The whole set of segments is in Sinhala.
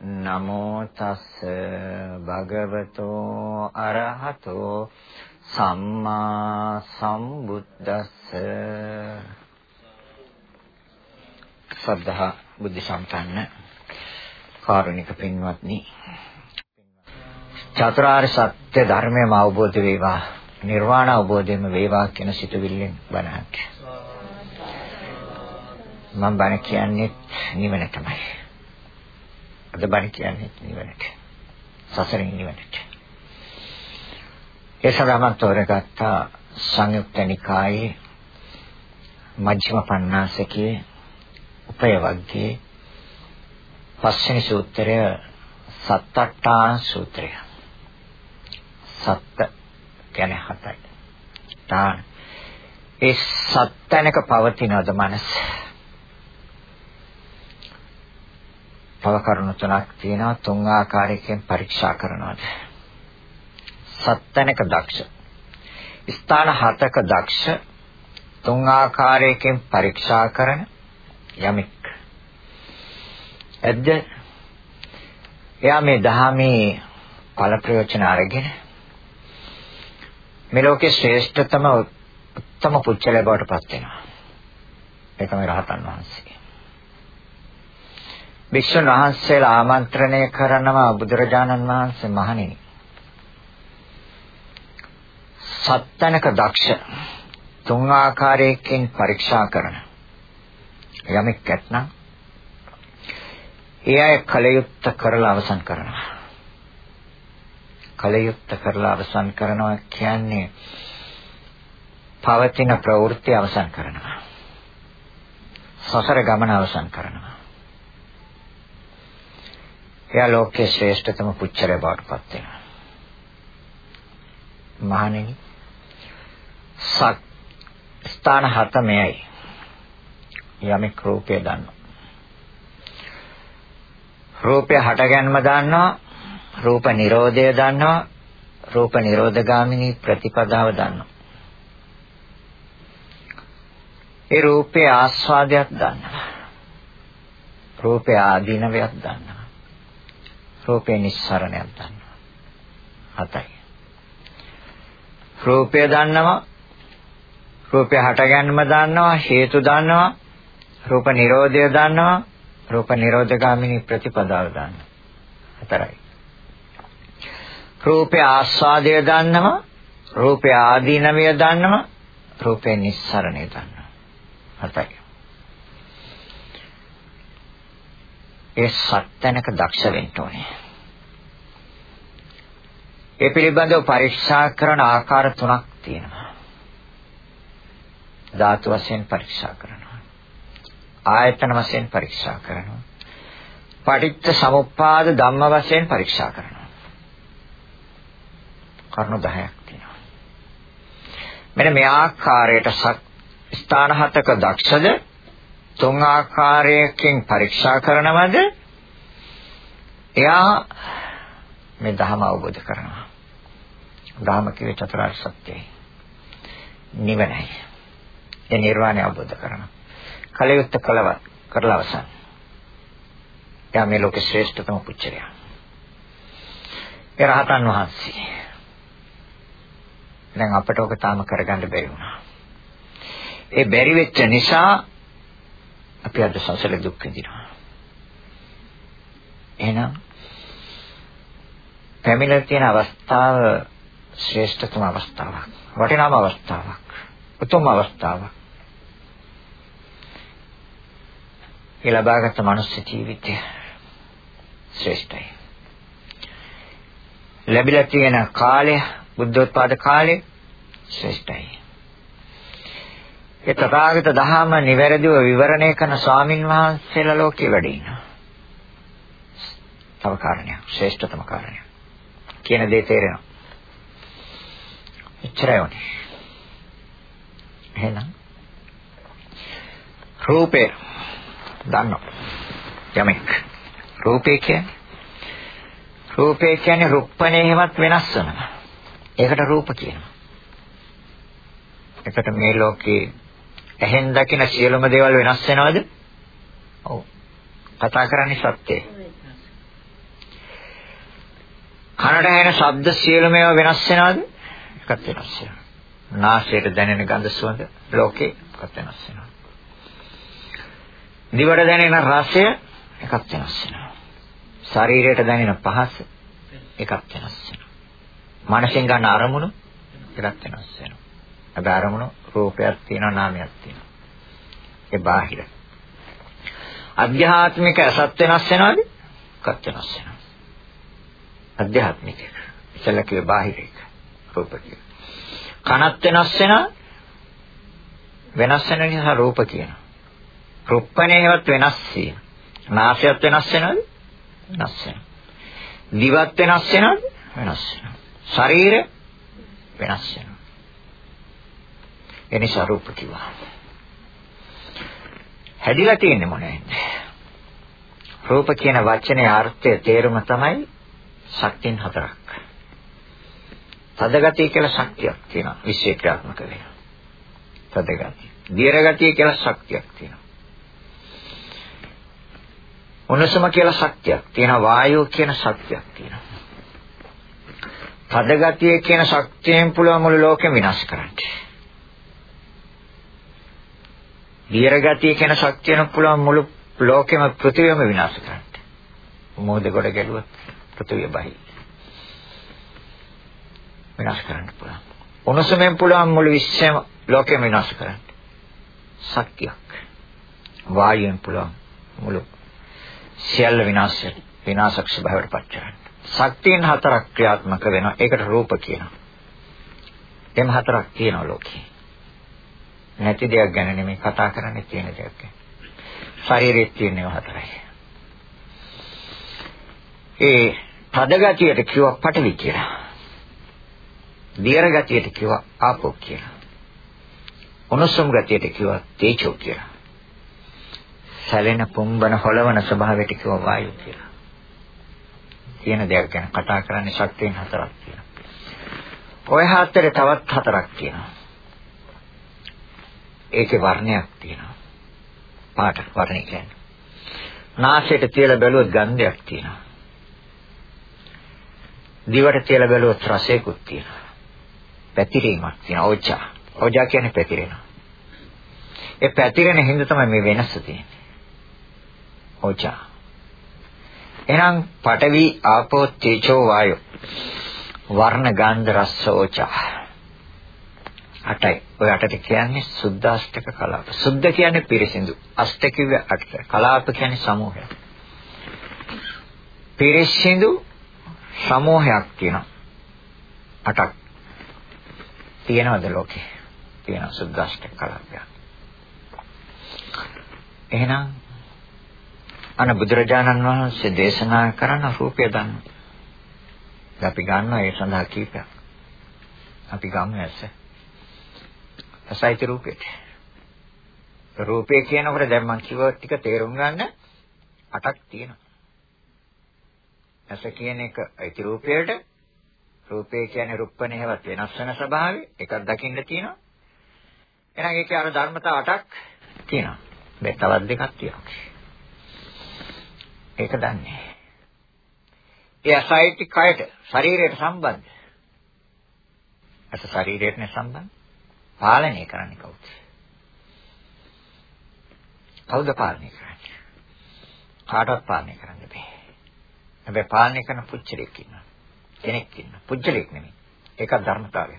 නමෝ තස්ස භගවතෝ අරහතෝ සම්මා සම්බුද්දස්ස. සද්ධා බුද්ධ සම්පන්න කාරුණික පින්වත්නි චතුරාර්ය සත්‍ය ධර්මයම අවබෝධ වේවා නිර්වාණ අවබෝධයම වේවා කියන සිතුවිල්ලෙන් බණක් මම බණ කියන්නේ නිවන තමයි. අද බණ කියන්නේ නිවනට. සසරින් නිවනට. ඒ සඳහා මම තෝරගත්ත සංයුක්ත නිකායේ මජ්ක්‍ධිම පඤ්ඤාසකේ උපය වර්ගයේ පස්වෙනි සූත්‍රය සත්තට්ඨාන සූත්‍රය. සත්ත කියන්නේ හතයි. තාන ඒ සත්තනක පවතිනවද මනස? තව කරුණු තුනක් තියෙනවා. තුන් ආකාරයකින් පරීක්ෂා කරනවාද? සත්තනක දක්ෂ. ස්ථාන හතක දක්ෂ. තුන් ආකාරයකින් පරීක්ෂා කරන යමෙක්. එද්ද එයා මේ දහමේ ඵල ප්‍රයෝජන අරගෙන මේ ලෝකේ ශ්‍රේෂ්ඨතම උත්තම පුච්චලය බවට පත් වෙනවා. ඒ තමයි රහතන් වහන්සේ. භික්ෂුන් වහන්සේලා ආමන්ත්‍රණය කරනවා බුදුරජාණන් වහන්සේ මහණෙනි. සත්තනක දක්ෂ තුන් ආකාරයකින් පරීක්ෂා කරන යමෙක් ඇත්නම් ඒ අය කලයුත්ත කරලා අවසන් කරනවා. කලයුත්ත කරලා අවසන් කරනවා කියන්නේ පවතින ප්‍රවෘත්ති අවසන් කරනවා. සසර ගමන අවසන් කරනවා. එයා ලෝකයේ ශ්‍රේෂ්ඨතම පුච්චරය බවට පත් වෙනවා. මහණෙනි සත් ස්ථාන හත මෙයයි. යමෙක් රූපය දන්නවා. රූපය හටගන්ම දන්නවා. රූප නිරෝධය දන්නවා. රූප නිරෝධගාමිනී ප්‍රතිපදාව දන්නවා. ඒ රූපේ ආස්වාදයක් දන්නවා. රූපේ ආදීනවයක් දන්නවා. රූපේ නිස්සරණයක් දන්නවා. හතයි. රූපය දන්නවා. රූපය හටගන්නම දන්නවා. හේතු දන්නවා. රූප නිරෝධය දන්නවා. රූප නිරෝධගාමිනී ප්‍රතිපදාව දන්නවා. හතරයි. රූපය ආස්වාදය දන්නවා. රූපය ආදීනවය දන්නවා. රූපේ නිස්සරණය දන්නවා. හතයි. ඒ සත්‍යනක දක්ෂ වෙන්න ඕනේ. ඒ පිළිබඳව පරීක්ෂා කරන ආකාර තුනක් තියෙනවා. ධාතු වශයෙන් පරීක්ෂා කරනවා. ආයතන වශයෙන් පරීක්ෂා කරනවා. පටිච්ච සමුප්පාද ධම්ම වශයෙන් පරීක්ෂා කරනවා. කරුණු 10ක් තියෙනවා. මෙන්න මේ ආකාරයට ස්ථාන හතක දක්ෂද තුන් ආකාරයකින් පරීක්ෂා කරනවද? එයා මේ ධර්ම අවබෝධ කරනවා. ධර්ම කියේ චතුරාර්ය සත්‍යයි. නිවනයි. ඒ නිර්වාණය අවබෝධ කරනවා. කලියුත් කලව කරලා අවසන්. එයා මේ ලෝකේ ශ්‍රේෂ්ඨතම පුච්චරයා. ඒ රහතන් වහන්සේ. දැන් අපට ඔක තාම කරගන්න බැරි වුණා. ඒ බැරි වෙච්ච නිසා අපි අද සසල දුක් විඳිනවා. එහෙනම් පැමිණලා තියෙන අවස්ථාව ශ්‍රේෂ්ඨතම අවස්ථාවක්. වටිනාම අවස්ථාවක්. උතුම් අවස්ථාවක්. ඒ ලබාගත් මනුස්ස ජීවිතය ශ්‍රේෂ්ඨයි. ලැබිලා තියෙන කාලය බුද්ධෝත්පාද කාලය ශ්‍රේෂ්ඨයි. ඒ තථාගත දහම නිවැරදිව විවරණය කරන ස්වාමින් වහන්සේලා ලෝකේ වැඩ ඉන්නවා. තව කාරණයක් ශ්‍රේෂ්ඨතම කාරණයක්. කියන දේ තේරෙනවා. එච්චරයි වනේ. එහෙනම් රූපේ දන්නවා. යමෙක් රූපේ කියන්නේ රූපේ කියන්නේ රුප්පණේ හැමත් වෙනස් වෙනවා. ඒකට රූප කියනවා. එතකොට මේ ලෝකේ ඇහෙන් දකින සියලුම දේවල් වෙනස් වෙනවද? ඔව්. කතා කරන්නේ සත්‍යය. කනට ඇහෙන ශබ්ද සියලුම ඒවා වෙනස් වෙනවද? එකක් වෙනස් වෙනවා. නාසයට දැනෙන ගඳ සුවඳ ලෝකේ එකක් වෙනස් වෙනවා. දිවට දැනෙන රසය එකක් වෙනස් වෙනවා. ශරීරයට දැනෙන පහස එකක් වෙනස් වෙනවා. මනසෙන් ගන්න අරමුණු එකක් වෙනස් වෙනවා. අද අරමුණු රූපයක් තියෙනවා නාමයක් තියෙනවා. ඒ බාහිර. අධ්‍යාත්මික අසත් වෙනස් වෙනවද? එකක් වෙනස් වෙනවා. අධ්‍යාත්මික. ඉතල කිය බාහිර එක. රූප කිය. කනත් වෙනස් වෙන වෙනස් වෙන නිසා රූප කියනවා. රුප්පණේවත් වෙනස් වීම. නාසයත් වෙනස් වෙනවද? වෙනස් වෙනවා. දිවත් වෙනස් වෙනවද? වෙනස් වෙනවා. ශරීර වෙනස් වෙනවා. එනිසා රූප කිව්වා. හැදිලා තියෙන්නේ මොනවද? රූප කියන වචනේ අර්ථය තේරුම තමයි ශක්තියන් හතරක්. තදගතිය කියලා ශක්තියක් තියෙනවා විශ්ව ක්‍රියාත්මක වෙනවා. තදගතිය. දීර්ඝගතිය කියලා ශක්තියක් තියෙනවා. උණුසුම කියලා ශක්තියක් තියෙනවා වායුව කියන ශක්තියක් තියෙනවා. තදගතිය කියන ශක්තියෙන් පුළුවන් මුළු ලෝකෙම විනාශ කරන්න. දීර්ඝගතිය කියන ශක්තියෙන් පුළුවන් මුළු ලෝකෙම පෘථිවියම විනාශ කරන්න. මොහොත කොට ගැලුවොත් පෘථිවිය බහි. විනාශ කරන්න පුළුවන්. උණුසුමෙන් පුළුවන් මුළු විශ්වයම ලෝකෙම විනාශ කරන්න. ශක්තියක්. වායුවෙන් පුළුවන් මුළු සියල්ල විනාශ විනාශක ස්වභාවයට පත් කරන්න. ශක්තියන් හතරක් ක්‍රියාත්මක වෙනවා. ඒකට රූප කියනවා. එම් හතරක් තියෙනවා ලෝකේ. නැති දෙයක් ගැන නෙමෙයි කතා කරන්නේ තියෙන දෙයක් ගැන. ශරීරයේ තියෙන ඒවා හතරයි. ඒ තද ගතියට කිව්වා පඨවි කියලා. දියර ගතියට කිව්වා ආපෝ කියලා. උණුසුම් ගතියට කිව්වා තේජෝ කියලා. සැලෙන පුම්බන හොලවන ස්වභාවයට කිව්වා වායු කියලා. කියන දෙයක් ගැන කතා කරන්නේ ශක්තියන් හතරක් තියෙනවා. ඔය හතරේ තවත් හතරක් තියෙනවා. ඒකේ වර්ණයක් තියෙනවා. පාට වර්ණය කියන්නේ. නාසයට තියලා බැලුවොත් ගන්ධයක් තියෙනවා. දිවට තියලා බැලුවොත් රසයකුත් තියෙනවා. පැතිරීමක් තියෙනවා. ඕජා. ඕජා කියන්නේ පැතිරෙනවා. ඒ පැතිරෙන හින්දා තමයි මේ වෙනස තියෙන්නේ. ඕජා. එහෙනම් පඨවි ආපෝ තේජෝ වායෝ වර්ණ ගන්ධ රස ඕජා. අටයි. ඔය අටට කියන්නේ සුද්දාෂ්ටක කලාප. සුද්ධ කියන්නේ පිරිසිදු. අෂ්ට කිව්වේ අට. කලාප කියන්නේ සමූහය. පිරිසිදු සමූහයක් තියෙනවා. අටක්. තියෙනවද ලෝකේ? තියෙනවා සුද්දාෂ්ටක කලාපයක්. එහෙනම් අන බුදුරජාණන් වහන්සේ දේශනා කරන රූපය ගන්න. අපි ගන්නවා ඒ සඳහා කීපයක්. අපි ගමු ඇස. ඇසයිති රූපෙට. රූපය කියනකොට දැන් මම කිව්ව ටික තේරුම් ගන්න අටක් තියෙනවා. ඇස කියන එක අයිති රූපයට රූපේ කියන්නේ රුප්පණේ හැවත් වෙනස් වෙන ස්වභාවය එකක් දකින්න තියෙනවා. එහෙනම් ඒකේ අර ධර්මතා අටක් තියෙනවා. මේ තවත් දෙකක් තියෙනවා. ඒක දන්නේ. ඒ අසයිටි කයට ශරීරයට සම්බන්ධ. අස ශරීරයට සම්බන්ධ. පාලනය කරන්නේ කවුද? කවුද පාලනය කරන්නේ? කාටවත් පාලනය කරන්න බෑ. හැබැයි පාලනය කරන පුච්චලෙක් ඉන්නවා. කෙනෙක් ඉන්නවා. පුච්චලෙක් නෙමෙයි. ඒක ධර්මතාවය.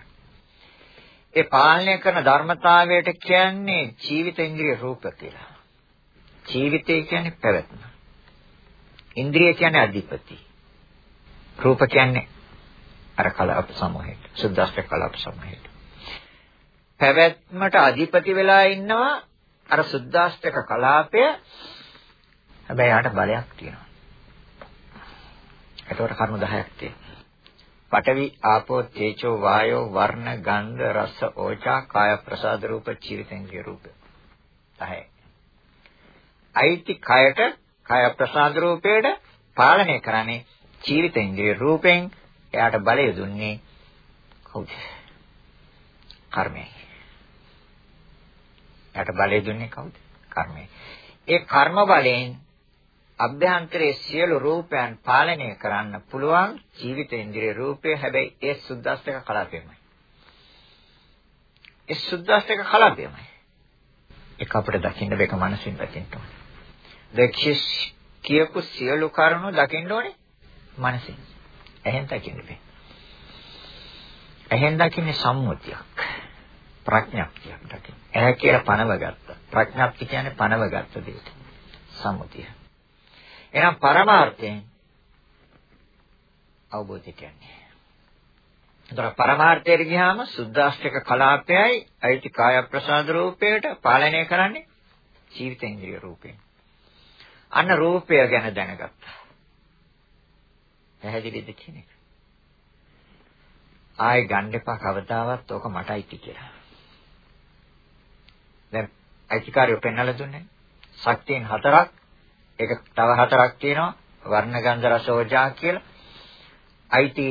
ඒ පාලනය කරන ධර්මතාවයට කියන්නේ ජීවිත ඉන්ද්‍රිය රූප කියලා. ජීවිතය කියන්නේ පැවැත්ම. ඉන්ද්‍රිය කියන්නේ අධිපති. රූප කියන්නේ අර කලාප සමූහයට. සුද්දාස්ත්‍ර කලාප සමූහයට. පැවැත්මට අධිපති වෙලා ඉන්නවා අර සුද්දාස්ත්‍රක කලාපය. හැබැයි යාට බලයක් තියෙනවා. එතකොට කර්ම 10ක් තියෙනවා. පඨවි ආපෝ තේජෝ වායෝ වර්ණ ගන්ධ රස ඕජා කාය ප්‍රසාද රූප චිරිතෙන්ගේ රූප 10යි. අයිති කයට කාය ප්‍රසාද රූපයට පාලනය කරන්නේ චිරිතෙන්ගේ රූපෙන් එයාට බලය දුන්නේ කවුද? කර්මය. එයාට බලය දුන්නේ කවුද? කර්මය. ඒ කර්ම බලයෙන් අභ්‍යන්තරයේ සියලු රූපයන් පාලනය කරන්න පුළුවන් ජීවිත ඉන්ද්‍රිය රූපය හැබැයි ඒ සුද්දාස්තක කලාපෙමයි. ඒ සුද්දාස්තක කලාපෙමයි. ඒක අපිට දකින්න බේක මනසින් දකින්න ඕනේ. දෙක්ෂිස් කියපු සියලු කරුණු දකින්න ඕනේ මනසින්. එහෙන් දකින්න බෑ. එහෙන් දකින්නේ සම්මුතියක්. ප්‍රඥාක්තියක් දකින්න. ඇහැ කියලා පනව ගත්තා. ප්‍රඥාක්ති කියන්නේ පනව ගත්ත දෙයක්. සම්මුතිය. එහෙනම් පරමාර්ථයෙන් අවබෝධය කියන්නේ. ඒතර පරමාර්ථයට ගියාම සුද්දාෂ්ටක කලාපයයි අයිති කාය ප්‍රසාද රූපයට පාලනය කරන්නේ ජීවිතේන්ද්‍රිය රූපයෙන්. අන්න රූපය ගැන දැනගත්තා. පැහැදිලිද කියන එක? ආයෙ ගන්න එපා කවදාවත් ඕක මටයි කියලා. දැන් අයිතිකාරයෝ පෙන්වලා දුන්නේ ශක්තියන් හතරක් ඒක තව හතරක් තියෙනවා වර්ණ ගන්ධ රස ඕජා කියලා. අයිති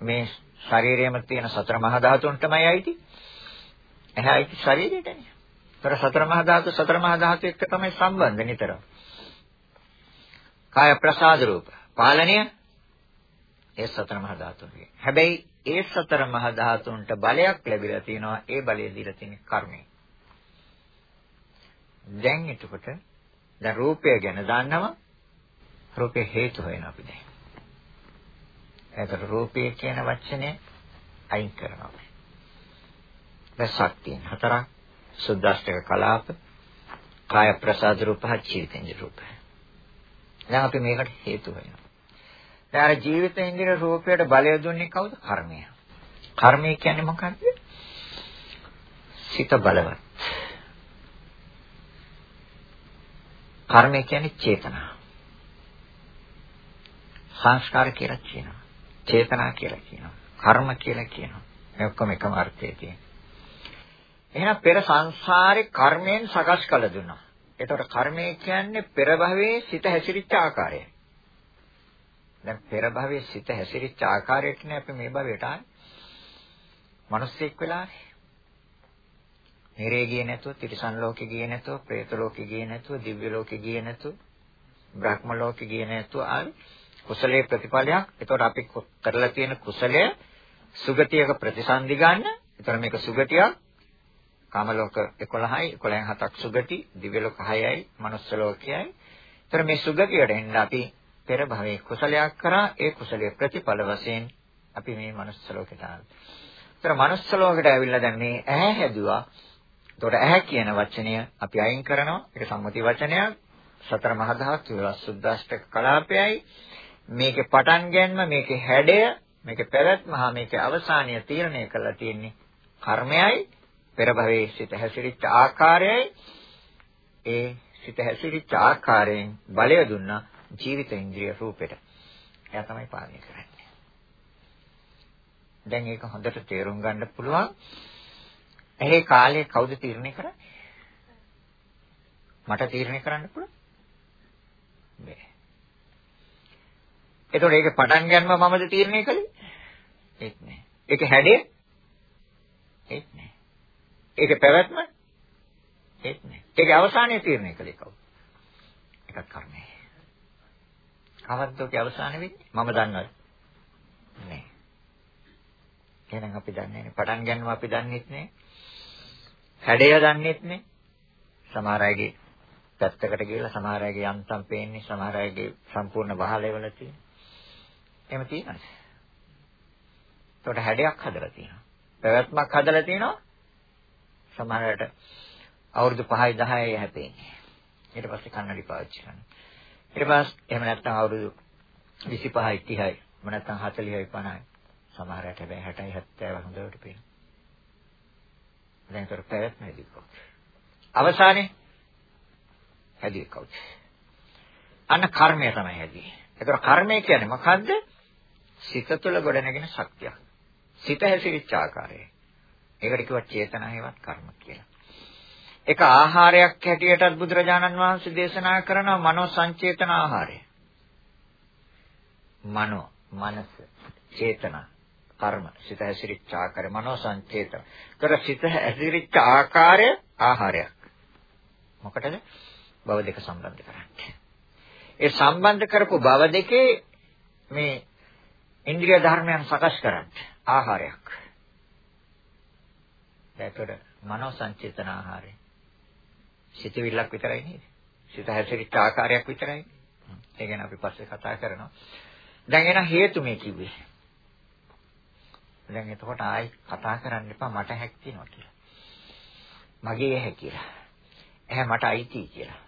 මේ ශරීරයේම තියෙන සතර මහා ධාතුන්ටමයි අයිති. එහා අයිති ශරීරයටනේ. ତර සතර මහා ධාතු සතර මහා ධාතු එක්ක තමයි සම්බන්ධ නිතරම. කාය ප්‍රසාද රූප පාලනය ඒ සතර මහා ධාතුන්ගේ. හැබැයි ඒ සතර මහා ධාතුන්ට බලයක් ලැබිලා තියෙනවා. ඒ බලය දීලා තියෙන කර්මය. දැන් එතකොට දැන් රූපය ගැන දන්නවා රූපේ හේතු හොයන අපි දැන්. ඒතර රූපය කියන වචනේ අයින් කරනවා. දැන් ශක්තියන් හතරක් සුද්දාෂ්ටක කලාප කාය ප්‍රසාද රූප චිත්තෙන්ජ රූප. දැන් අපි මේකට හේතු හොයනවා. දැන් අර ජීවිතේන්ද්‍රිය රූපයට බලය දුන්නේ කවුද? කර්මය. කර්මය කියන්නේ මොකක්ද? සිත බලවත්. කර්මය කියන්නේ චේතනා. සංස්කාර කියලා කියනවා. චේතනා කියලා කියනවා. කර්ම කියලා කියනවා. මේ ඔක්කොම එකම අර්ථය තියෙනවා. එහෙනම් පෙර සංසාරේ කර්මයෙන් සකස් කළ දුන්නා. ඒතකොට කර්මය කියන්නේ පෙර භවයේ සිත හැසිරිච්ච ආකාරය. දැන් පෙර භවයේ සිත හැසිරිච්ච ආකාරයටනේ අපි මේ භවයට ආන්නේ. මිනිස්සෙක් වෙලානේ. නිරේ ගියේ නැතුව, තිරිසන් ලෝකෙ ගියේ නැතුව, പ്രേත ලෝකෙ ගියේ නැතුව, දිව්‍ය ලෝකෙ ගියේ නැතුව, බ්‍රහ්ම ලෝකෙ ගියේ නැතුව ආයි කුසලයේ ප්‍රතිඵලයක්. ඒතකොට අපි කරලා තියෙන කුසලය සුගතියක ප්‍රතිසන්දි ගන්න. ඒතර මේක සුගතියක්. කාම ලෝක 11යි, 11න් 7ක් සුගති, දිව්‍ය ලෝක 6යි, මනුස්ස ලෝකයයි. ඒතර මේ සුගතියට එන්න අපි පෙර භවයේ කුසලයක් කරා ඒ කුසලයේ ප්‍රතිඵල වශයෙන් අපි මේ මනුස්ස ලෝකයට ආවා. ඒතර මනුස්ස ලෝකයට ඇවිල්ලා දැන් මේ ඇහැ හැදුවා එතකොට ඇහැ කියන වචනය අපි අයින් කරනවා. ඒක සම්මති වචනයක්. සතර මහා ධාතු සුද්දාෂ්ටක කලාපයයි. මේකේ පටන් ගැනීම, මේකේ හැඩය, මේකේ පැවැත්ම හා මේකේ අවසානය තීරණය කරලා තියෙන්නේ කර්මයයි, පෙර භවයේ සිත හැසිරිච්ච ආකාරයයි. ඒ සිත හැසිරිච්ච ආකාරයෙන් බලය දුන්නා ජීවිත ඉන්ද්‍රිය රූපෙට. එයා තමයි පාලනය කරන්නේ. දැන් ඒක හොඳට තේරුම් ගන්න පුළුවන්. ඇහි කාලය කවුද තීරණය කරන්නේ? මට තීරණය කරන්න පුළුවන්. බෑ. එතකොට ඒක පටන් ගන්නව මමද තීරණය කළේ? ඒත් නෑ. ඒක හැඩය? ඒත් නෑ. ඒක පැවැත්ම? ඒත් නෑ. ඒක අවසානයේ තීරණය කළේ කවුද? එකක් කර්මය. කවද්ද ඔකේ අවසාන වෙන්නේ? මම දන්නවද? නෑ. එහෙනම් අපි දන්නේ නැහැ. පටන් ගන්නව අපි දන්නේත් නැහැ. හැඩය දන්නේත් නැහැ. සමහර අයගේ පැත්තකට ගිහලා සමහර අයගේ යන්තම් පේන්නේ සමහර අයගේ සම්පූර්ණ වහලෙවල තියෙන. එහෙම තියෙනවද? ඒකට හැඩයක් හදලා තියෙනවා. පැවැත්මක් හදලා තියෙනවා. සමහරකට අවුරුදු 5යි 10යි හැපෙන්නේ. ඊට පස්සේ කන්නඩි පාවිච්චි කරනවා. ඊට පස්සේ එහෙම නැත්නම් අවුරුදු 25යි 30යි, එහෙම නැත්නම් 40යි 50යි. සමහරකට හැබැයි 60යි 70යි හොඳට පේනවා. දැන් ඒතර පැවැත්ම හැදිකෝ. අවසානයේ හැදුවේ කවුද? අන්න කර්මය තමයි හැදුවේ. ඒතර කර්මය කියන්නේ මොකද්ද? සිත තුළ ගොඩනැගෙන ශක්තියක්. සිත හැසිරිච්ච ආකාරය. ඒකට කිව්වා චේතනා හේවත් කර්ම කියලා. ඒක ආහාරයක් හැටියටත් බුදුරජාණන් වහන්සේ දේශනා කරනවා මනෝ සංචේතන ආහාරය. මනෝ, මනස, චේතනා, කර්ම, සිත හැසිරිච්ච ආකාරය මනෝ සංචේතන. කර සිත හැසිරිච්ච ආකාරය ආහාරයක්. මොකටද? භව දෙක සම්බන්ධ කරන්නේ. ඒ සම්බන්ධ කරපු භව දෙකේ මේ ඉන්ද්‍රිය ධර්මයන් සකස් කරන්නේ ආහාරයක්. ඒකට මනෝ සංචේතන ආහාරය. සිතවිල්ලක් විතරයි නේද? සිත හැසිරිච්ච ආකාරයක් විතරයි. ඒ ගැන අපි පස්සේ කතා කරනවා. දැන් එන හේතු මේ කිව්වේ. දැන් එතකොට ආයි කතා කරන්න එපා මට හැක් තියනවා කියලා. මගේ ඇහැ කියලා. ඇහැ මට අයිති කියලා.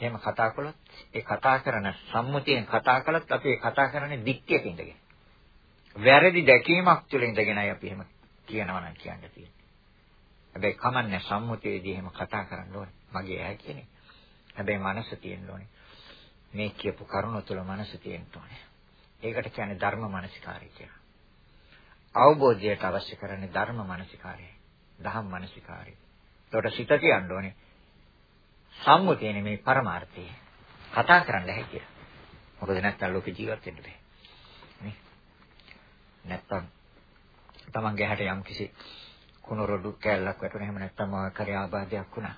එහෙම කතා කළොත් ඒ කතා කරන සම්මුතියෙන් කතා කළත් අපි ඒ කතා කරන්නේ දික්කයක ඉඳගෙන. වැරදි දැකීමක් තුළ ඉඳගෙනයි අපි එහෙම කියනවා නම් කියන්න තියෙන්නේ. හැබැයි කමන්නේ සම්මුතියේදී එහෙම කතා කරන්න ඕනේ. මගේ ඇහැ කියන්නේ. හැබැයි මනස තියෙන්න ඕනේ. මේ කියපු කරුණ තුළ මනස තියෙන්න ඕනේ. ඒකට කියන්නේ ධර්ම මනසිකාරය කියලා. අවබෝධයට අවශ්‍ය කරන්නේ ධර්ම මනසිකාරයයි. දහම් මනසිකාරය. ඒකට සිත තියන්න ඕනේ. සම්මුතියනේ මේ පරමාර්ථය. කතා කරන්න හැකියි. මොකද නැත්තම් ලෝක ජීවත් වෙන්න බෑ. නේ? නැත්තම් තමන්ගේ හැට යම් කිසි කුණු රොඩු කෑල්ලක් වැටුණා එහෙම නැත්තම් මොකක් ආබාධයක් වුණා.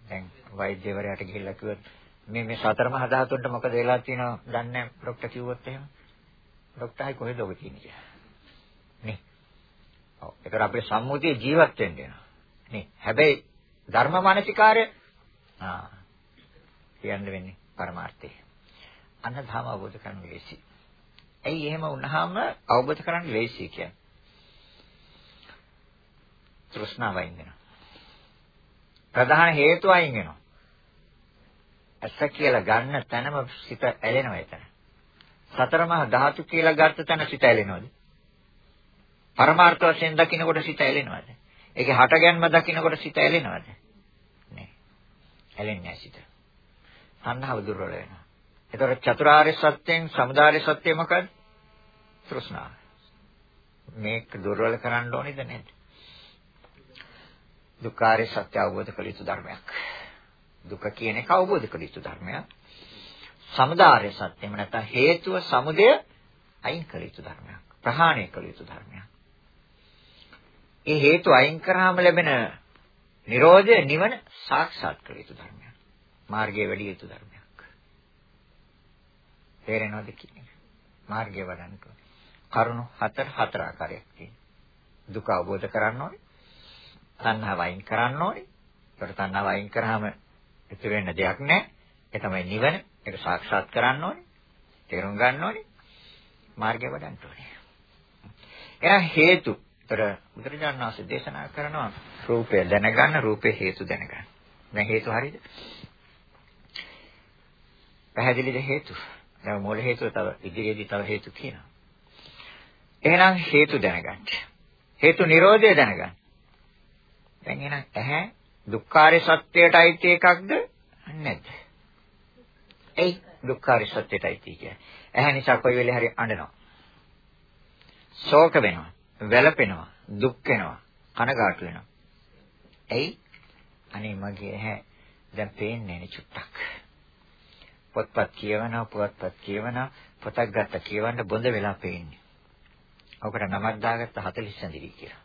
දැන් වෛද්‍යවරයාට ගිහිල්ලා කිව්වොත් මේ මේ සතර මහා ධාතුන්ට මොකද වෙලා තියෙනව දන්නේ නැහැ ડોක්ටර් කිව්වොත් එහෙම. ડોක්ටර් හයි කොහෙද ඔබ තියෙන්නේ කියලා. නේ. ඔව් ඒකට අපේ සම්මුතිය ජීවත් වෙන්න වෙනවා. නේ. හැබැයි ධර්ම මානසිකාරය ආ කියන්න වෙන්නේ පරමාර්ථය. අන්න ධර්ම අවබෝධ කරගන්න ලේසි. ඇයි එහෙම වුණාම අවබෝධ කරගන්න ලේසි කියන්නේ? තෘෂ්ණාව අයින් වෙනවා. ප්‍රධාන හේතුව අයින් වෙනවා. ඇස කියලා ගන්න තැනම සිත ඇලෙනවා එතන. සතර මහා ධාතු කියලා ගත්ත තැන සිත ඇලෙනවද? පරමාර්ථ වශයෙන් දකින්නකොට සිත ඇලෙනවද? ඒකේ හටගන්ම දකින්නකොට සිත ඇලෙනවද? නෑ. ඇලෙන්නේ නැහැ සිත. සංහව දුර්වල වෙනවා. ඒතකොට චතුරාර්ය සත්‍යයෙන් සමුදාය සත්‍ය මොකක්ද? තෘෂ්ණාව. මේක දුර්වල කරන්න ඕනේද නැද්ද? දුක්ඛාරය සත්‍ය අවබෝධ කළ යුතු ධර්මයක්. දුක කියන එක අවබෝධ කළ යුතු ධර්මයක්. සමුදාය සත්‍යම නැත්නම් හේතුව සමුදය අයින් කළ යුතු ධර්මයක්. ප්‍රහාණය කළ යුතු ධර්මයක්. ඒ හේතු අයින් කරාම ලැබෙන Nirodha නිවන සාක්ෂාත් කළ යුතු ධර්මයක්. මාර්ගයේ වැඩි යුතු ධර්මයක්. තේරෙනවද කියන්නේ? මාර්ගය වඩන්න කරුණු හතර හතර ආකාරයක් තියෙනවා. දුක අවබෝධ කරගන්න ඕනේ. තණ්හාව අයින් කරන්න ඕනේ. ඒකට තණ්හාව අයින් කරාම ඉතුරු වෙන්න දෙයක් නැහැ. ඒ තමයි නිවන. ඒක සාක්ෂාත් කරන්න ඕනේ. තේරුම් ගන්න ඕනේ. මාර්ගය වඩන්න ඕනේ. එහෙනම් හේතු. ඒතර බුදුරජාණන් වහන්සේ දේශනා කරනවා රූපය දැනගන්න, රූපේ හේතු දැනගන්න. දැන් හේතු හරියද? පැහැදිලිද හේතු? දැන් මූල හේතුව තව ඉදිරියේදී තව හේතු කියනවා. එහෙනම් හේතු දැනගන්න. හේතු නිරෝධය දැනගන්න. දැන් එහෙනම් ඇහැ දුක්ඛාරය සත්‍යයට අයිති එකක්ද නැද්ද? එයි දුක්ඛාරය සත්‍යයට අයිති කියන්නේ. ඇහැ නිසා කොයි වෙලේ හරි අඬනවා. ශෝක වෙනවා, වැළපෙනවා, දුක් වෙනවා, කනගාටු වෙනවා. එයි අනේ මගේ ඇහැ දැන් පේන්නේ නේ චුට්ටක්. පොත්පත් කියවනවා, පුවත්පත් කියවනවා, පොතක් ගත්ත කියවන්න බොඳ වෙලා පේන්නේ. ඔකට නමක් දාගත්ත 40 සැඳිරි කියලා.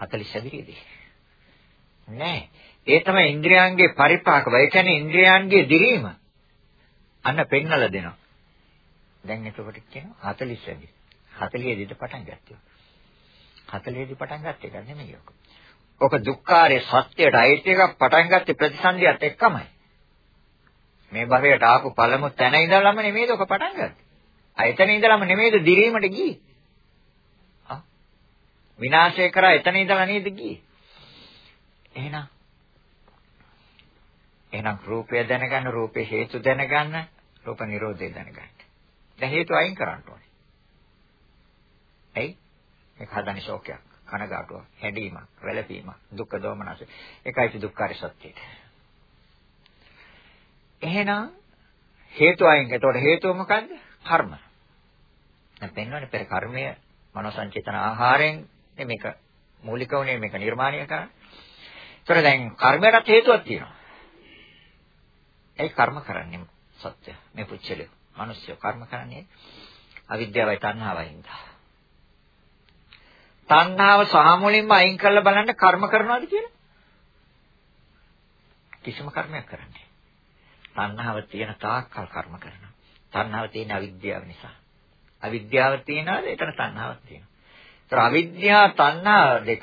40 සැදිරියේදී. නෑ. ඒ තමයි ඉන්ද්‍රියයන්ගේ පරිපාක. ඒ කියන්නේ ඉන්ද්‍රියයන්ගේ දිරීම. අන්න පෙන්නලා දෙනවා. දැන් එතකොට කියනවා 40 සැදි. 40 දී පටන් ගත්තා. 40 දී පටන් ගත්ත එක නෙමෙයි ඔක. ඔක දුක්ඛාරයේ සත්‍යයට අයිති එකක් පටන් ගත්තේ ප්‍රතිසන්දියත් එක්කමයි. මේ භවයට ආපු පළමු තැන ඉඳලම නෙමෙයිද ඔක පටන් ගත්තේ. ආ එතන ඉඳලම නෙමෙයිද දිරීමට ගියේ. ආ විනාශය කරා එතන ඉඳලා නේද ගියේ. එහෙනම් එහෙනම් රූපය දැනගන්න රූපේ හේතු දැනගන්න රූප නිරෝධය දැනගන්න. දැන් හේතු අයින් කරන්න ඕනේ. ඇයි? මේක හදන්නේ ශෝකයක්, කනගාටුවක්, හැඬීමක්, වැළපීමක්, දුක්ඛ දෝමනස. ඒකයි දුක්ඛාරය සත්‍යය. එහෙනම් හේතු අයින්. එතකොට හේතුව මොකද්ද? කර්ම. දැන් පෙන්වන්නේ පෙර කර්මය මනෝ සංචේතන ආහාරයෙන් මේක මූලික වුණේ මේක නිර්මාණය කරන්නේ. ඒතර දැන් කර්මයටත් හේතුවක් තියෙනවා. ඒ කර්ම කරන්නේ සත්‍ය. මේ පුච්චලිය. මිනිස්සු කර්ම කරන්නේ අවිද්‍යාවයි තණ්හාවයි හින්දා. තණ්හාව සහ මුලින්ම අයින් කරලා බලන්න කර්ම කරනවාද කියලා? කිසිම කර්මයක් කරන්නේ. තණ්හාව තියෙන තාක්කල් කර්ම කරනවා. තණ්හාව තියෙන අවිද්‍යාව නිසා. අවිද්‍යාව තියෙනවාද? එතන තණ්හාවක් තියෙනවා. ඒතර අවිද්‍යාව තණ්හා දෙක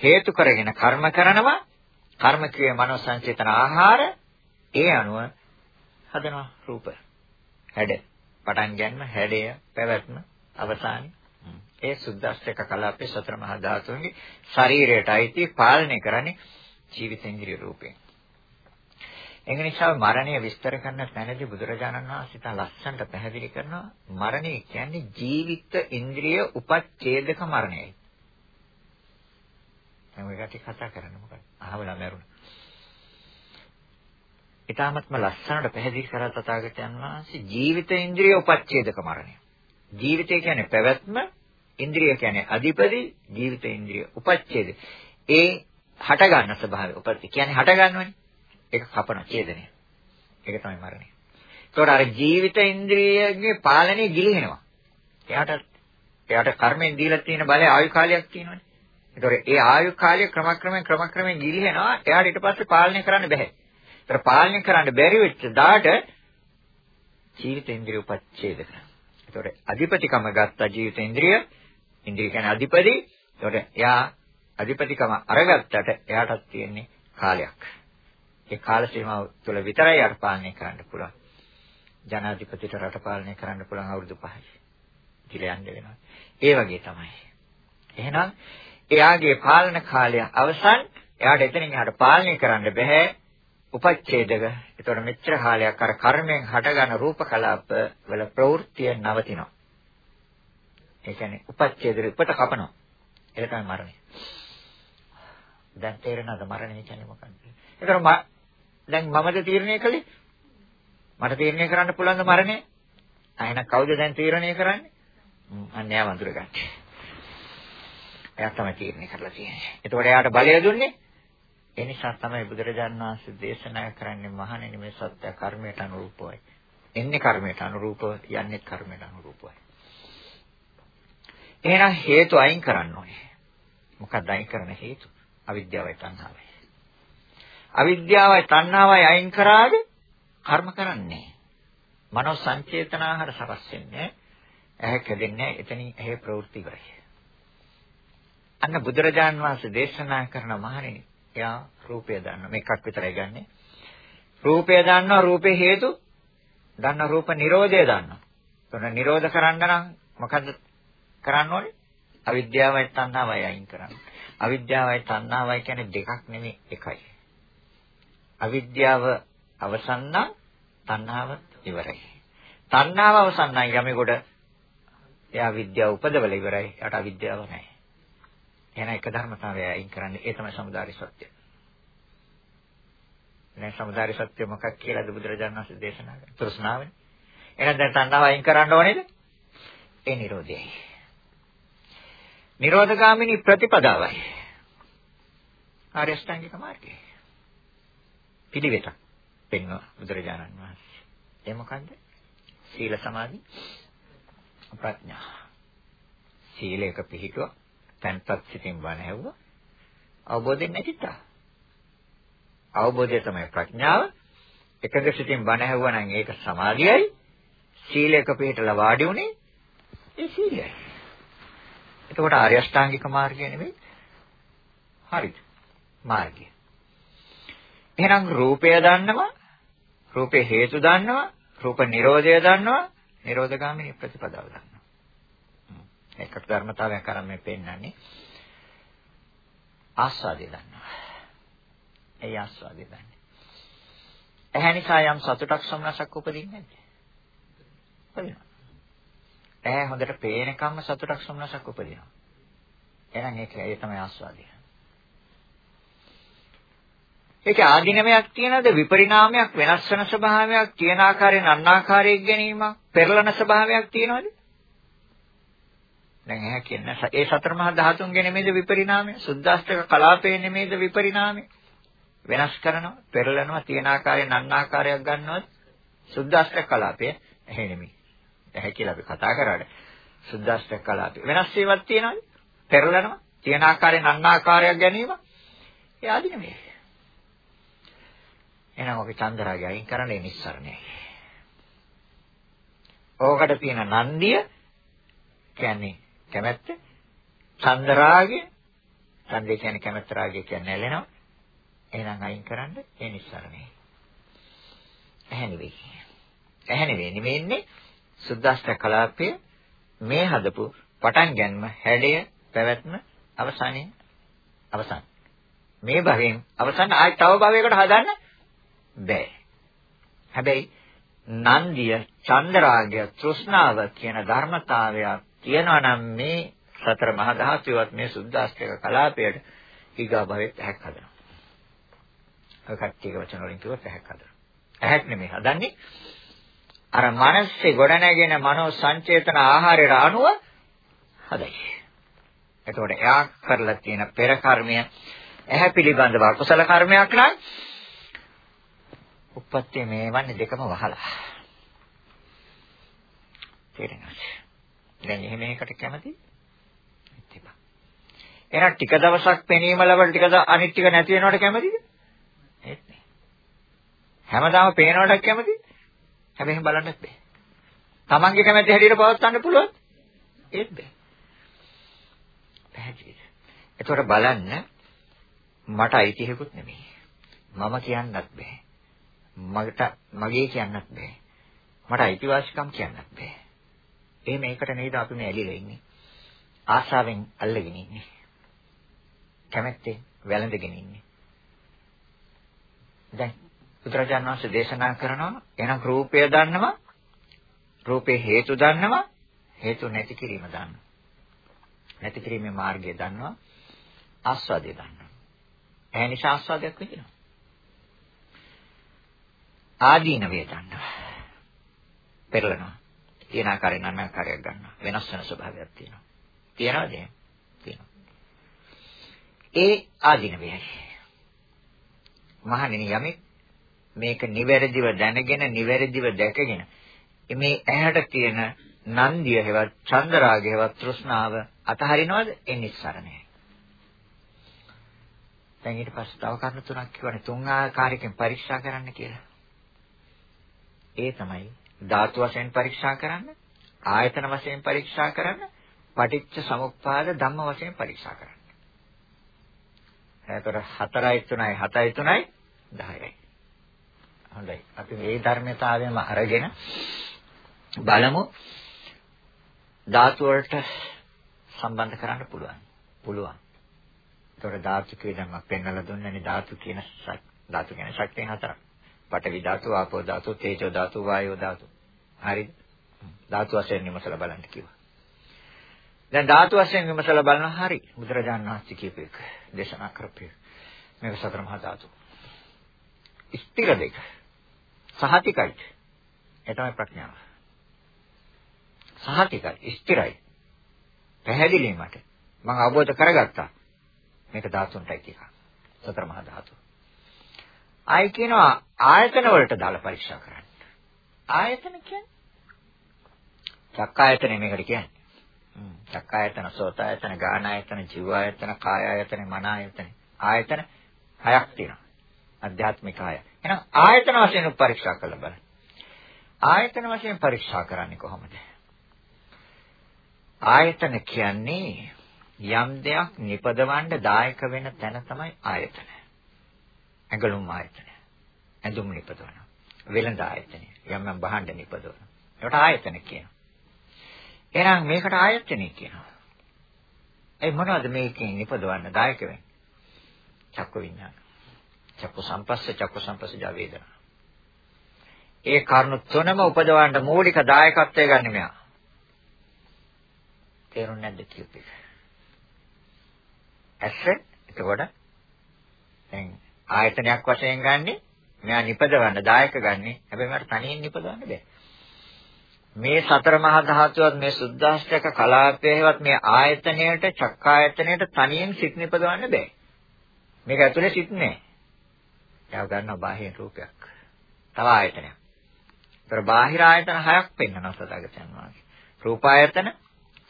හේතු කරගෙන කර්ම කරනවා. කර්ම ක්‍රිය මනෝ සංචේතන ආහාර ඒ අනුව හදනවා රූප. හැඩ. පටන් ගන්න හැඩය, පැවැත්ම, අවසානය. ඒ සුද්දාස්තක කලාපේ සතර මහා ධාතුන්ගේ ශරීරයට අයිති පාලනය කරන්නේ ජීවිතේන්ද්‍රිය රූපයෙන්. ඒක නිසා මරණය විස්තර කරන තැනදී බුදුරජාණන් වහන්සේ තා ලස්සනට පැහැදිලි කරනවා මරණය කියන්නේ ජීවිත ඉන්ද්‍රිය උපච්ඡේදක මරණයයි. දැන් ඔය ගැටි කතා කරන්න මොකද? අහවලා මරුණා. ඊටාත්ම ලස්සනට පැහැදිලි කරා තථාගතයන් වහන්සේ ජීවිත ඉන්ද්‍රිය උපච්ඡේදක මරණය. ජීවිතය කියන්නේ පැවැත්ම, ඉන්ද්‍රිය කියන්නේ අධිපති, ජීවිත ඉන්ද්‍රිය උපච්ඡේද. ඒ හට ගන්න ස්වභාවය. උපත් කියන්නේ හට ගන්නවනේ. ඒක කපන ඡේදනය. ඒක තමයි මරණය. ඒතකොට අර ජීවිත ඉන්ද්‍රියගේ පාලනය ගිලිහෙනවා. එයාට එයාට කර්මෙන් දීලා තියෙන බලය ආයු කාලයක් තියෙනවනේ. ඒතකොට ඒ ආයු කාලය ක්‍රමක්‍රමයෙන් ක්‍රමක්‍රමයෙන් ගිලිහෙනවා. එයාට ඊට පස්සේ පාලනය කරන්න බෑ. ඒතර පාලනය කරන්න බැරි වෙච්ච දාට ජීවිත ඉන්ද්‍රිය උපච්ඡේද කරනවා. ඒතකොට අධිපතිකම ගත්ත ජීවිත ඉන්ද්‍රිය ඉන්ද්‍රිය කියන්නේ අධිපති. ඒතකොට එයා අධිපතිකම අරගත්තට එයාටත් තියෙන්නේ කාලයක්. ඒ කාල සීමාව තුළ විතරයි අර පාලනය කරන්න පුළුවන්. ජනාධිපතිට රට පාලනය කරන්න පුළුවන් අවුරුදු 5යි. ඉතිලා යන්න වෙනවා. ඒ වගේ තමයි. එහෙනම් එයාගේ පාලන කාලය අවසන් එයාට එතනින් එහාට පාලනය කරන්න බෑ. උපච්ඡේදක. ඒතකොට මෙච්චර කාලයක් අර කර්මයෙන් හටගන්න රූප කලාප වල ප්‍රවෘත්තිය නවතිනවා. ඒ කියන්නේ උපච්ඡේදෙ උපත කපනවා. ඒක තමයි මරණය. දැන් තේරෙනවද මරණය කියන්නේ මොකක්ද? ඒතර දැන් මමද තීරණය කළේ? මට තීරණය කරන්න පුළුවන් මරණය? අයන කවුද දැන් තීරණය කරන්නේ? අන්න එයා වඳුර ගන්න. එයා තමයි තීරණය කරලා තියෙන්නේ. එතකොට එයාට බලය දුන්නේ. ඒ නිසා තමයි බුදුරජාණන් වහන්සේ දේශනා කරන්නේ මහණෙනි මේ සත්‍ය කර්මයට අනුරූපවයි. එන්නේ කර්මයට අනුරූපව යන්නේ කර්මයට අනුරූපවයි. එහෙනම් හේතු අයින් කරන්න ඕනේ. මොකක්ද අයින් කරන හේතු? අවිද්‍යාවයි තණ්හාවයි. අවිද්‍යාවයි තණ්හාවයි අයින් කරාද කර්ම කරන්නේ. මනෝ සංචේතනාහාර සකස් වෙන්නේ. ඇහැ කැදෙන්නේ එතනින් ඇහි ප්‍රවෘත්ති කරයි. අන්න බුදුරජාන් වහන්සේ දේශනා කරන මහණෙනි එයා රූපය දන්න මේකක් විතරයි ගන්නෙ. රූපය දන්නවා රූපේ හේතු දන්න රූප නිරෝධය දන්නවා. එතන නිරෝධ කරන්න නම් මොකද්ද කරන්න ඕනේ? අවිද්‍යාවයි තණ්හාවයි අයින් කරන්න. අවිද්‍යාවයි තණ්හාවයි කියන්නේ දෙකක් නෙමෙයි එකයි. අවිද්‍යාව අවසන් නම් තණ්හාව ඉවරයි. තණ්හාව අවසන් නම් යමෙකුට එයා විද්‍යාව උපදවල ඉවරයි. එයාට අවිද්‍යාව නැහැ. එහෙනම් එක ධර්මතාවය අයින් කරන්නේ ඒ තමයි සමුදාය සත්‍ය. දැන් සමුදාය සත්‍ය මොකක් කියලාද බුදුරජාණන් වහන්සේ දේශනා කරන්නේ? තෘෂ්ණාවනේ. එහෙනම් දැන් තණ්හාව අයින් කරන්න ඕනේද? ඒ නිරෝධයයි. නිරෝධගාමිනී ප්‍රතිපදාවයි. ආර්ය අෂ්ටාංගික මාර්ගය. පිළිවෙතක් පෙන්වන බුදුරජාණන් වහන්සේ. ඒ මොකන්ද? සීල සමාධි ප්‍රඥා. සීලයක පිහිටුව තැන්පත් සිතින් බණ ඇහුවා. අවබෝධයෙන් නැතිතා. අවබෝධය තමයි ප්‍රඥාව. එකද සිතින් බණ ඇහුවා නම් ඒක සමාධියයි. සීලයක පිහිටලා වාඩි උනේ ඒ සීලයයි. එතකොට ආර්ය අෂ්ටාංගික මාර්ගය නෙවෙයි. හරිද? මාර්ගය. එහෙනම් රූපය දන්නවා, රූපේ හේතු දන්නවා, රූප නිරෝධය දන්නවා, නිරෝධගාමිනී ප්‍රතිපදාව දන්නවා. ඒකට ධර්මතාවයක් අරන් මේ පෙන්නන්නේ. ආස්වාදය දන්නවා. ඒ ආස්වාදය දන්නේ. ඇහැ නිසා යම් සතුටක් සම්නසක් උපදින්නේ නැද්ද? උපදිනවා. ඇහැ හොඳට පේනකම්ම සතුටක් සම්නසක් උපදිනවා. එහෙනම් ඒක ඒ තමයි ආස්වාදය. ඒක ආධිනමයක් තියනද විපරිණාමයක් වෙනස් වෙන ස්වභාවයක් තියෙන ආකාරයෙන් අන්නාකාරයක් ගැනීමක් පෙරලන ස්වභාවයක් තියනවද? දැන් එහා කියන ඒ සතර මහා ධාතුන්ගේ නෙමෙයිද විපරිණාමය? සුද්දාස්තක කලාපේ නෙමෙයිද විපරිණාමය? වෙනස් කරනවා, පෙරලනවා, තියෙන ආකාරයෙන් අන්නාකාරයක් ගන්නවද? සුද්දාස්තක කලාපය එහෙ නෙමෙයි. එහේ කියලා අපි කතා කරාට සුද්දාස්තක කලාපය. වෙනස් ඒවාක් තියනවද? පෙරලනවා, තියෙන ආකාරයෙන් අන්නාකාරයක් ගැනීම. ඒ ආදි නෙමෙයි. එහෙනම් අපි චන්දරාගය අයින් කරන්නේ නිස්සරණයයි. ඕකට තියෙන නන්දිය කියන්නේ කැමැත්ත. චන්දරාගය ඡන්දේ කියන්නේ කැමැත්ත රාගය කියන්නේ ඇලෙනවා. එහෙනම් අයින් කරන්න ඒ නිස්සරණයයි. ඇහැ නෙවෙයි. ඇහැ නෙවෙයි නෙවෙන්නේ සුද්දාස්ත කලාපය මේ හදපු පටන් ගැනීම හැඩය පැවැත්ම අවසානයේ අවසන්. මේ භවයෙන් අවසන් ආයි තව භවයකට හදන්න බෑ. හැබැයි නන්දිය, චන්දරාගය, තෘෂ්ණාව කියන ධර්මතාවය තියෙනවා නම් මේ සතර මහා ධාතුවත් මේ සුද්දාස්තික කලාපයට ඊගා භවෙත් ඇහැක් හදනවා. ඔය කට්ටියක වචන වලින් කිව්වොත් ඇහැක් හදනවා. ඇහැක් නෙමෙයි හදන්නේ අර මනසේ ගොඩනැගෙන මනෝ සංචේතන ආහාරයට අනුව හදයි. එතකොට එයා කරලා තියෙන පෙර කර්මය ඇහැ පිළිබඳව අකුසල කර්මයක් නම් උප්පත්තිය මේවන්නේ දෙකම වහලා. තේරෙනවද? දැන් එහෙම එකකට කැමති? ඉතිපා. එහෙනම් ටික දවසක් පෙනීම ලැබලා ටික අනිත් ටික නැති වෙනවට කැමතිද? ඒත් නෑ. හැමදාම පේනවට කැමති? හැබැයි බලන්නත් බෑ. Tamange කැමැති හැටියට පවත්වන්න පුළුවන්? ඒත් බෑ. පැහැදිලිද? එතකොට බලන්න මට අයිතිහෙකුත් නෙමෙයි. මම කියන්නත් බෑ. මට මගේ කියන්නත් බෑ. මට අයිතිවාසිකම් කියන්නත් බෑ. එහෙම ඒකට නේද අපි මේ ඇලිලා ඉන්නේ. ආශාවෙන් අල්ලගෙන ඉන්නේ. කැමැත්තෙන් වැළඳගෙන ඉන්නේ. දැන් බුදුරජාණන් වහන්සේ දේශනා කරනවා එහෙනම් රූපය දන්නවා රූපේ හේතු දන්නවා හේතු නැති කිරීම දන්නවා. නැති කිරීමේ මාර්ගය දන්නවා ආස්වාදය දන්නවා. ඒ නිසා ආස්වාදයක් විඳිනවා. ආදීනවය දන්නවා. පෙරලනවා. තියෙන ආකාරයෙන් අන්න ආකාරයක් ගන්නවා. වෙනස් වෙන ස්වභාවයක් තියෙනවා. තියනවද? තියෙනවා. ඒ ආදීනවයයි. මහණෙනි යමෙක් මේක නිවැරදිව දැනගෙන නිවැරදිව දැකගෙන මේ ඇහැට තියෙන නන්දිය හේවත් චන්දරාගය හේවත් තෘෂ්ණාව අතහරිනවද? ඒ නිස්සරණයයි. දැන් ඊට පස්සේ තව කරුණු තුනක් කියවනේ තුන් ආකාරයකින් පරීක්ෂා කරන්න කියලා. ඒ තමයි ධාතු වශයෙන් පරීක්ෂා කරන්න, ආයතන වශයෙන් පරීක්ෂා කරන්න, පටිච්ච සමුප්පාද ධම්ම වශයෙන් පරීක්ෂා කරන්න. එතකොට 4යි 3යි 7යි 3යි 10යි. හොඳයි. අපි මේ ධර්මතාවයම අරගෙන බලමු ධාතු වලට සම්බන්ධ කරන්න පුළුවන්. පුළුවන්. ඒතකොට ධාතු කියන දැන් මම පෙන්වලා දුන්නනේ ධාතු කියන ධාතු කියන්නේ ශක්තිය හතරක්. පඨවි ධාතු, ආපෝ ධාතු, තේජෝ ධාතු, වායෝ ධාතු. හරිද? ධාතු වශයෙන් විමසලා බලන්න කිව්වා. දැන් ධාතු වශයෙන් විමසලා බලනවා හරි. බුදුරජාණන් වහන්සේ කියපු එක දේශනා කරපු මේක සතර මහා ධාතු. ස්ථිර දෙක. සහතිකයි. ඒ තමයි ප්‍රඥාව. සහතිකයි, ස්ථිරයි. පැහැදිලි මට. මම අවබෝධ කරගත්තා. මේක ධාතුන්ටයි කියක. සතර මහා ධාතු. ආයි කියනවා ආයතන වලට දාලා පරීක්ෂා කරන්න. ආයතන කියන්නේ චක්කායතනෙ මේකට කියන්නේ. චක්කායතන, සෝතායතන, ගානායතන, ජීවායතන, කායායතන, මනායතන. ආයතන හයක් තියෙනවා. අධ්‍යාත්මික ආය. එහෙනම් ආයතන වශයෙන් පරීක්ෂා කරලා බලන්න. ආයතන වශයෙන් පරීක්ෂා කරන්නේ කොහොමද? ආයතන කියන්නේ යම් දෙයක් නිපදවන්න දායක වෙන තැන තමයි ආයතන. ඇඟලුම් ආයතන. ඇඳුම් නිපදවන. වෙළඳ ආයතනය. යම් යම් භාණ්ඩ නිපදවන. ඒකට ආයතන කියනවා. එහෙනම් මේකට ආයතනෙ කියනවා. ඒ මොනවද මේකෙන් නිපදවන්න දායක වෙන්නේ? චක්ක විඥාන. චක්ක සම්පස්ස චක්ක සම්පස්සජ වේදනා. ඒ කරුණු තුනම උපදවන්න මූලික දායකත්වය ගන්න මෙයා. තේරුන්නේ නැද්ද කියුපේ? ඇස එතකොට දැන් ආයතනයක් වශයෙන් ගන්නෙ මෙයා නිපදවන්න දායක ගන්නෙ හැබැයි මට තනියෙන් නිපදවන්න බෑ. මේ සතර මහා ධාතුවත් මේ සුද්දාෂ්ටක කලාපයේවත් මේ ආයතනයට චක්කායතනයට තනියෙන් සිත් නිපදවන්න බෑ. මේක ඇතුලේ සිත් නෑ. එයා ගන්නවා බාහිර රූපයක්. තව ආයතනයක්. ඒතර බාහිර ආයතන හයක් පෙන්වනවා සදාගතයන් වහන්සේ. රූපායතන,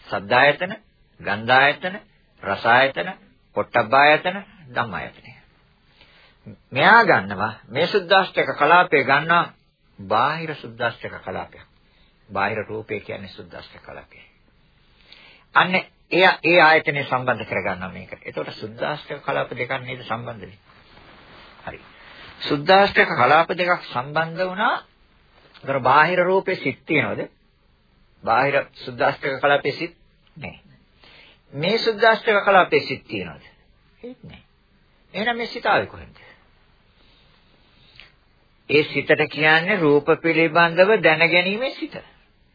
සද්දායතන, ගන්ධායතන, රසායතන, පොට්ටබ්බායතන, ධම්මායතන. මෙයා ගන්නවා මේ සුද්දාෂ්ටක කලාපය ගන්නවා බාහිර සුද්දාෂ්ටක කලාපයක්. බාහිර රූපය කියන්නේ සුද්දාෂ්ටක කලාපය. අන්න එය ඒ ආයතනය සම්බන්ධ කරගන්නවා මේකට. එතකොට සුද්දාෂ්ටක කලාප දෙකක් නේද සම්බන්ධ වෙන්නේ. හරි. සුද්දාෂ්ටක කලාප දෙකක් සම්බන්ධ වුණා. ඒතර බාහිර රූපේ සිත් තියනවද? බාහිර සුද්දාෂ්ටක කලාපේ සිත් නැහැ. මේ සුද්දාෂ්ටක කලාපේ සිත් තියනවද? ඒත් නැහැ. එහෙනම් මේ සිත ආවේ කොහෙන්ද? ඒ සිතට කියන්නේ රූප පිළිබඳව දැනගැනීමේ සිත.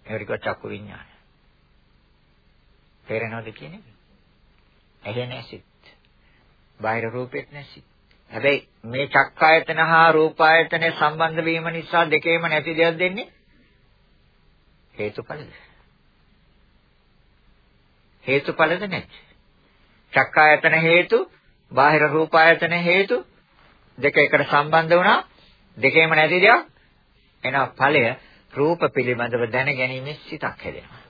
ඒකට කිව්වා චක්කු විඤ්ඤාණය. තේරෙනවද කියන්නේ? ඇහැ නැසිත. බාහිර රූපෙත් නැසිත. හැබැයි මේ චක්කායතන හා රූපායතන සම්බන්ධ වීම නිසා දෙකේම නැති දෙයක් දෙන්නේ හේතුඵලද? හේතුඵලද නැති. චක්කායතන හේතු, බාහිර රූපායතන හේතු දෙක එකට සම්බන්ධ වුණා දෙකේම නැති දෙයක් එනවා ඵලය රූප පිළිබඳව දැන ගැනීමේ සිතක් හැදෙනවා.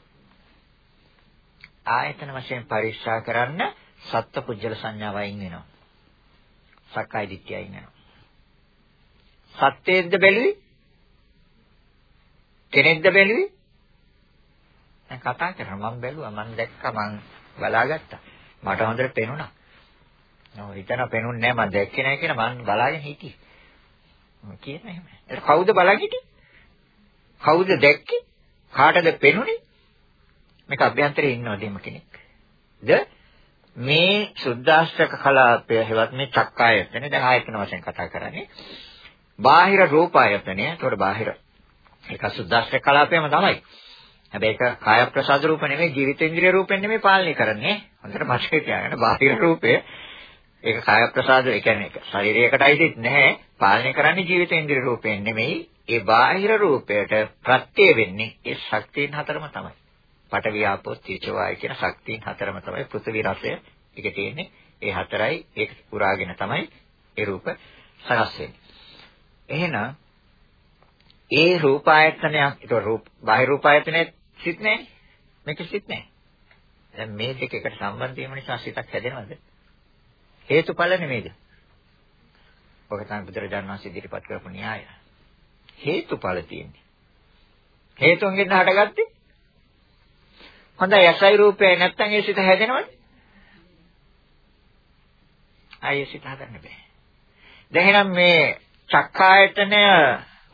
ආයතන වශයෙන් පරික්ෂා කරන්න සත්පුජ්‍යල සංඥාව අයින් වෙනවා. සක්කාය දිට්ඨිය අයින් වෙනවා. සත්‍යයේද බැලුවේ? කෙනෙක්ද බැලුවේ? දැන් කතා කරනවා මම බැලුවා මම දැක්කා මම බලාගත්තා. මට හොඳට පේනුණා. නෝ හිතන පේනුන්නේ නැහැ මම දැක්කේ නැහැ කියලා මම බලාගෙන හිටියේ. කියන එහෙම. ඒක කවුද බලන් හිටියේ? කවුද දැක්කේ? කාටද පෙනුනේ? මේක අභ්‍යන්තරේ ඉන්නවද එම කෙනෙක්? ද මේ සුද්දාෂ්ටක කලාපය හෙවත් මේ චක්කායතන දැන් ආයතන වශයෙන් කතා කරන්නේ. බාහිර රූපායතනය. ඒතකොට බාහිර ඒක සුද්දාෂ්ටක කලාපයම තමයි. හැබැයි ඒක කාය ප්‍රසාද රූප නෙමෙයි ජීවිතේන්ද්‍රිය රූපෙන් නෙමෙයි පාලනය කරන්නේ. හොඳට මතක තියාගන්න බාහිර රූපය ඒක කාය ප්‍රසාද ඒ කියන්නේ ශරීරයකට අයිතිත් නැහැ. පාලනය කරන්නේ ජීවිතේන්ද්‍රිය රූපයෙන් නෙමෙයි. ඒ බාහිර රූපයට ප්‍රත්‍ය වෙන්නේ ඒ ශක්තියන් හතරම තමයි. පඨවි ආපෝ තේජෝ වායු කියන ශක්තියන් හතරම තමයි පෘථිවි රසය. ඒක තියෙන්නේ. ඒ හතරයි ඒක පුරාගෙන තමයි ඒ රූප සකස් වෙන්නේ. එහෙනම් ඒ රූපායතනයක් ඒක රූප බාහිර රූපායතනයේ සිත් නැහැ. මේක සිත් නැහැ. දැන් මේ දෙක එකට සම්බන්ධ වීම නිසා සිතක් හැදෙනවද? හේතුඵල නෙමෙයිද? ඔක තමයි බුදුරජාණන් වහන්සේ ඉදිරිපත් කරපු න්‍යාය. හේතුඵල තියෙන්නේ. හේතුන්ගෙන් හටගත්තේ. හොඳයි ඇසයි රූපය නැත්තම් ඒ සිත හැදෙනවද? ආයේ සිත හදන්න බෑ. දැන් එහෙනම් මේ චක්කායතනය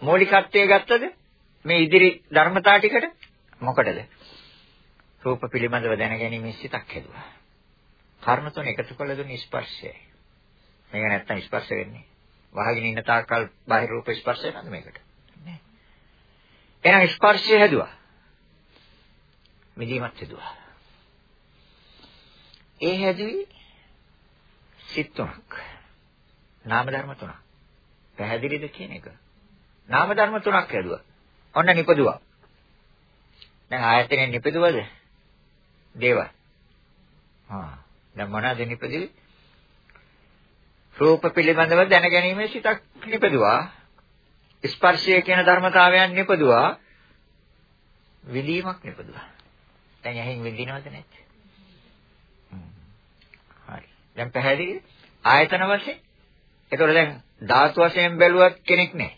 මූලිකත්වයේ ගත්තද? මේ ඉදිරි ධර්මතා ටිකට මොකටද? රූප පිළිබඳව දැනගැනීමේ සිතක් හැදුවා. කර්ණ තුන එකතු කළ දුන්නේ ස්පර්ශයයි. මේක නැත්තම් ස්පර්ශ වෙන්නේ. වහගෙන ඉන්න තාක්කල් බාහිර රූප ස්පර්ශ වෙනවද මේකට? නෑ. එහෙනම් ස්පර්ශය හැදුවා. මිදීමත් හැදුවා. ඒ හැදුවේ සිත් තුනක්. නාම ධර්ම තුනක්. පැහැදිලිද කියන එක? නාම ධර්ම තුනක් හැදුවා. ඔන්න නිපදුවා. දැන් ආයතනෙ නිපදුවද? දේවල්. ආ දැන් මොනවද නිපදිවි? රූප පිළිබඳව දැනගැනීමේ සිතක් නිපදුවා. ස්පර්ශය කියන ධර්මතාවයන් නිපදුවා. විදීමක් නිපදුවා. දැන් ඇහෙන් විඳිනවද නැද්ද? හරි. දැන් පැහැදිලි ආයතන වශයෙන්. ඒතකොට දැන් ධාතු වශයෙන් බැලුවත් කෙනෙක් නැහැ.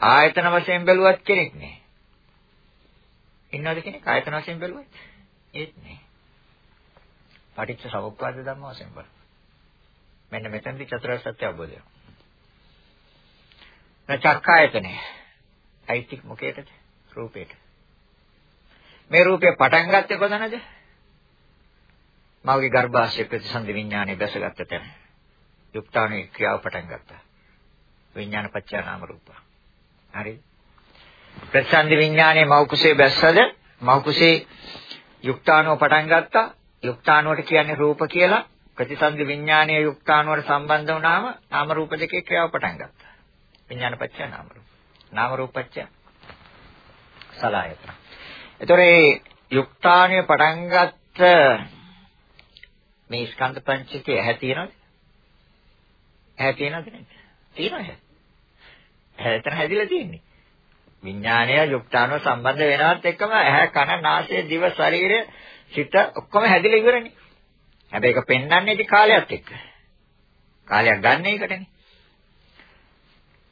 ආයතන වශයෙන් බැලුවත් කෙනෙක් නැහැ. ඉන්නවද කෙනෙක් ආයතන වශයෙන් බැලුවත්? ඒත් නෑ. පටිච්ච සමුප්පාද ධර්ම වශයෙන් බලන්න. මෙන්න මෙතනදී චතුරාර්ය සත්‍ය අවබෝධය. චක්කායතනේ. අයිතික මොකේද? රූපේට. මේ රූපය පටන් ගත්තේ කොතනද? මවගේ ගර්භාෂය ප්‍රතිසන්දි විඥානය බැසගත්ත තැන. යුක්තාණේ ක්‍රියාව පටන් ගත්තා. විඥාන පත්‍ය නාම රූප. හරි. ප්‍රතිසන්දි විඥානයේ මව කුසේ බැස්සද මව කුසේ යුක්තාණුව පටන් ගත්තා. යුක්තාණුවට කියන්නේ රූප කියලා. ප්‍රතිසන්දි විඥානීය යුක්තාණුවට සම්බන්ධ වුණාම නාම රූප දෙකේ ක්‍රියාව පටන් ගත්තා. විඥාන පත්‍ය නාම රූප. නාම රූප පත්‍ය සලආයතන. ඒතොර මේ යුක්තාණුවේ පටන් ගත්ත මේ ස්කන්ධ පංචකයේ ඇහැ තියෙනවද? ඇහැ තියෙනවද නැද්ද? තියෙනවා ඇහැ. ඇහැ එතන හැදිලා තියෙන්නේ. විඥානය යුක්තාණුව සම්බන්ධ වෙනවත් එක්කම ඇහැ කන නාසය දිව ශරීරය සිත ඔක්කොම හැදිලා ඉවරනේ. හැබැයි ඒක පෙන්වන්නේ ඉති කාලයත් එක්ක. කාලයක් ගන්න එකටනේ.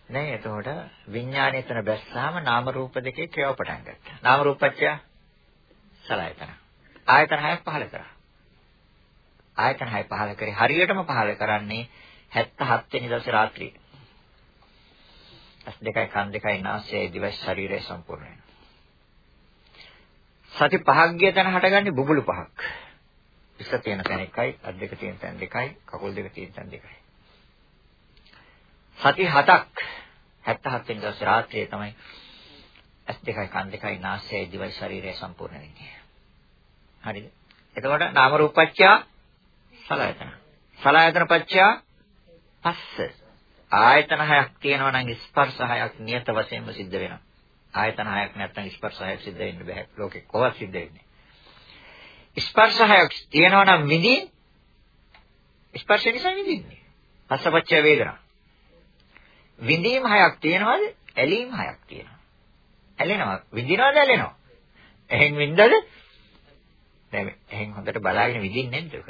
නෑ එතකොට විඥානය එතන බැස්සාම නාම රූප දෙකේ ක්‍රියාව පටන් ගත්තා. නාම රූපච්චය සලආයතන. ආයතන හයක් පහල කරා. ආයතන හය පහල කරේ හරියටම පහල කරන්නේ 77 වෙනි දවසේ රාත්‍රියේ. ඇස් දෙකයි කන් දෙකයි නාසයයි දිවයි ශරීරය සම්පූර්ණ වෙනවා. සති පහක් ගිය තැන හටගන්නේ බුබුලු පහක්. ඉස්ස තියෙන තැන එකයි, අත් දෙක තියෙන තැන දෙකයි, කකුල් දෙක තියෙන තැන දෙකයි. සති හතක් 77 වෙනි දවසේ රාත්‍රියේ තමයි ඇස් දෙකයි කන් දෙකයි නාසයයි දිවයි ශරීරය සම්පූර්ණ වෙන්නේ. හරිද? එතකොට නාම රූපච්ඡා සලආයතන. සලආයතන පච්චා පස්ස. ආයතන හයක් තියෙනවා නම් ස්පර්ශ හයක් නියත වශයෙන්ම සිද්ධ වෙනවා. ආයතන හයක් නැත්නම් ස්පර්ශ හයක් සිද්ධ වෙන්න බෑ. ලෝකේ කොහොමද සිද්ධ වෙන්නේ? ස්පර්ශ හයක් තියෙනවා නම් විඳින් ස්පර්ශ නිසා විඳින්නේ. පස්සපච්චය වේදනා. විඳීම් හයක් තියෙනවද? ඇලීම් හයක් තියෙනවා. ඇලෙනවා. විඳිනවද ඇලෙනවා? එහෙන් වින්දද? දැන් එහෙන් හොඳට බලාගෙන විඳින්නේ නැද්ද ඔක?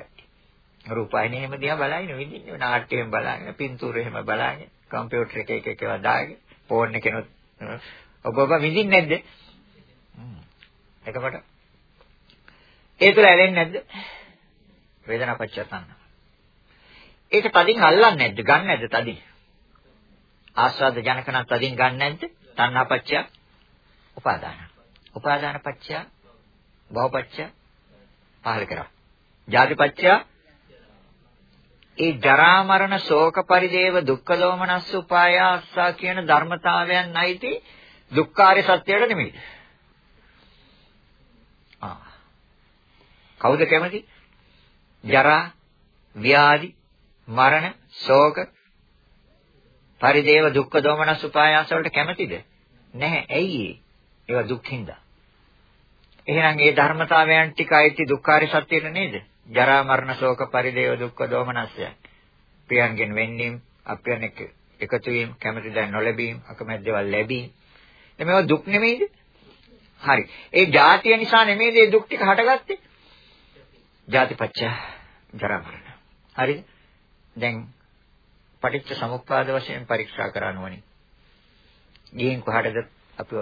රූපాయනේ එහෙම දිහා බලාගෙන විඳින්නේ නාට්‍යයෙන් බලාගෙන පින්තූර එහෙම බලාගෙන කම්පියුටර් එකේ එක එක ඒවා දාගෙන ෆෝන් එකේනොත් ඔබ ඔබ විඳින්නේ නැද්ද? එතකොට ඒ තුල ඇලෙන්නේ නැද්ද? වේදනා පච්චතන්න. ඒක තදින් අල්ලන්නේ නැද්ද? ගන්න නැද්ද තදින්? ආස්වාද ජනකන තදින් ගන්න නැද්ද? තණ්හා පච්චය උපාදාන. උපාදාන පච්චය භවපච්චය පහල කරා. ජාති පච්චය ඒ ජරා මරණ ශෝක පරිදේව දුක්ඛ දෝමනස්ස උපායාස්සා කියන ධර්මතාවයන් නැති දුක්ඛාරය සත්‍යයට නෙමෙයි. ආ. කවුද කැමති? ජරා, ව්‍යාධි, මරණ, ශෝක පරිදේව දුක්ඛ දෝමනස්ස උපායාස වලට කැමතිද? නැහැ. ඇයි ඒ? ඒවා දුක්ඛින්ද. එහෙනම් ඒ ධර්මතාවයන් ටික අයිති දුක්ඛාරය සත්‍යයට නේද? ජරා මරණ ශෝක පරිදේව දුක්ඛ දෝමනස්ය. ප්‍රියන්ගෙන් වෙන්නීම්, අප්‍රියන් එක්ක එකතු වීම, කැමති දෑ නොලැබීම, අකමැති දේවල් ලැබීම. මේවා දුක් නෙමෙයිද? හරි. ඒ જાතිය නිසා නෙමෙයිද මේ දුක් ටික හටගත්තේ? ජාතිපච්චය ජරා මරණ. හරිද? දැන් පටිච්ච සමුප්පාද වශයෙන් පරීක්ෂා කරන්න ඕනේ. ගිහින් කොහටද අපිව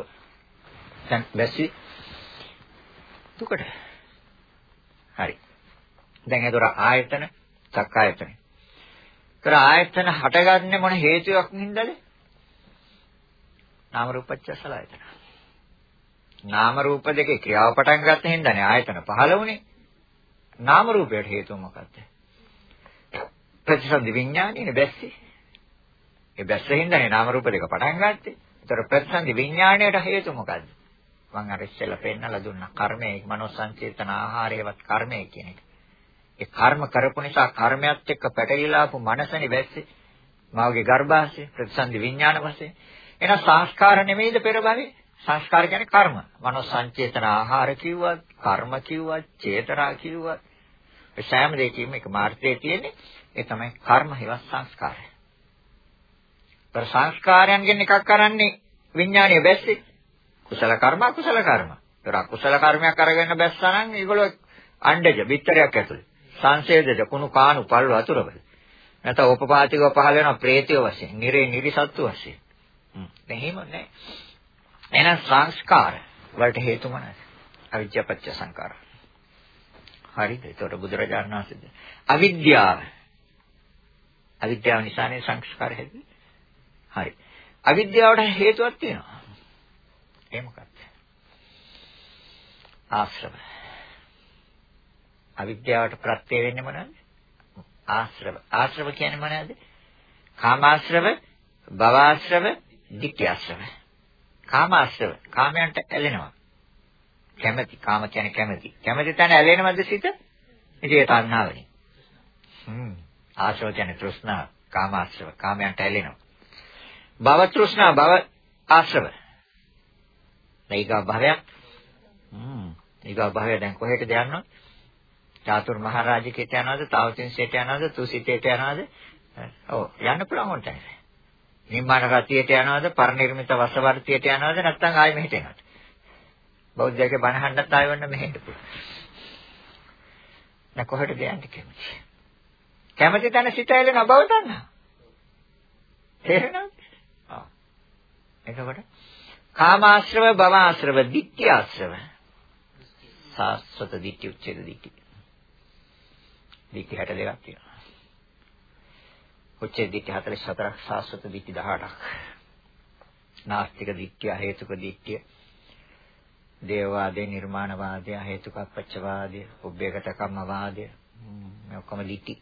දැන් බැස්සි දුකට. හරි. දැන් ඒතර ආයතන සක්කායතන. ඒතර ආයතන හටගන්නේ මොන හේතුවක් නින්දාද? නාම රූපච්ඡසල ආයතන. නාම රූප දෙකේ ක්‍රියාව පටන් ගන්න හින්දානේ ආයතන පහළ වුණේ. නාම රූපයට හේතුව මොකද්ද? ප්‍රතිසන්දි විඥානේ බැස්සේ. ඒ බැස්සේ හින්දානේ නාම රූප දෙක පටන් ගත්තේ. ඒතර ප්‍රතිසන්දි විඥාණයට හේතුව මොකද්ද? මම අර ඉස්සෙල්ලා පෙන්නලා දුන්නා කර්මය, මනෝ සංචේතන ආහාරයවත් කර්මය කියන එක. ඒ කර්ම කරපු නිසා කර්මයක් එක්ක පැටලිලා ආපු මනසනේ වැස්සේ. මාගේ ගර්භාෂය ප්‍රතිසන්දි විඥාන වශයෙන්. එහෙනම් සංස්කාර නෙමෙයිද පෙර භවයේ? සංස්කාර කියන්නේ කර්ම. මනෝ සංචේතන ආහාර කිව්වත්, කර්ම කිව්වත්, චේතනා කිව්වත් ඒ සෑම දෙයකින්ම එක මාර්ගයේ තියෙන්නේ ඒ තමයි කර්ම හේවත් සංස්කාරය. ਪਰ සංස්කාරයන්ගෙන් එකක් කරන්නේ විඥානීය බැස්සේ. කුසල කර්ම අකුසල කර්ම. ඒතර අකුසල කර්මයක් අරගෙන බැස්සා නම් ඒගොල්ලෝ අණ්ඩජ පිටරයක් ඇතුලේ. සංසේදජ කුණු කාණු පල් වතුරවල. නැත්නම් උපපාතිකව පහළ වෙන ප්‍රේතය වශයෙන්, නිරේ නිරිසත්තු වශයෙන්. හ්ම්. එහෙම නැහැ. එහෙනම් සංස්කාර වලට හේතු මොනවාද? අවිජ්ජාපච්ච සංකාර. හරිද? ඒතකොට බුදුරජාණන් වහන්සේ අවිද්‍යාව. අවිද්‍යාව නිසානේ සංස්කාර හැදෙන්නේ. හරි. අවිද්‍යාවට හේතුවක් තියෙනවා. ඒ මොකක්ද? ආශ්‍රව. අවිද්‍යාවට ප්‍රත්‍ය වෙන්නේ මොනවද? ආශ්‍රව. ආශ්‍රව කියන්නේ මොනවද? කාමාශ්‍රව, භවආශ්‍රව, ditthyaශ්‍රව. කාමාශ්‍රව. කාමයන්ට ඇලෙනවා. කැමැති. කාම කියන්නේ කැමැති. කැමැති තැන ඇලෙනවද සිත? ඉතින් ඒ තණ්හාවනේ. හ්ම්. ආශ්‍රව කියන්නේ තෘෂ්ණා. කාමාශ්‍රව. කාමයන්ට ඇලෙනවා. භව තෘෂ්ණා භව ආශ්‍රව. ඊගා භවයක්. හ්ම්. ඊගා භවය දැන් කොහෙටද යන්නේ? චාතුර් මහරජකේට යනවද? තාවතින්සයට යනවද? තුසිතේට යනවද? ඔව් යන්න පුළුවන් උන්ට. නිම්මාන රතියට යනවද? පරිනිර්මිත වසවර්තියට යනවද? නැත්නම් ආයෙ මෙහෙට එනවද? බෞද්ධයාගේ බණ අහන්නත් ආයෙ වන්න මෙහෙට පුළුවන්. දැන් කොහෙටද යන්නේ කැමති? කැමති තැන සිත ඇලෙන බව දන්නා. තේරෙනවද? ආ. එතකොට කාමාශ්‍රව, භවආශ්‍රව, ditthියාශ්‍රව. සාස්වත ditthි උච්ඡේද ditthි. ditthි 62ක් තියෙනවා. උච්ඡේද ditthි 44ක්, සාස්වත ditthි 18ක්. නාස්තික ditthිය, හේතුක ditthිය, දේවවාදේ, නිර්මාණවාදය, හේතුකප්පච්චවාදය, උබ්බේගත කම්මවාදය, මේ ඔක්කොම ditthි.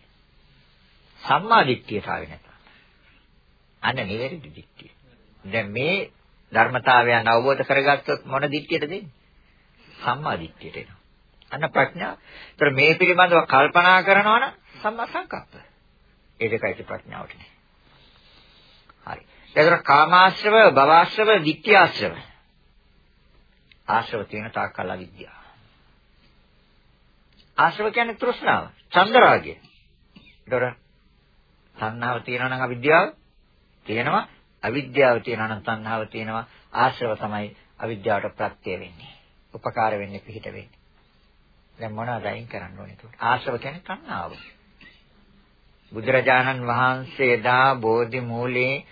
සම්මා දිට්ඨියට ආවේ නැත. අන්න නිවැරදි දිට්ඨිය. දැන් මේ ධර්මතාවයන් අවබෝධ කරගත්තොත් මොන දිට්ඨියටද එන්නේ? සම්මා දිට්ඨියට එනවා. අන්න ප්‍රඥා. ඒතර මේ පිළිබඳව කල්පනා කරනවා නම් සම්මා සංකප්ප. ඒ දෙකයි ප්‍රඥාවට නේ. හරි. ඒතර කාමාශ්‍රව, භවආශ්‍රව, ditthියාශ්‍රව. ආශ්‍රව තියෙන තාක්කල් අවිද්‍යාව. ආශ්‍රව කියන්නේ තෘෂ්ණාව, චන්දරාගය. ඒතර තණ්හාව තියෙනවා නම් අවිද්‍යාව තියෙනවා. අවිද්‍යාව තියෙනවා නම් තණ්හාව තියෙනවා. ආශ්‍රව තමයි අවිද්‍යාවට ප්‍රත්‍ය වෙන්නේ. උපකාර වෙන්නේ පිහිට වෙන්නේ. දැන් මොනවද අයින් කරන්න ඕනේ ඒක? ආශ්‍රව කියන්නේ තණ්හාව. බුදුරජාණන් වහන්සේ දා බෝධි මූලේ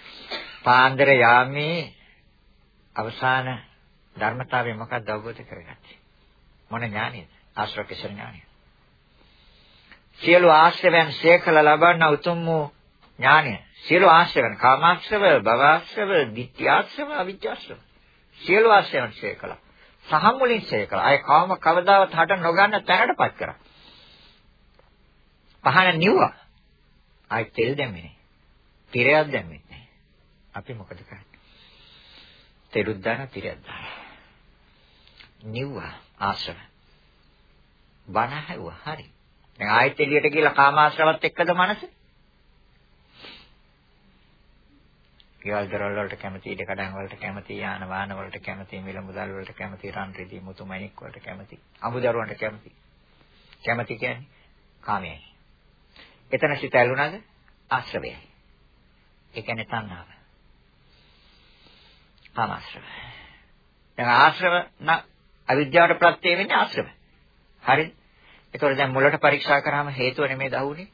පාන්දර යාමේ අවසාන ධර්මතාවය මොකක්ද අවබෝධ කරගත්තේ? මොන ඥානෙද? ආශ්‍රව කෙසර ඥානෙ. සියලු ආශ්‍රවයන් සේකල ලබන උතුම් වූ ඥානය. සියලු ආශ්‍රවයන් කාමාශ්‍රව, භවආශ්‍රව, ditthියාශ්‍රව, අවිජ්ජාශ්‍රව. සියලු ආශ්‍රවයන් සේකල. සහ මුලින් සේකල. අය කාම කවදාවත් හට නොගන්න තැනටපත් කරා. පහන නිව්වා. ආයි තෙල් දැම්මේ නෑ. තිරයක් දැම්මේ නෑ. අපි මොකද කරන්නේ? තෙරුත් දාන තිරයක් දාන. නිව්වා ආශ්‍රව. බණ හැවුවා හරි. දැන් ආයෙත් එළියට ගිහලා කාමාශ්‍රවත් එක්කද මනස? ගෙවල් දරවල් වලට කැමති, ඉඩ කඩන් වලට කැමති, යාන වාහන වලට කැමති, මිල මුදල් වලට කැමති, රන් රිදී මුතුමැණික් වලට කැමති, අමුදරුවන්ට කැමති. කැමති කියන්නේ කාමයයි. එතන සිත ඇලුනද? ආශ්‍රවයයි. ඒ කියන්නේ තණ්හාව. කාමාශ්‍රව. දැන් ආශ්‍රව න අවිද්‍යාවට ප්‍රත්‍ය වෙන්නේ ආශ්‍රව. හරිද? ඒතකොට දැන් මුලට පරීක්ෂා කරාම හේතුව නෙමෙයි දහුනේ.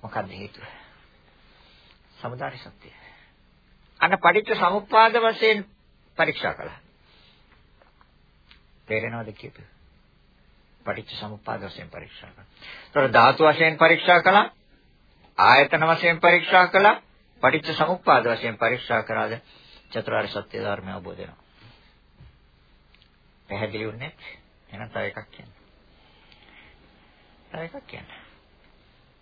මොකක්ද හේතුව? සමුදාය සත්‍යය. අන්න පටිච්ච සමුප්පාද වශයෙන් පරීක්ෂා කළා. තේරෙනවද කියපේ? පටිච්ච සමුප්පාද වශයෙන් පරීක්ෂා කළා. ඒතකොට ධාතු වශයෙන් පරීක්ෂා කළා. ආයතන වශයෙන් පරීක්ෂා කළා. පටිච්ච සමුප්පාද වශයෙන් පරීක්ෂා කරාද චතුරාර්ය සත්‍ය ධර්මය අවබෝධ වෙනවා. පැහැදිලි වුණේ? එහෙනම් තව එකක් කියන්න. තව එකක් කියන්න.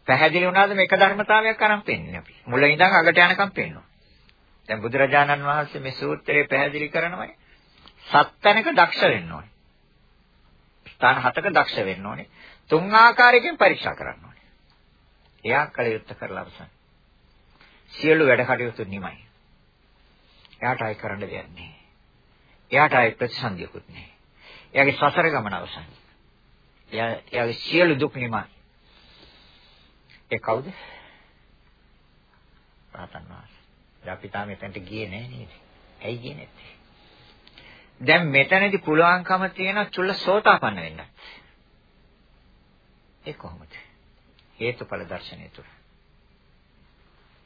පැහැදිලි වුණාද මේක ධර්මතාවයක් අරන් පෙන්නන්නේ අපි. මුල ඉඳන් අගට යනකම් පෙන්නවා. දැන් බුදුරජාණන් වහන්සේ මේ සූත්‍රය පැහැදිලි කරනවානේ. සත්තැනක දක්ෂ වෙන්න ඕනේ. ස්ථාන හතක දක්ෂ වෙන්න ඕනේ. තුන් ආකාරයකින් පරීක්ෂා කරන්න ඕනේ. එයා කල යුත්තේ කරලා අවසන්. සියලු වැඩ කටයුතු නිමයි. එයාට අය කරන්න දෙයක් නැහැ. එයාට අය ප්‍රතිසන්දියකුත් නැහැ. එයාගේ සසර ගමන අවසන්. එයාගේ සියලු දුක් නිමයි. ඒ කවුද? රහතන් වහන්සේ. දැන් අපි තාම එතනට ගියේ නෑ නේද? ඇයි ගියේ නැත්තේ? දැන් මෙතනදී පුළුවන්කම තියෙන චුල්ල සෝතාපන්න වෙන්න. ඒ කොහොමද? හේතුඵල දර්ශනය තුල.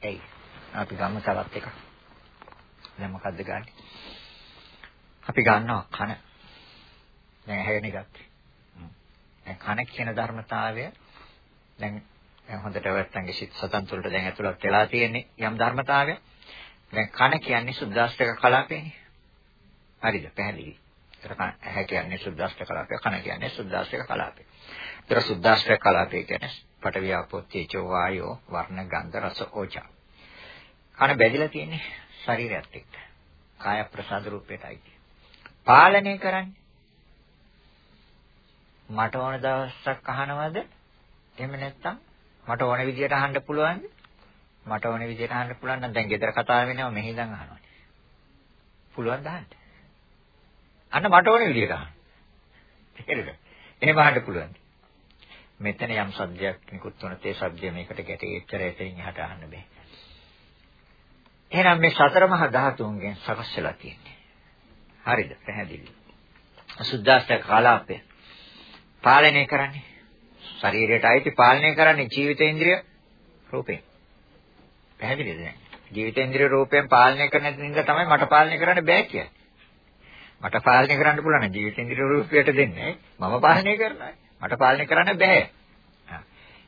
එයි අපි ගමු තවත් එකක්. දැන් මොකද්ද ගන්නෙ? අපි ගන්නවා කන. දැන් ඇහෙන්නේ ගත්තේ. දැන් කන කියන ධර්මතාවය දැන් දැන් හොඳට වැත්තන්ගේ සිත් සතන් තුළට දැන් ඇතුළත් වෙලා තියෙන්නේ යම් ධර්මතාවයක්. දැන් කන කියන්නේ සුද්දාස්තක කලාපේනේ. හරිද? පැහැදිලි. ඒතර ඇහැ කියන්නේ සුද්දාස්තක කලාපය, කන කියන්නේ සුද්දාස්තක කලාපය. ඒතර සුද්දාස්තක කලාපය කියන්නේ පඨවි ආපෝ තේජෝ වායෝ වර්ණ ගන්ධ රස ඕජා. කන බැඳිලා තියෙන්නේ ශරීරයත් එක්ක. කාය ප්‍රසාද රූපයටයි. පාලනය කරන්නේ මට ඕන දවසක් අහනවද? එහෙම නැත්නම් මට ඕන විදියට අහන්න පුළුවන්ද? මට ඕන විදියට අහන්න පුළුවන් නම් දැන් ගෙදර කතා වෙනවා මෙහි ඉඳන් අහනවා. පුළුවන් අහන්න. අන්න මට ඕන විදියට අහන්න. තේරෙද? එහෙම අහන්න පුළුවන්. මෙතන යම් සබ්ජෙක්ට් නිකුත් වුණත් ඒ සබ්ජෙක්ට් මේකට ගැටේ එච්චර එතනින් එහාට අහන්න බෑ. එහෙනම් මේ සතර මහා ධාතුන්ගෙන් සකස් වෙලා තියෙන්නේ. හරිද? පැහැදිලි. සුද්දාස්තක කලාපය පාලනය කරන්නේ ශරීරයට අයිති පාලනය කරන්නේ ජීවිතේන්ද්‍රිය රූපේ. පැහැදිලිද දැන්? ජීවිතේන්ද්‍රිය රූපයෙන් පාලනය කරන නිසා තමයි මට පාලනය කරන්න බෑ කියන්නේ. මට පාලනය කරන්න පුළුවන් ජීවිතේන්ද්‍රිය රූපයට දෙන්නේ මම පාලනය කරනවා. මට පාලනය කරන්න බෑ.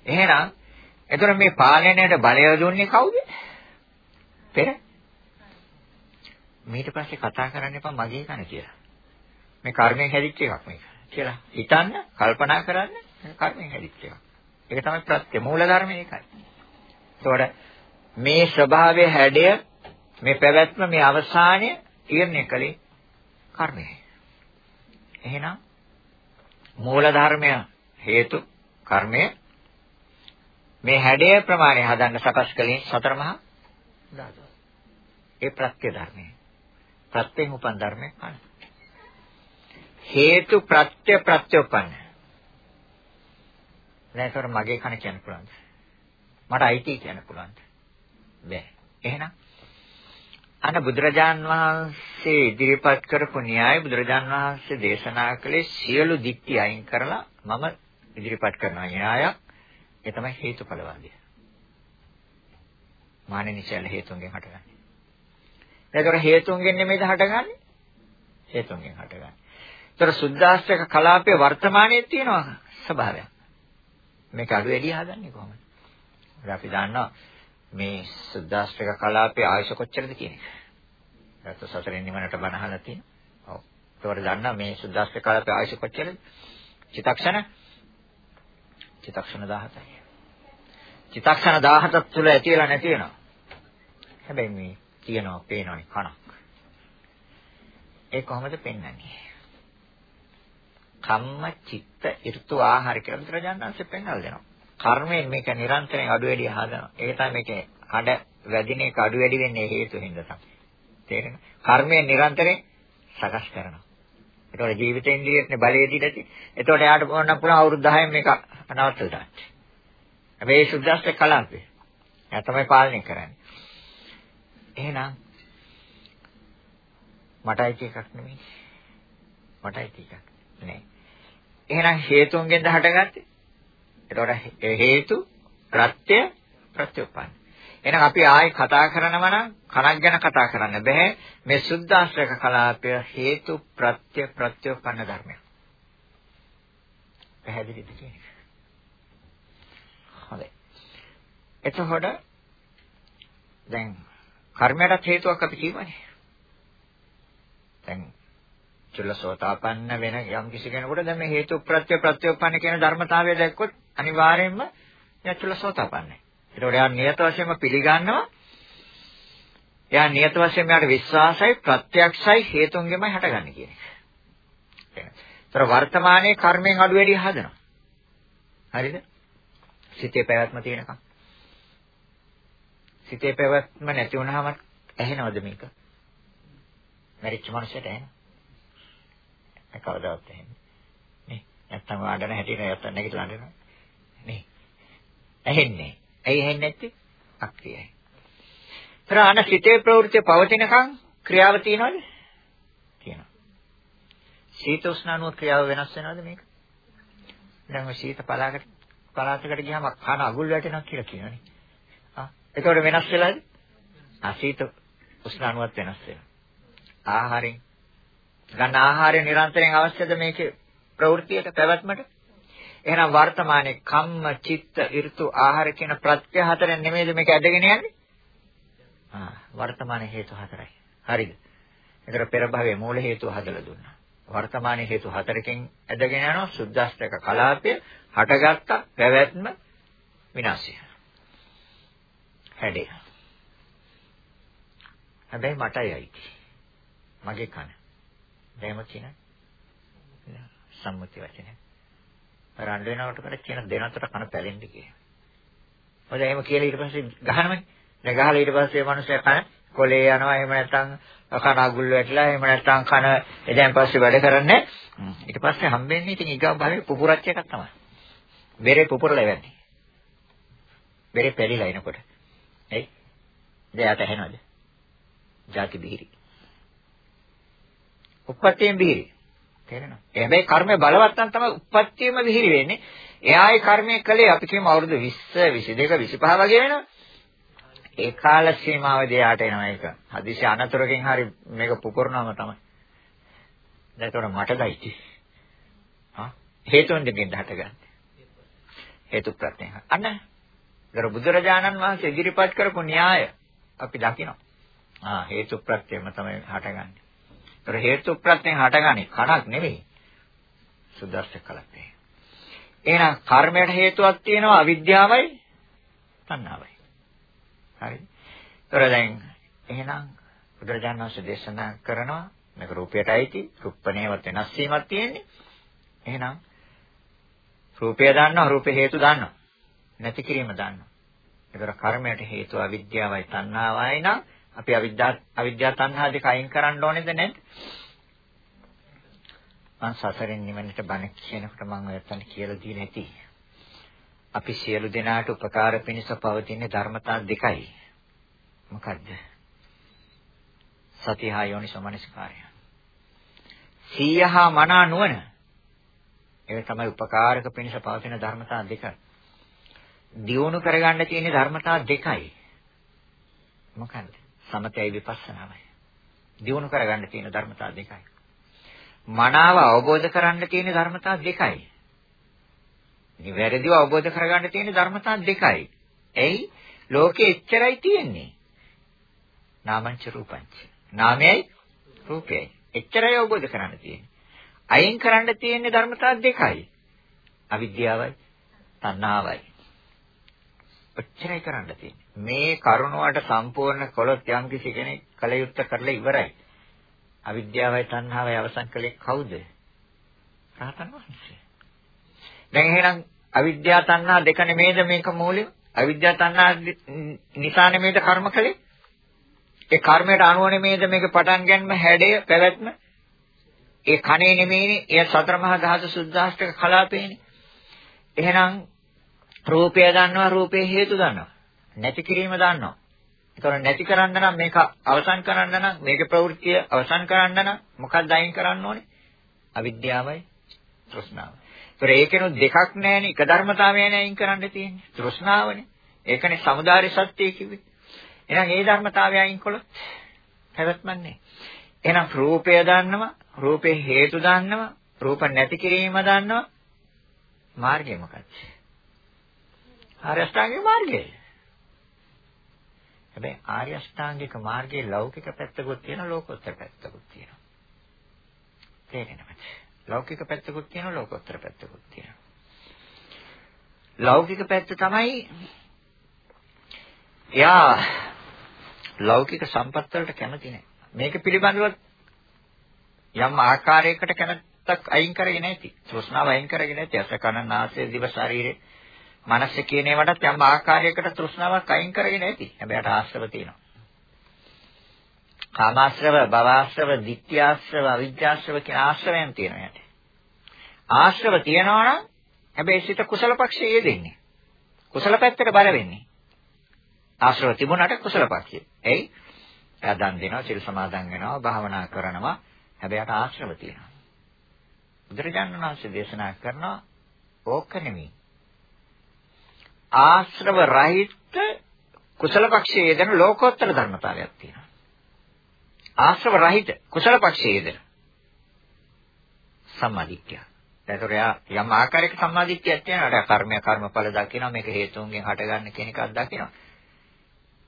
එහෙනම් එතකොට මේ පාලනයට බලය දුන්නේ කවුද? පෙර. ඊට පස්සේ කතා කරන්න එපා මගේ කන කියලා. මේ කර්මයෙන් හැදිච්ච එකක් මේක. කියලා හිතන්න, කල්පනා කරන්න කර්මයෙන් හැදිච්ච එකක්. ඒක තමයි ප්‍රත්‍ය මූල ධර්මය ඒකයි. ඒතකොට මේ ස්වභාවයේ හැඩය, මේ පැවැත්ම, මේ අවසානය තීරණය කළේ කර්මයයි. එහෙනම් මූල ධර්මය හේතු කර්මය මේ හැඩය ප්‍රමාණය හදන්න සකස් කළේ සතර මහා ධාතු. ඒ ප්‍රත්‍ය ධර්මය. ප්‍රත්‍යෙන් උපන් ධර්මය කන. හේතු ප්‍රත්‍ය ප්‍රත්‍යෝපන්න. දැන් ඒතර මගේ කන කියන්න පුළුවන්ද? මට අයිති කියන්න පුළුවන්ද? බැහැ. එහෙනම් අන්න බුදුරජාන් වහන්සේ ඉදිරිපත් කරපු න්‍යාය බුදුරජාන් වහන්සේ දේශනා කළේ සියලු දික්ටි අයින් කරලා මම ඉදිරිපත් කරන න්‍යායක් ඒ තමයි හේතුඵලවාදී. මානෙ නිසල හේතුන්ගෙන් හටගන්නේ. ඒතර හේතුන්ගෙන් නෙමෙයිද හටගන්නේ? හේතුන්ගෙන් හටගන්නේ. ඒතර සුද්දාස්ත්‍රක කලාපයේ වර්තමානයේ තියෙනවා ස්වභාවයක්. මේක අඩු වැඩි හදන්නේ කොහොමද? අපි දන්නවා මේ සුද්දාස්ත්‍රක කලාපයේ ආයුෂ කොච්චරද කියන එක. ඒත් සසරෙන් නිවනට බණහලා තියෙනවා. ඔව්. ඒතකොට දන්නා මේ සුද්දාස්ත්‍රක කලාපයේ ආයුෂ කොච්චරද? චිතක්ෂණ චිතක්ෂණ 17යි. චිතක්ෂණ 17ක් තුල ඇතිලා නැති වෙනවා. හැබැයි මේ තියෙනවා පේනවනේ කණක්. ඒ කොහොමද පෙන්වන්නේ? කම්ම චිත්ත ඍතු ආහාර කියලා බුදුරජාණන් වහන්සේ පෙන්වලා දෙනවා. කර්මයෙන් මේක නිරන්තරයෙන් අඩු වැඩි හදනවා. ඒක තමයි මේකේ හඩ වැඩින එක අඩු වැඩි වෙන්නේ හේතු හින්දා තමයි. තේරෙනවද? කර්මයෙන් නිරන්තරයෙන් සකස් කරනවා. ඒතකොට ජීවිතේන්ද්‍රියෙත් බලය දීලා තියෙන්නේ. ඒතකොට එයාට ඕන පුළුවන් අවුරුදු 10න් මේක අනවත්ත දාන්න. හැබැයි ඒ සුද්දාස්ත කලාපේ. එයා තමයි පාලනය කරන්නේ. එහෙනම් මටයි එකක් නෙමෙයි. මටයි එකක් නෑ. එහෙනම් හේතුන්ගෙන්ද හටගත්තේ? එතකොට හේතු ප්‍රත්‍ය ප්‍රත්‍යඋපන්න. එහෙනම් අපි ආයේ කතා කරනවා නම් කණක් ගැන කතා කරන්න බෑ. මේ සුද්ධාශ්‍රක කලාපය හේතු ප්‍රත්‍ය ප්‍රත්‍යඋපන්න ධර්මයක්. පැහැදිලිද කියන්නේ? හොඳයි. එතකොට දැන් කර්මයටත් හේතුවක් අපි කියවනේ. දැන් චුල්ලසෝතාපන්න වෙන යම් කිසි කෙනෙකුට දැන් මේ හේතු ප්‍රත්‍ය ප්‍රත්‍යෝපන්න කියන ධර්මතාවය දැක්කොත් අනිවාර්යයෙන්ම එයා චුල්ලසෝතාපන්නයි. ඒතකොට එයා නියත වශයෙන්ම පිළිගන්නවා. එයා නියත වශයෙන්ම එයාට විශ්වාසයි ප්‍රත්‍යක්ෂයි හේතුන්ගෙමයි හටගන්නේ කියන එක. ඒතර වර්තමානයේ කර්මයෙන් අඩු වැඩි හදනවා. හරිද? සිතේ පැවැත්ම තියෙනකම්. සිතේ පැවැත්ම නැති වුනහම ඇහෙනවද මේක? මරිච්ච මනුස්සයට ඇහෙනවද? කවදාවත් එහෙම. නේ. නැත්තම් ආඩන හැටියට නැත්තම් නැගිටලා අඬනවා. නේ. ඇහෙන්නේ. ඇයි ඇහෙන්නේ නැත්තේ? අක්‍රියයි. ප්‍රාණ සිතේ ප්‍රවෘත්ති පවතිනකන් ක්‍රියාව තියනවද? තියෙනවා. සීත උෂ්ණ අණු ක්‍රියාව වෙනස් වෙනවද මේක? දැන් ඔය සීත පලාකට පලාතකට ගියාම කන අගුල් වැටෙනවා කියලා කියනනේ. ආ එතකොට වෙනස් වෙලාද? ආ සීත උෂ්ණ අණුවත් වෙනස් වෙනවා. ආහාරයෙන් ගන්න ආහාරය නිරන්තරයෙන් අවශ්‍යද මේකේ ප්‍රවෘත්තියට පැවැත්මට? එහෙනම් වර්තමානයේ කම්ම, චිත්ත, ඍතු, ආහාර කියන ප්‍රත්‍ය හතරෙන් නෙමෙයිද මේක ඇදගෙන යන්නේ? ආ වර්තමාන හේතු හතරයි. හරිද? ඒතර පෙර භවයේ මූල හේතු හදලා දුන්නා. වර්තමාන හේතු හතරකින් ඇදගෙන යනවා සුද්දාස්තක කලාපය හටගත්ත පැවැත්ම විනාශය. හැඩය. හැබැයි මටයි මගේ කන. දැම කියන සම්මුති වචනේ. රණ්ඩ වෙනකොට කර කියන දෙනතට කන පැලෙන්නේ කියලා. මොකද එහෙම කියලා ඊට පස්සේ ගහනවනේ. දැන් ගහලා ඊට පස්සේ මිනිස්සු කන කොලේ යනවා එහෙම නැත්නම් කන අගුල් වැටලා එහෙම නැත්නම් කන එදැන් පස්සේ වැඩ කරන්නේ ඊට පස්සේ හම්බෙන්නේ ඉතින් ඊගා භාවයේ පුපුරච්ච එකක් තමයි. බෙරේ පුපුරලා යන්නේ. බෙරේ පෙරිලා එනකොට. එයි. දෙයට ඇහෙනවද? ಜಾති බිහිරි. උප්පත්තියෙන් බිහිරි. තේරෙනවද? හැබැයි කර්මය බලවත් නම් තමයි උප්පත්තියම බිහිරි වෙන්නේ. එයායි කර්මය කළේ අපි කියමු අවුරුදු 20 22 25 වගේ වෙනවා. ඒ කාල සීමාවේදී යාට එනවා ඒක. හදිසි අනතුරකින් හරි මේක පුපුරනම තමයි. දැන් ඒතකොට මටදයි. හා හේතුන් දෙකෙන් හටගන්නේ. හේතු ප්‍රත්‍යය. අන්න. දර බුදුරජාණන් වහන්සේ ඉදිරිපත් කරපු න්‍යාය අපි දකිනවා. ආ හේතු ප්‍රත්‍යයම තමයි හටගන්නේ. ඒතර හේතු ප්‍රත්‍යයෙන් හටගන්නේ කණක් නෙවෙයි. සුදර්ශක කලපේ. එහෙනම් කර්මයට හේතුවක් තියෙනවා අවිද්‍යාවයි තණ්හාවයි. හරි. ඒතර දැන් එහෙනම් බුදුරජාණන් වහන්සේ දේශනා කරනවා මේක රූපයට අයිති රුප්පණේවත් වෙනස් වීමක් තියෙන්නේ. එහෙනම් රූපය දන්නවා රූපේ හේතු දන්නවා. නැති කිරීම දන්නවා. ඒතර කර්මයට හේතුව අවිද්‍යාවයි තණ්හාවයි නම් අපි අවිද්‍යා අවිද්‍යා තණ්හා දෙක අයින් කරන්න ඕනේද නැද්ද? මං සසරෙන් නිවනට බණ කියනකොට මම ඔයයන්ට කියලා දීලා ඇති. අපි සියලු දෙනාට උපකාර පිණිස පවතින ධර්මතා දෙකයි. මොකද්ද? සතිය හා යෝනිසමනස්කාරය. සීයහා මනා නුවණ. ඒක තමයි උපකාරක පිණිස පවතින ධර්මතා දෙක. දියුණු කරගන්න තියෙන ධර්මතා දෙකයි. මොකන්ද? සමතයයි විපස්සනාවයි. දියුණු කරගන්න තියෙන ධර්මතා දෙකයි. මනාව අවබෝධ කරගන්න තියෙන ධර්මතා දෙකයි. නිවැරදිව අවබෝධ කරගන්න තියෙන ධර්මතා දෙකයි. එයි ලෝකේ එච්චරයි තියෙන්නේ. නාමංච රූපංච. නාමයයි රූපයයි. එච්චරයි අවබෝධ කරගන්න තියෙන්නේ. අයින් කරන්න තියෙන ධර්මතා දෙකයි. අවිද්‍යාවයි තණ්හාවයි. ඔච්චරයි කරන්න තියෙන්නේ. මේ කරුණාවට සම්පූර්ණ කළොත් යම් කිසි කෙනෙක් කලයුත්ත කරලා ඉවරයි. අවිද්‍යාවයි තණ්හාවයි අවසන් කළේ කවුද? රහතන් වහන්සේ. දැන් එහෙනම් අවිද්‍යාව තණ්හා දෙක නෙමේද මේක මූලය? අවිද්‍යාව තණ්හා නිසා නෙමේද කර්ම කළේ? ඒ කර්මයට අනුව නෙමේද මේක පටන් ගන්න හැඩය පැවැත්ම? ඒ කණේ නෙමේනේ, එය සතර මහා ධාතු සුද්ධාෂ්ටක කලාපේනේ. එහෙනම් රූපය දන්නවා, රූපේ හේතු දන්නවා. නැති කිරීම දන්නවා. ඒතොර නැති කරන්න නම් මේක අවසන් කරන්න නම් මේක ප්‍රවෘත්තිය අවසන් කරන්න නම් මොකක්ද අයින් කරන්න ඕනේ? අවිද්‍යාවයි තෘෂ්ණාවයි. ඒතර ඒකෙනු දෙකක් නැහැනේ එක ධර්මතාවයනේ අයින් කරන්න තියෙන්නේ. තෘෂ්ණාවනේ. ඒකනේ samudāri සත්‍යය කිව්වේ. එහෙනම් ඒ ධර්මතාවය අයින් කළොත් පැවැත්මන්නේ. එහෙනම් රූපය දන්නවා, රූපේ හේතු දන්නවා, රූප නැති කිරීම දන්නවා. මාර්ගය මොකක්ද? ආර්ය අෂ්ටාංගික මාර්ගය. හැබැයි ආර්ය අෂ්ටාංගික මාර්ගයේ ලෞකික පැත්තකුත් තියෙනවා, ලෝකෝත්තර පැත්තකුත් තියෙනවා. තේරෙනවද? ලෞකික පැත්තකුත් තියෙනවා ලෝකෝත්තර පැත්තකුත් තියෙනවා. ලෞකික පැත්ත තමයි එයා ලෞකික සම්පත් වලට කැමති නැහැ. මේක පිළිබඳව යම් ආකාරයකට කැමැත්තක් අයින් කරගෙන නැති. තෘෂ්ණාව අයින් කරගෙන නැති. අස කන නාසය දිව ශරීරය මනස කියන ඒවාටත් යම් ආකාරයකට තෘෂ්ණාවක් අයින් කරගෙන නැති. හැබැයි ආශ්‍රව තියෙනවා. කාමාශ්‍රව, භවආශ්‍රව, ditthyaශ්‍රව, අවිජ්ජාශ්‍රව කියන ආශ්‍රවයන් තියෙනවා යට. ආශ්‍රව තියනවා නම් හැබැයි සිත කුසල පක්ෂයේ යෙදෙන්නේ. කුසල පැත්තට බර වෙන්නේ. ආශ්‍රව තිබුණාට කුසල පක්ෂයේ. එයි එයා දන් දෙනවා, සිල් සමාදන් වෙනවා, භාවනා කරනවා. හැබැයි අට ආශ්‍රව තියෙනවා. බුදුරජාණන් වහන්සේ දේශනා කරනවා ඕක නෙමෙයි. ආශ්‍රව රහිත කුසල පක්ෂයේ යෙදෙන ලෝකෝත්තර ධර්මතාවයක් තියෙනවා. ආශ්‍රව රහිත කුසල පක්ෂයේ යෙදෙන සම්මාදිට්ඨිය. ඒතර එයා යම් ආකාරයක සම්මාදිට්ඨියක් තියෙනවා. කර්මය කර්මඵල දකිනවා. මේක හේතුන්ගෙන් හටගන්න කියන එකක් දකිනවා.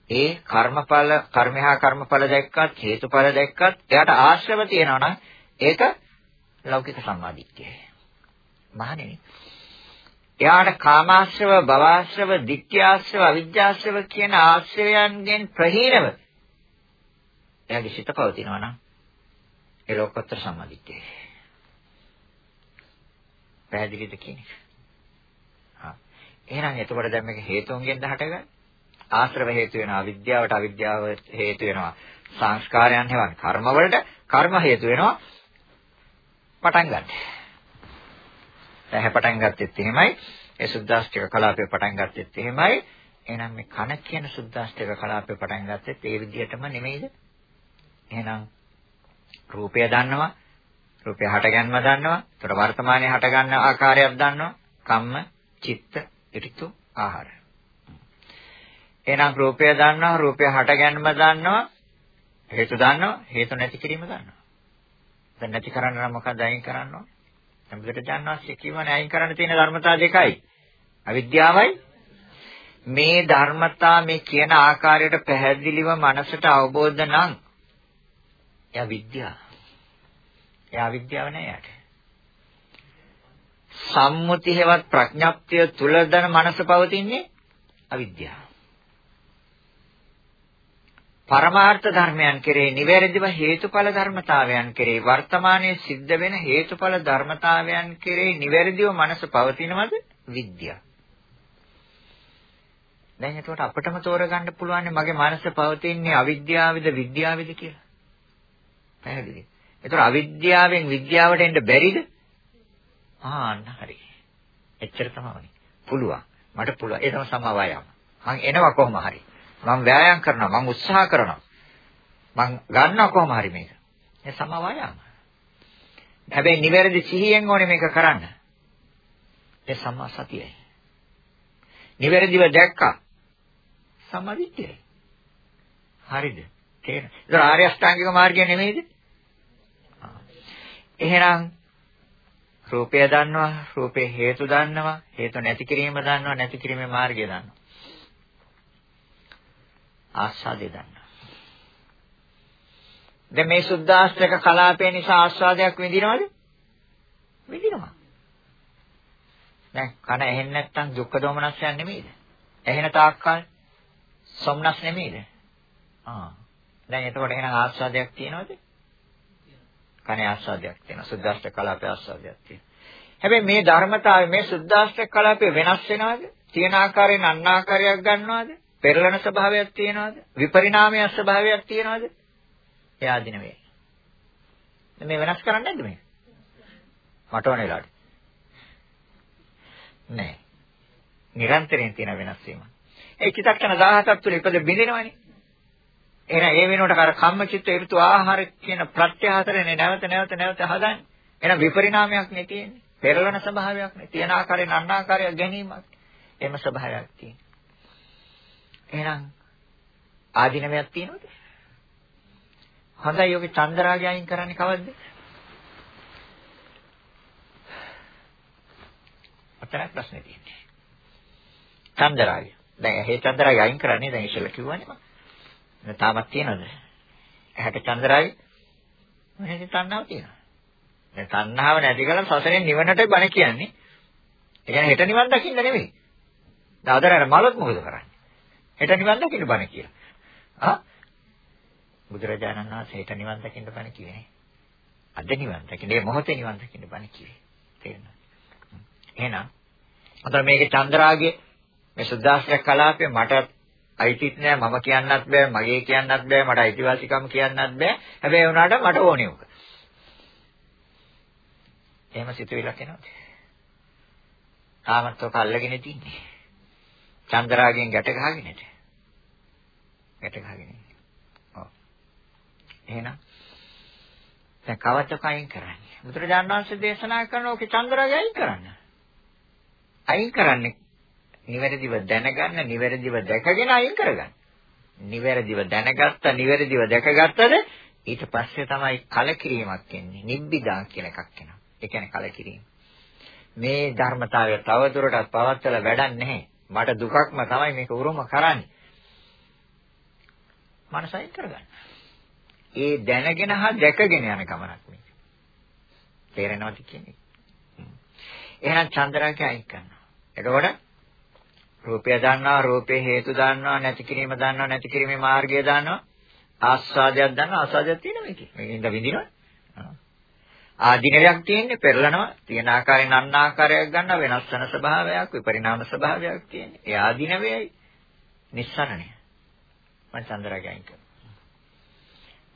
ඒ කර්මඵල කර්මහා කර්මඵල දැක්කත් හේතුඵල දැක්කත් එයාට ආශ්‍රව තියෙනවා නම් ඒක ලෞකික සම්මාදිට්ඨියයි. මහණෙනි. එයාට කාමාශ්‍රව, භවආශ්‍රව, ditthyaශ්‍රව, අවිජ්ජාශ්‍රව කියන ආශ්‍රයයන්ගෙන් ප්‍රහීනව එයාගේ සිත පවතිනවා නම් ඒ ලෝකෝත්තර සම්මාදිට්ඨියයි. පැහැදිලිද කියන්නේ? හා. එහෙනම් එතකොට දැන් මේක හේතුන්ගෙන්ද හටගන්නේ? ආශ්‍රව හේතු වෙනවා අවිද්‍යාවට අවිද්‍යාව හේතු වෙනවා සංස්කාරයන් හේවන් කර්ම වලට කර්ම හේතු වෙනවා පටන් ගන්න. දැන් පටන් ගත්තෙත් එහෙමයි ඒ සුද්දාස්තික කලාපේ පටන් ගත්තෙත් එහෙමයි එහෙනම් මේ කන කියන සුද්දාස්තික කලාපේ පටන් ගත්තෙත් ඒ විදිහටම නෙමෙයිද? එහෙනම් රූපය දන්නවා රූපය හටගන්ම දන්නවා ඒතර වර්තමානයේ හටගන්න ආකාරයක් දන්නවා කම්ම චිත්ත ඍතු ආහාර එහෙනම් රූපය දන්නවා, රූපය හට ගැනීම දන්නවා, හේතු දන්නවා, හේතු නැති කිරීම දන්නවා. දැන් නැති කරන්න නම් මොකක්ද අයින් කරන්න ඕන? සම්බුදට ජානවාසිය කියවනේ අයින් කරන්න තියෙන ධර්මතා දෙකයි. අවිද්‍යාවයි මේ ධර්මතා මේ කියන ආකාරයට පැහැදිලිව මනසට අවබෝධ නම් එයා විද්‍යාව. එයා විද්‍යාව නෑ යාට. සම්මුති හේවත් ප්‍රඥප්තිය තුලදන මනස පවතින්නේ අවිද්‍යාව. පරමාර්ථ ධර්මයන් කෙරෙහි නිවැරදිව හේතුඵල ධර්මතාවයන් කෙරෙහි වර්තමානයේ සිද්ධ වෙන හේතුඵල ධර්මතාවයන් කෙරෙහි නිවැරදිව මනස පවතිනවද විද්‍යාව. දැන් එතකොට අපිටම තෝරගන්න පුළුවන් මගේ මනස පවතින්නේ අවිද්‍යාවේද විද්‍යාවේද කියලා. පැහැදිලිද? එතකොට අවිද්‍යාවෙන් විද්‍යාවට එන්න බැරිද? ආන්න හරි. එච්චර තමයි. පුළුවන්. මට පුළුවන්. ඒ තමයි සමවායම. මං එනවා කොහොම හරි. මම ව්‍යායාම් කරනවා මම උත්සාහ කරනවා. මම ගන්නවා කොහොම හරි මේක. ඒ සමවයම හැබැයි නිවැරදි සිහියෙන් ඕනේ මේක කරන්න. ඒ සම්මා සතියයි. නිවැරදිව දැක්කා. සම්මාදිට්ඨියයි හරිද? තේරෙනවද ඒක ආර්ය අෂ්ටාංගික මාර්ගය නෙමෙයිද? එහෙනම් රූපය දන්නවා රූපේ හේතු දන්නවා හේතු නැති කිරීම දන්නවා නැති කිරීමේ මාර්ගය දන්නවා. ආස්වාදය දන්නවා. දැන් මේ සුද්ධාස්ත්‍රක කලාපය නිසා ආස්වාදයක් විඳිනවද? විඳිනවා. දැන් කන ඇහෙන්නේ නැත්නම් දුක්ඛ දෝමනස්යන් නෙමෙයිද? ඇහෙන තාක්කල් සොම්නස් නෙමෙයිද? ආ. දැන් එතකොට එහෙනම් ආස්වාදයක් තියෙනවද? කනේ ආස්වාදයක් තියෙනවා. සුද්ධාස්ත්‍රක කලාපේ ආස්වාදයක් තියෙනවා. හැබැයි මේ ධර්මතාවය මේ සුද්ධාස්ත්‍රක කලාපේ වෙනස් වෙනවද? තියෙන ආකාරයෙන් අන්න ආකාරයක් ගන්නවද? පෙරලන ස්වභාවයක් තියෙනවද? විපරිණාමයක් ස්වභාවයක් තියෙනවද? එයා දින වේ. මේ වෙනස් කරන්නේ නැද්ද මේ? මට ඕන වෙලාවට. නෑ. නිරන්තරයෙන් තියෙන වෙනස් වීම. ඒ චිත්තක්ෂණ 17ක් තුල ඉපද බිඳිනවනේ. එහෙනම් ඒ වෙනුවට අර කම්මචිත්ත ඍතු ආහාර කියන ප්‍රත්‍ය හතරනේ නැවත නැවත නැවත හදන්නේ. එහෙනම් විපරිණාමයක් නේ තියෙන්නේ. පෙරලන ස්වභාවයක් නේ. තියෙන ආකාරයෙන් අන්න ආකාරයක් ගැනීමක්. එහෙම ස්වභාවයක් තියෙන්නේ. එහෙනම් ආධිනවයක් තියෙනවද? හොඳයි ඔගේ චන්දරාගය අයින් කරන්නේ කවද්ද? අතරක් ප්‍රශ්නේ තියෙන්නේ. චන්දරාගය. දැන් ඇහි චන්දරාගය අයින් කරන්නේ දැන් ඉස්සෙල්ලා කිව්වනේ මම. තාමත් තියෙනවද? ඇහැට චන්දරාගය මොනවද තණ්හාව තියෙනවා. දැන් තණ්හාව නැති කලම සසරෙන් නිවනට බණ කියන්නේ. ඒ කියන්නේ හෙට නිවන් දකින්න නෙමෙයි. දාදරන මලොත් මොකද කරන්නේ? හෙට නිවන් දකින්න බණ කියලා. ආ බුදුරජාණන් වහන්සේ හෙට නිවන් දකින්න බණ කිව්වේ නේ. අද නිවන් දකින්න මේ මොහොතේ නිවන් දකින්න බණ කිව්වේ. තේරෙනවද? එහෙනම් අතන මේකේ චන්ද්‍රාගයේ මේ සුද්දාස්ත්‍රයක් කලාපේ මට අයිතිත් නෑ මම කියන්නත් බෑ මගේ කියන්නත් බෑ මට අයිතිවාසිකම් කියන්නත් බෑ හැබැයි වුණාට මට ඕනේ උක. එහෙම සිතුවිල්ලක් එනවද? තාමත් ඔක අල්ලගෙන තින්නේ. චන්ද්‍රාගෙන් ගැට ගහගෙනද? ගැට ගහගෙන ඉන්නේ. ඔව්. එහෙනම් දැන් කවද්ද කයින් කරන්නේ? බුදුරජාණන් වහන්සේ දේශනා කරන ඕකේ චන්ද්‍රාගය අයින් කරන්න. අයින් කරන්නේ නිවැරදිව දැනගන්න, නිවැරදිව දැකගෙන අයින් කරගන්න. නිවැරදිව දැනගත්ත, නිවැරදිව දැකගත්තද ඊට පස්සේ තමයි කලකිරීමක් එන්නේ. නිබ්බිදා කියන එකක් එනවා. ඒ කියන්නේ කලකිරීම. මේ ධර්මතාවය තවදුරටත් පවත්වලා වැඩක් නැහැ. මට දුකක්ම තමයි මේක උරුම කරන්නේ. මනසයි කරගන්න. ඒ දැනගෙන හා දැකගෙන යන ගමනක් මේක. තේරෙනවද කියන්නේ? එහෙනම් චන්ද්‍රාගේ අයින් කරනවා. එතකොට රූපය දන්නවා, රූපේ හේතු දන්නවා, නැති කිරීම දන්නවා, නැති කිරීමේ මාර්ගය දන්නවා. ආස්වාදයක් දන්නවා, ආස්වාදයක් තියෙනවා මේකේ. මේකෙන්ද විඳිනවා. ආධිනවයක් තියෙන්නේ පෙරලනවා තියෙන ආකාරයෙන් අන්න ආකාරයක් ගන්න වෙනස් වෙන ස්වභාවයක් විපරිණාම ස්වභාවයක් තියෙන්නේ. ඒ ආධිනවයයි. නිස්සරණය. මම චන්ද්‍රාගයන්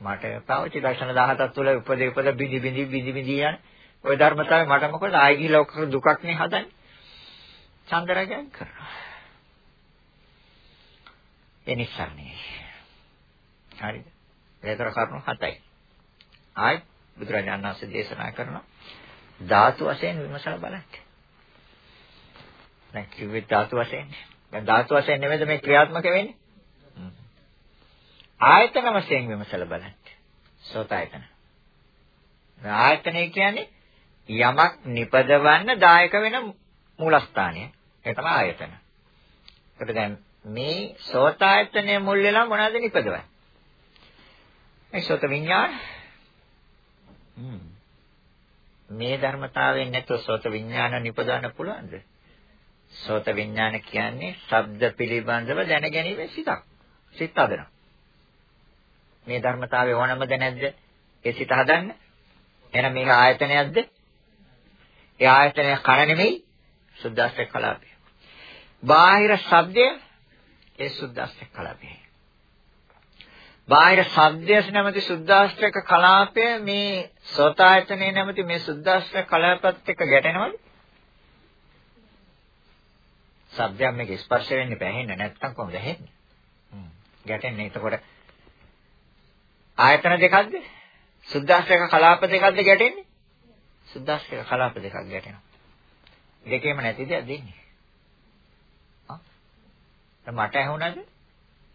මට පාවචි දර්ශන 17ක් තුළ උපදේ උපද බිදි බිදි බිදි බිදි යන ওই ධර්මතාවය මට මොකද? ආයි ගිහිලා ඔක්කොම දුකක් නේ හදන්නේ. චන්ද්‍රාගයන් කරනවා. ඒ නිස්සරණය. හරිද? ඒතර කරුණු හතයි. ආයි. බුදුරජාණන් වහන්සේ දේශනා කරනවා ධාතු වශයෙන් විමසලා බලන්න. දැන් කිව්වේ ධාතු වශයෙන්. දැන් ධාතු වශයෙන් නෙමෙයිද මේ ක්‍රියාත්මක වෙන්නේ? ආයතන වශයෙන් විමසලා බලන්න. සෝත ආයතන. ආයතනය කියන්නේ යමක් නිපදවන්න දායක වෙන මූලස්ථානය. ඒ තමයි ආයතන. ඒකට දැන් මේ සෝත ආයතනය මුල් වෙලා මොනවද නිපදවන්නේ? මේ සෝත විඤ්ඤාණ මේ ධර්මතාවයෙන් නැතුව සෝත විඥාන නිපදවන්න පුළුවන්ද? සෝත විඥාන කියන්නේ ශබ්ද පිළිබඳව දැනගැනීමේ සිතක්. සිත හදනවා. මේ ධර්මතාවය ඕනමද නැද්ද? ඒ සිත හදන්න. එහෙනම් මේක ආයතනයක්ද? ඒ ආයතනය කන නෙමෙයි සුද්දාස්ත්‍ය කලාපය. බාහිර ශබ්දය ඒ සුද්දාස්ත්‍ය කලාපය. බාහිර ශබ්දයස් නැමැති සුද්දාස්ත්‍රක කලාපය මේ සෝතායතනේ නැමැති මේ සුද්දාස්ත්‍රක කලාපත් එක්ක ගැටෙනවද? ශබ්දයක් මේක ස්පර්ශ වෙන්නේ බැහැෙන්නේ නැත්තම් කොහොමද ඇහෙන්නේ? හ්ම් ගැටෙන්නේ එතකොට ආයතන දෙකක්ද? සුද්දාස්ත්‍රක කලාප දෙකක්ද ගැටෙන්නේ? සුද්දාස්ත්‍රක කලාප දෙකක් ගැටෙනවා. දෙකේම නැතිද දෙන්නේ? ආ මට ඇහුණද?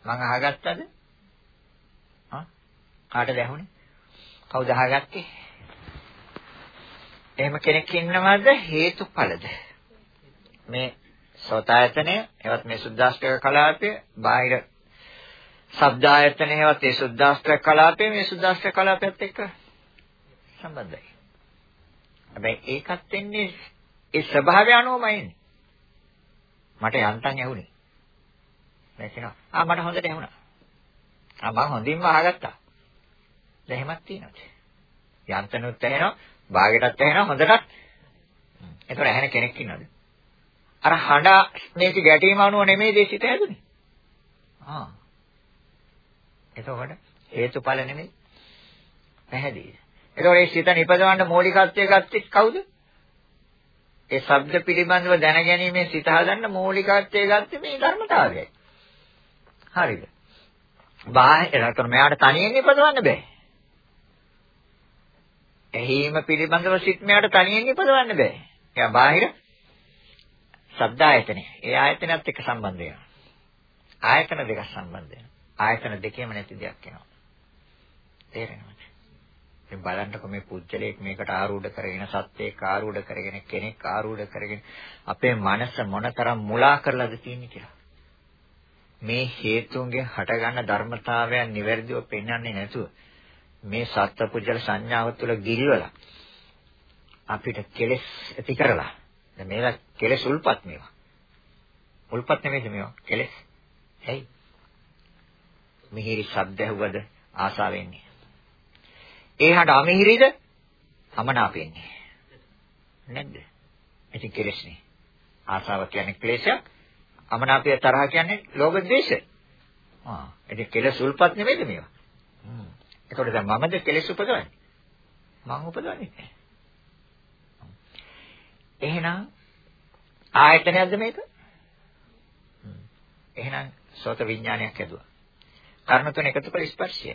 මං අහගත්තද? කාටද ඇහුනේ? කවුද අහගත්තේ? එහෙම කෙනෙක් ඉන්නවද හේතුඵලද? මේ සෝතායතනය, එවත් මේ සුද්දාස්ත්‍රක කලාපය, බාහිර ශබ්දායතනය, එවත් ඒ සුද්දාස්ත්‍රක කලාපය මේ සුද්දාස්ත්‍රක කලාපයත් එක්ක සම්බන්ධයි. හැබැයි ඒකත් වෙන්නේ ඒ ස්වභාවය අනුවමයි එන්නේ. මට යන්තම් ඇහුනේ. මම කියනවා ආ මට හොඳට ඇහුණා. ආ මම හොඳින්ම අහගත්තා. දැන් එහෙමත් තියෙනවා. යන්තනුත් ඇහෙනවා, භාගයටත් ඇහෙනවා, හොඳටත්. එතකොට ඇහෙන කෙනෙක් ඉන්නවද? අර හඬ මේක ගැටීම අනුව නෙමෙයි දේශිත හැදුනේ. ආ. එතකොට හේතුඵල නෙමෙයි. පැහැදිලි. එතකොට මේ සිත නිපදවන්න මූලිකත්වයේ ගත්තේ කවුද? ඒ ශබ්ද පිළිබඳව දැනගැනීමේ සිත හදන්න මූලිකත්වයේ ගත්තේ මේ ධර්මතාවයයි. හරිද? බාහිර කරන මෙයාට තනියෙන් නිපදවන්න බෑ. ඇහිම පිළිබඳව සිත් මෙයාට තනියෙන් ඉපදවන්න බෑ. එයා බාහිර ශබ්ද ආයතනය. ඒ ආයතනයත් එක්ක සම්බන්ධ වෙනවා. ආයතන දෙක සම්බන්ධ වෙනවා. ආයතන දෙකේම නැති දෙයක් වෙනවා. තේරෙනවද? ඉතින් බලන්නකො මේ පුජ්‍යලයක් මේකට ආරූඪ කරගෙන සත්‍යයක් ආරූඪ කරගෙන කෙනෙක් ආරූඪ කරගෙන අපේ මනස මොනතරම් මුලා කරලාද තියෙන්නේ කියලා. මේ හේතුන්ගෙන් හටගන්න ධර්මතාවයන් නිවැරදිව පෙන්වන්නේ නැතුව මේ සත්පුජ්‍යල සංඥාව තුළ ගිරිවලා අපිට කෙලෙස් ඇති කරලා. දැන් මේවා කෙලෙස් උල්පත් මේවා. උල්පත් නෙමෙයිද මේවා? කෙලෙස්. ඇයි? මිහිරි ශබ්ද ඇහුවද ආසාවෙන්නේ ඒහට අමිහිරිද? අමනාපෙන්නේ නැද්ද? ඉතින් කෙලෙස්නේ ආසාව කියන්නේ ක්ලේශයක්. අමනාපය තරහ කියන්නේ ලෝභ ද්වේෂ ආ ඉතින් කෙලෙස් උල්පත් නෙමෙයිද මේවා? එතකොට දැන් මමද කෙලෙස් උපදවන්නේ? මම උපදවන්නේ නැහැ. එහෙනම් ආයතනයක්ද මේක? එහෙනම් සෝත විඥානයක් ඇදුවා. කර්ණ තුන එකතු කළ ස්පර්ශය.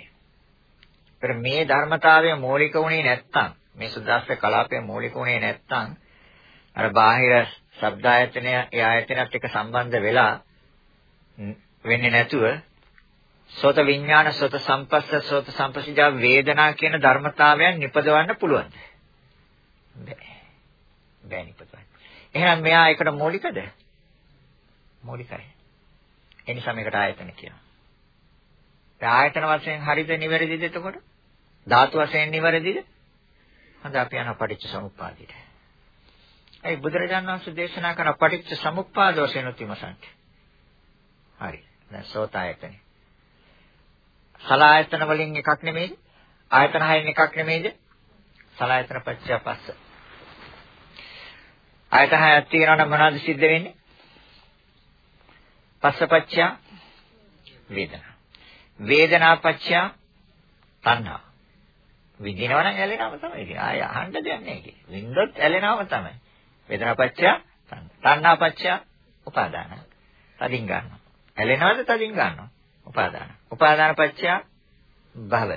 ඒතර මේ ධර්මතාවය මූලික වුණේ නැත්තම් මේ සුද්දාස්ස කලාපය මූලික වුණේ නැත්තම් අර බාහිර ශබ්ද ආයතනය ඒ ආයතනත් එක්ක සම්බන්ධ වෙලා වෙන්නේ නැතුව සෝත විඥාන සෝත සම්පස්ස සෝත සම්පස්සජා වේදනා කියන ධර්මතාවයන් නිපදවන්න පුළුවන්. බෑ. බෑ නිපදවන්න. එහෙනම් මෙයා එකට මූලිකද? මූලිකයි. ඒ නිසා මේකට ආයතන කියනවා. ඒ ආයතන වශයෙන් හරිද නිවැරදිද එතකොට? ධාතු වශයෙන් නිවැරදිද? හොඳ අපි යන පටිච්ච සමුප්පාදයට. ඒ බුදුරජාණන් වහන්සේ දේශනා කරන පටිච්ච සමුප්පාද වශයෙන් උත්මසන්ට. හරි. දැන් සෝත ආයතනෙ. සලායතන වලින් එකක් නෙමෙයිද? ආයතන හයෙන් එකක් නෙමෙයිද? සලායතන පත්‍ය පස්ස. ආයතන හයක් තියෙනවා නම් මොනවද සිද්ධ වෙන්නේ? පස්සපච්චය වේදනා. වේදනාපච්චය තණ්හා. විඳිනවා නම් ඇලෙනවම තමයි. ඉතින් ආය අහන්න දෙයක් නැහැ කි. විඳොත් ඇලෙනවම තමයි. වේදනාපච්චය තණ්හාපච්චය උපාදාන. තදින් ගන්නවා. ඇලෙනවද තදින් ගන්නවා. උපාදාන. උපාදානපච්චය භව.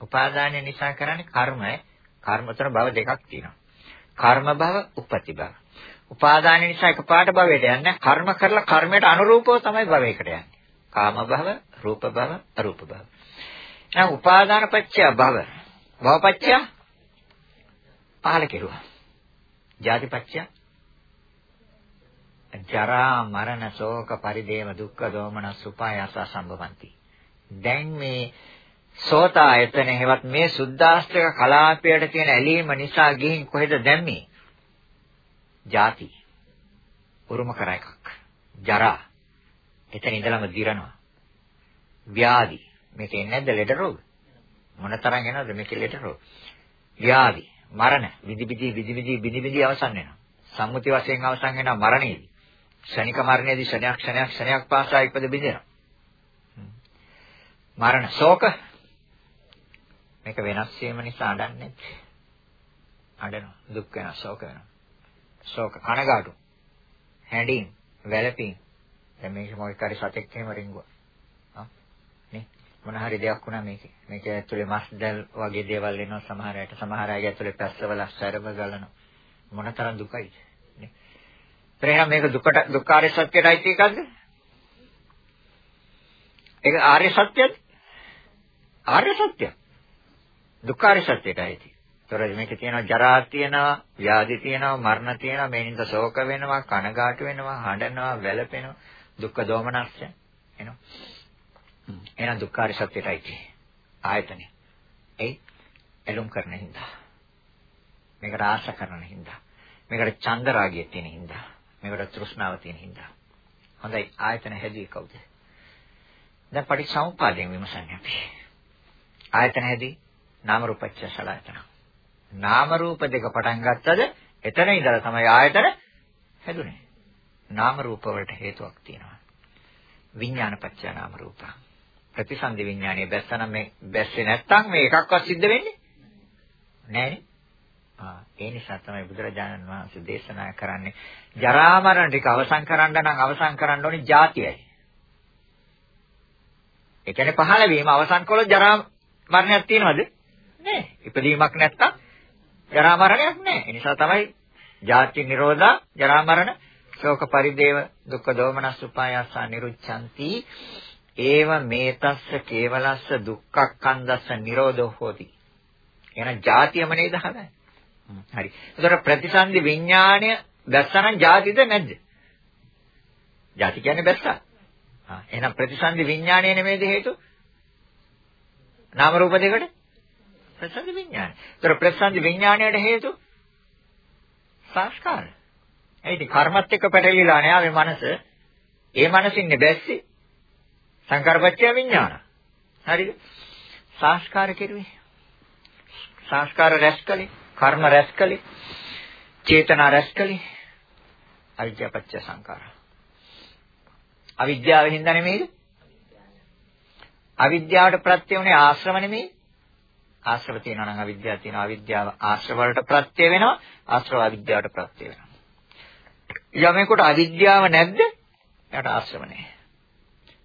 උපාදානය නිසා කරන්නේ කර්මය. කර්මතර භව දෙකක් තියෙනවා. කර්ම භව, උපපති භව. උපාදාන නිසා එකපාරට භවයට යන්නේ කර්ම කරලා කර්මයට අනුරූපව තමයි භවයකට යන්නේ. කාම භව, රූප භව, අරූප භව. එහෙනම් උපාදාන පත්‍ය භව. භව පත්‍ය පහල කෙරුවා. ජාති පත්‍ය ජරා මරණ ශෝක පරිදේව දුක්ඛ දෝමන සුපායස සම්භවಂತಿ. දැන් මේ සෝත ආයතන හේවත් මේ සුද්දාස්ත්‍රක කලාපයට තියෙන ඇලීම නිසා ගිහින් කොහෙද දැම්මේ? ಜಾති. උරුම කර එකක්. ජරා. එතන ඉඳලම දිරනවා. ව්‍යාධි. මේකේ නැද්ද ලෙඩ රෝග? මොනතරම් එනවද මේකේ ලෙඩ රෝග? ව්‍යාධි, මරණ, විදි විදි විදි විදි විදි විදි අවසන් වෙනවා. සම්මුති වශයෙන් අවසන් වෙනවා මරණයේදී. ක්ෂණික මරණයේදී ක්ෂණයක් ක්ෂණයක් ක්ෂණයක් පාසා ඉපද බිඳිනවා. මරණ ශෝක මේක වෙනස් වීම නිසා අඬන්නේ අඬනවා. දුක් වෙනවා ශෝක වෙනවා. ශෝක කනගාටු. හැඬීම් වැළපීම්. දැන් මේක මොකක් හරි සතෙක් එහෙම රිංගුවා ආ? නේ? මොන හරි දෙයක් වුණා මේකේ. මේක ඇතුලේ මස් දැල් වගේ දේවල් එනවා. සමහර අයට සමහර අය ඇතුලේ පැස්සවල සැරව ගලනවා. මොනතරම් දුකයිද? නේ එහෙනම් මේක දුකට දුක්ඛාරය සත්‍යයටයි තියෙකද්ද ඒක ආර්ය සත්‍යද ආර්ය සත්‍යය දුක්ඛාරය සත්‍යයටයි ඒතර මේකේ තියෙනවා ජරා තියෙනවා, ව්‍යාධි තියෙනවා, මරණ තියෙනවා, මේ නින්ද ශෝක වෙනවා, කනගාටු වෙනවා, හඬනවා, වැළපෙනවා, දුක්ඛ දෝමනස්ය එනවා. එහෙනම් දුක්ඛාරි සත්‍යයටයි තියෙන්නේ. ආයතනෙ. එයි එළුම් කරන හින්දා. මේකට ආශ කරන හින්දා. මේකට චන්ද රාගය තියෙන හින්දා. මේකට තෘෂ්ණාව තියෙන හින්දා. හොඳයි ආයතන හැදුවේ කවුද? දැන් පටිච්චසමුප්පාදයෙන් විමසන්නේ අපි. ආයතන හැදී නාම රූපච්ඡ සලආයතන. නාම රූප දෙක පටන් ගත්තද එතන ඉඳලා තමයි ආයතන හැදුනේ. නාම රූප වලට හේතුවක් තියෙනවා. විඥාන පත්‍ය නාම රූප. ප්‍රතිසන්දි විඥානයේ බැස්සනම් මේ බැස්සේ නැත්තම් මේ එකක්වත් සිද්ධ වෙන්නේ නෑනේ. ඒ නිසා තමයි බුදුරජාණන් වහන්සේ දේශනා කරන්නේ ජරා මරණ ටික අවසන් කරන්න නම් අවසන් කරන්න ඕනේ ජාතියයි. ඒ කියන්නේ පහළ වීම අවසන් කළොත් ජරා මරණයක් තියෙනවද? නෑ. ඉපදීමක් නැත්තම් ජරා මරණයක් නැහැ. ඒ නිසා තමයි ජාති නිරෝධා ජරා මරණ ශෝක පරිදේව දුක්ඛ දෝමනස් උපායාස නිරුච්ඡanti ඒව මේතස්ස කේවලස්ස දුක්ඛක්ඛන්දස්ස නිරෝධෝ හෝති. එහෙනම් ජාතියම නේද හදන්නේ. හරි. ඒතර ප්‍රතිසන්දි විඥාණය දැස්සනම් ජාතිද නැද්ද? ජාති කියන්නේ බැස්සා. ආ එහෙනම් ප්‍රතිසන්දි විඥාණය නෙමෙයිද හේතු? නාම රූප දෙකට ප්‍රසන්න විඥානය. ඒතර ප්‍රසන්න විඥාණයට හේතු සංස්කාර. ඒ ඉතින් කර්මත් එක්ක පැටලිලා නෑ මේ මනස. ඒ මනසින්නේ බැස්සේ සංකාරපච්චය විඥාන. හරිද? සංස්කාර කෙරුවේ. සංස්කාර රැස්කලේ, කර්ම රැස්කලේ, චේතනා රැස්කලේ. අවිද්‍යාපච්චය සංකාර. අවිද්‍යාව හින්දා නෙමෙයිද? අවිද්‍යාවට ප්‍රත්‍ය වුණේ ආශ්‍රම නෙමෙයි. ආශ්‍රව තියෙනවා නම් අවිද්‍යාව තියෙනවා අවිද්‍යාව ආශ්‍රව වලට ප්‍රත්‍ය වෙනවා ආශ්‍රව අවිද්‍යාවට ප්‍රත්‍ය වෙනවා යමෙකුට අවිද්‍යාව නැද්ද එයාට ආශ්‍රව නැහැ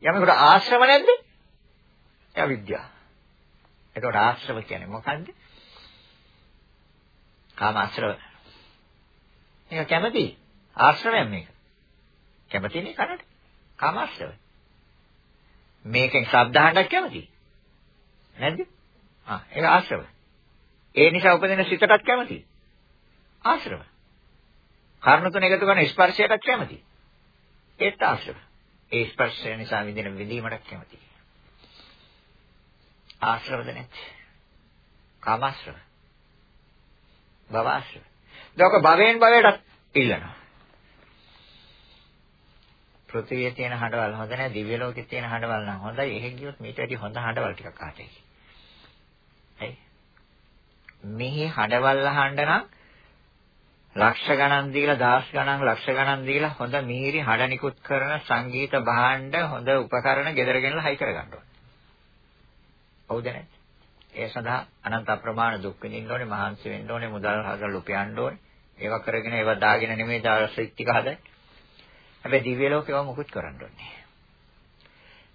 යමෙකුට ආශ්‍රව නැද්ද එයා විද්‍යාව එතකොට ආශ්‍රව කියන්නේ මොකන්ද කාම ආශ්‍රව මේක කැමති ආශ්‍රවයක් මේක කැමතිනේ කරට කාම ආශ්‍රව මේකෙන් ශබ්ද අහන්නත් කැමති නැද්ද ආ ඒක ආශ්‍රව. ඒ නිසා උපදින සිතටත් කැමති. ආශ්‍රව. කර්ණ තුන එකතු කරන ස්පර්ශයටත් කැමති. ඒත් ආශ්‍රව. ඒ ස්පර්ශය නිසා විඳින විඳීමට කැමති. ආශ්‍රවද නැති. කාමාශ්‍රව. භවආශ්‍රව. දෝක භවයෙන් භවයට ඉල්ලනවා. පෘථිවියේ තියෙන හඬවල් හොඳ නැහැ දිව්‍ය ලෝකේ තියෙන හඬවල් නම් හොඳයි. එහෙ ගියොත් මීට වැඩි හොඳ හඬවල් ටිකක් ආතේ. ඇයි? මෙහි හඬවල් අහන්න නම් ලක්ෂ ගණන් දීලා දහස් ගණන් ලක්ෂ ගණන් දීලා හොඳ මිහිරි හඬ නිකුත් කරන සංගීත භාණ්ඩ හොඳ උපකරණ ගෙදරගෙනලා හයි කරගන්න ඕනේ. හවුද නැද්ද? ඒ සඳහා අනන්ත අප්‍රමාණ දුක් විඳින්න ඕනේ, මහන්සි වෙන්න ඕනේ, මුදල් හදලා ලුපියන්න ඕනේ. ඒවා කරගෙන ඒවා දාගෙන නෙමෙයි දාර්ශනික ටික හදන්නේ. හැබැයි දිව්‍ය ලෝකේව මොකුත් කරන්න ඕනේ.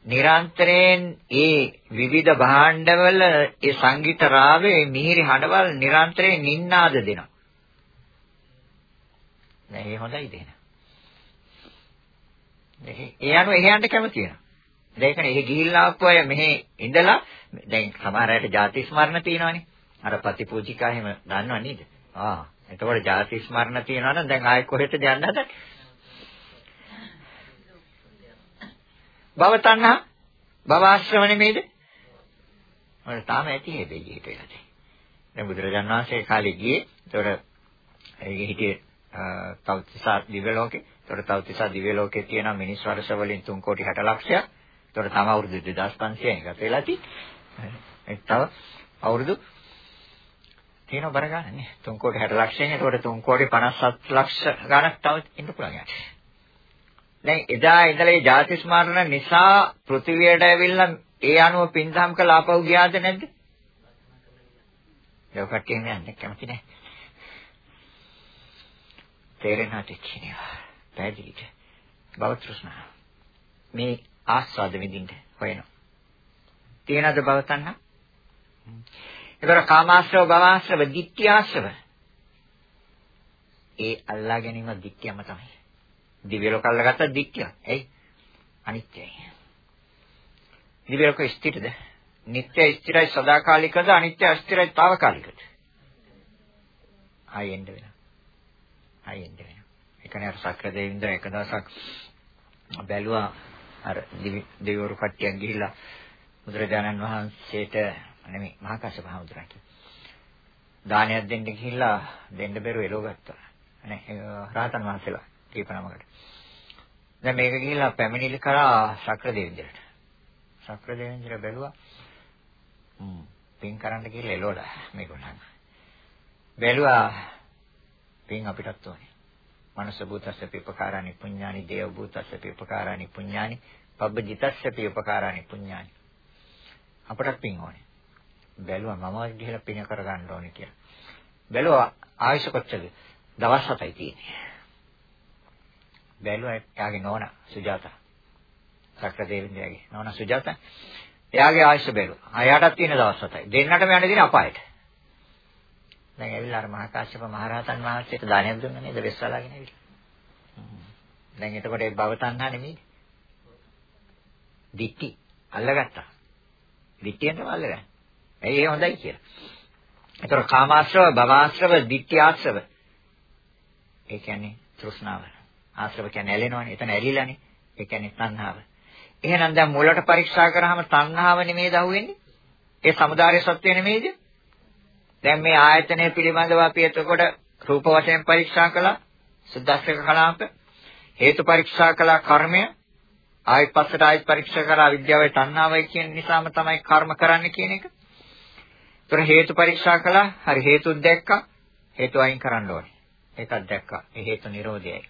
නිරන්තරයෙන් ඒ විවිධ භාණ්ඩවල ඒ සංගීත රාවේ මිහිරි හඬවල් නිරන්තරයෙන් නින්නාද දෙනවා. නෑ ඒ හොඳයි දෙන. ඒ අනුව එහෙයන්ට කැමති වෙනවා. දැන් ඒකනේ එහෙ ගිහිල්ලා ආපු අය මෙහෙ ඉඳලා දැන් සමහර අයට ಜಾති ස්මරණ තියෙනවනේ. අර ප්‍රතිපූජිකා එහෙම දන්නව නේද? ආ. එතකොට ಜಾති ස්මරණ තියෙනවා නම් දැන් ආයෙ කොහෙටද යන්න හදන්නේ? භව තණ්හා භව ආශ්‍රම නෙමෙයිද? මම තාම ඇති හැබැයි හිත වෙලා තියෙන්නේ. දැන් බුදුරජාණන් වහන්සේ කාලේ ගියේ. ඒතකොට ඒකේ හිටියේ තවතිසා දිව්‍ය ලෝකේ. ඒතකොට තවතිසා දිව්‍ය ලෝකේ තියෙන මිනිස් වර්ෂ වලින් 3 කෝටි 60 ලක්ෂයක්. ඒතකොට තම අවුරුදු 2500න් ගත වෙලා තියෙන්නේ. ඒ තව අවුරුදු තියෙන බර ගන්න නේ 3 කෝටි 60 ලක්ෂයෙන් ඒතකොට 3 කෝටි 57 ලක්ෂ ගණක් තව ඉන්න පුළුවන් යාට. දැන් එදා ඉඳලා මේ ජාති ස්මරණ නිසා පෘථිවියට ඇවිල්ලා ඒ අනුව පින්දම් කළ ආපහු ගියාද නැද්ද? ඒක කට්ටියෙන් යන්නේ කැමති නැහැ. තේරෙනාට කියනවා. පැහැදිලිද? භව තෘෂ්ණා. මේ ආස්වාද විඳින්න හොයනවා. තියෙනද භව තණ්හා? ඒතර කාමාශ්‍රව භවආශ්‍රව ditthියාශ්‍රව. ඒ අල්ලා ගැනීම ditthියම තමයි. දිව්‍ය ලෝක අල්ලගත්ත ditthිය. එයි අනිත්‍යයි. දිව්‍ය ලෝක ස්ථිරද? නිට්ටය ස්ථිරයි සදාකාලිකද අනිත්‍ය අස්ථිරයි తాවකාලිකද? ආයෙන්න වෙනවා. ආයෙන්න වෙනවා. ඒකනේ අර සක්‍ර දෙවිඳ එක දවසක් බැලුවා අර දෙවිවරු කට්ටියක් ගිහිල්ලා බුදුරජාණන් වහන්සේට නෙමෙයි මහා කාශ්‍යප හඳුරන්ට දානයක් දෙන්න ගිහිල්ලා දෙන්න බැරුව එළව ගත්තා. නේ රාතන් වහන්සේලා කීපනමකට. දැන් මේක ගිහිල්ලා පැමිණිලි කරා ශක්‍ර දෙවිඳුරට. ශක්‍ර දෙවිඳුර බැලුවා. හ්ම් පින් කරන්න කියලා එළවලා මේගොල්ලන්. බැලුවා පින් අපිටත් ඕනේ. මනස භූතස්ස පිපකාරානි පුඤ්ඤානි දේව භූතස්ස පිපකාරානි පුඤ්ඤානි පබ්බජිතස්ස පිපකාරානි පුඤ්ඤානි. අපටත් පින් ඕනේ. බැලුවා මම ගිහලා පින කරගන්න ඕනේ කියලා. බැලුවා ආයුෂ කොච්චරද දවස් 7යි තියෙන්නේ. බැලුවා එයාගේ නෝනා සුජාතා. සක්‍ර දේවින්දයාගේ නෝනා සුජාතා. එයාගේ ආයුෂ බැලුවා. ආයාටත් තියෙන දවස් 7යි දෙන්නටම යන්න දින අපායට. දැන් ඇවිල්ලා අර මහා කාශ්‍යප මහරහතන් වහන්සේට දානයක් දුන්නා නේද වෙස්සලාගෙන ඇවිල්ලා. දැන් එතකොට ඒ භව තණ්හා නෙමෙයි. දික්ටි අල්ලගත්තා. දික්ටියෙන් තමයි අල්ලගන්නේ. ඇයි ඒ හොඳයි කියලා. එතකොට කාමාශ්‍රව, භවආශ්‍රව, දික්ටි ආශ්‍රව. ඒ කියන්නේ තෘෂ්ණාව. ආශ්‍රව කියන්නේ ඇලෙනවනේ. එතන ඇලිලානේ. ඒ කියන්නේ තණ්හාව. එහෙනම් දැන් මුලට පරීක්ෂා කරාම තණ්හාව නෙමෙයිද අහුවෙන්නේ? ඒ samudāri සත්‍ය නෙමෙයිද? දැන් මේ ආයතනය පිළිබඳව අපි එතකොට රූප වශයෙන් පරීක්ෂා කළා සුද්දස්සක කලාප හේතු පරීක්ෂා කළා කර්මය ආයෙත් පස්සට ආයෙත් පරීක්ෂා කරා විද්‍යාවේ තණ්හාවයි කියන නිසාම තමයි කර්ම කරන්න කියන එක. ඒතර හේතු පරීක්ෂා කළා හරි හේතු දැක්කා හේතු අයින් කරන්න ඕනේ. ඒකත් දැක්කා. ඒ හේතු නිරෝධයයි.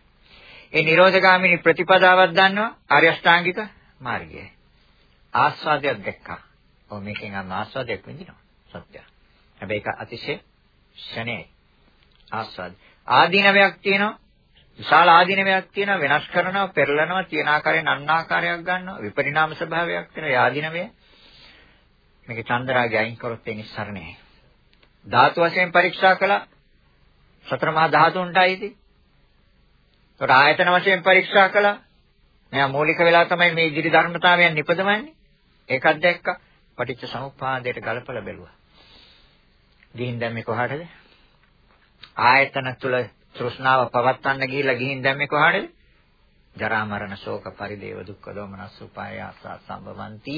ඒ නිරෝධගාමිනී ප්‍රතිපදාවක් දන්නවා ආර්ය අෂ්ටාංගික මාර්ගයයි. ආස්වාදයක් දැක්කා. ඔව් මේකෙන් අන්න ආස්වාදයක් විඳිනවා. සත්‍යයි. හැබැයි ඒක අතිශය ෂණේ ආස්වාද. ආදීනවයක් තියෙනවා. විශාල ආදීනවයක් තියෙනවා වෙනස් කරනවා පෙරලනවා තියෙන ආකාරයෙන් අන්නාකාරයක් ගන්නවා විපරිණාම ස්වභාවයක් තියෙනවා ආදීනවය. මේක චන්දරාගය අයින් කරොත් ඒ නිස්සරණේ. ධාතු වශයෙන් පරීක්ෂා කළා සතර මහා ධාතුන්ටයි ඉති. ඒකට ආයතන වශයෙන් පරීක්ෂා කළා. මෙයා මූලික වෙලා තමයි මේ ඉදිරි ධර්මතාවයන් නිපදවන්නේ. ඒකත් දැක්කා. පටිච්ච සමුප්පාදයට ගලපලා බැලුවා. ගිහින් දැන් මේ කොහාටද? ආයතන තුල තෘෂ්ණාව පවත්වන්න ගිහිල්ලා ගිහින් දැම්මේ කොහාටද? ජරා මරණ ශෝක පරිදේව දුක්ඛ දෝමනස් උපායාස සම්භවಂತಿ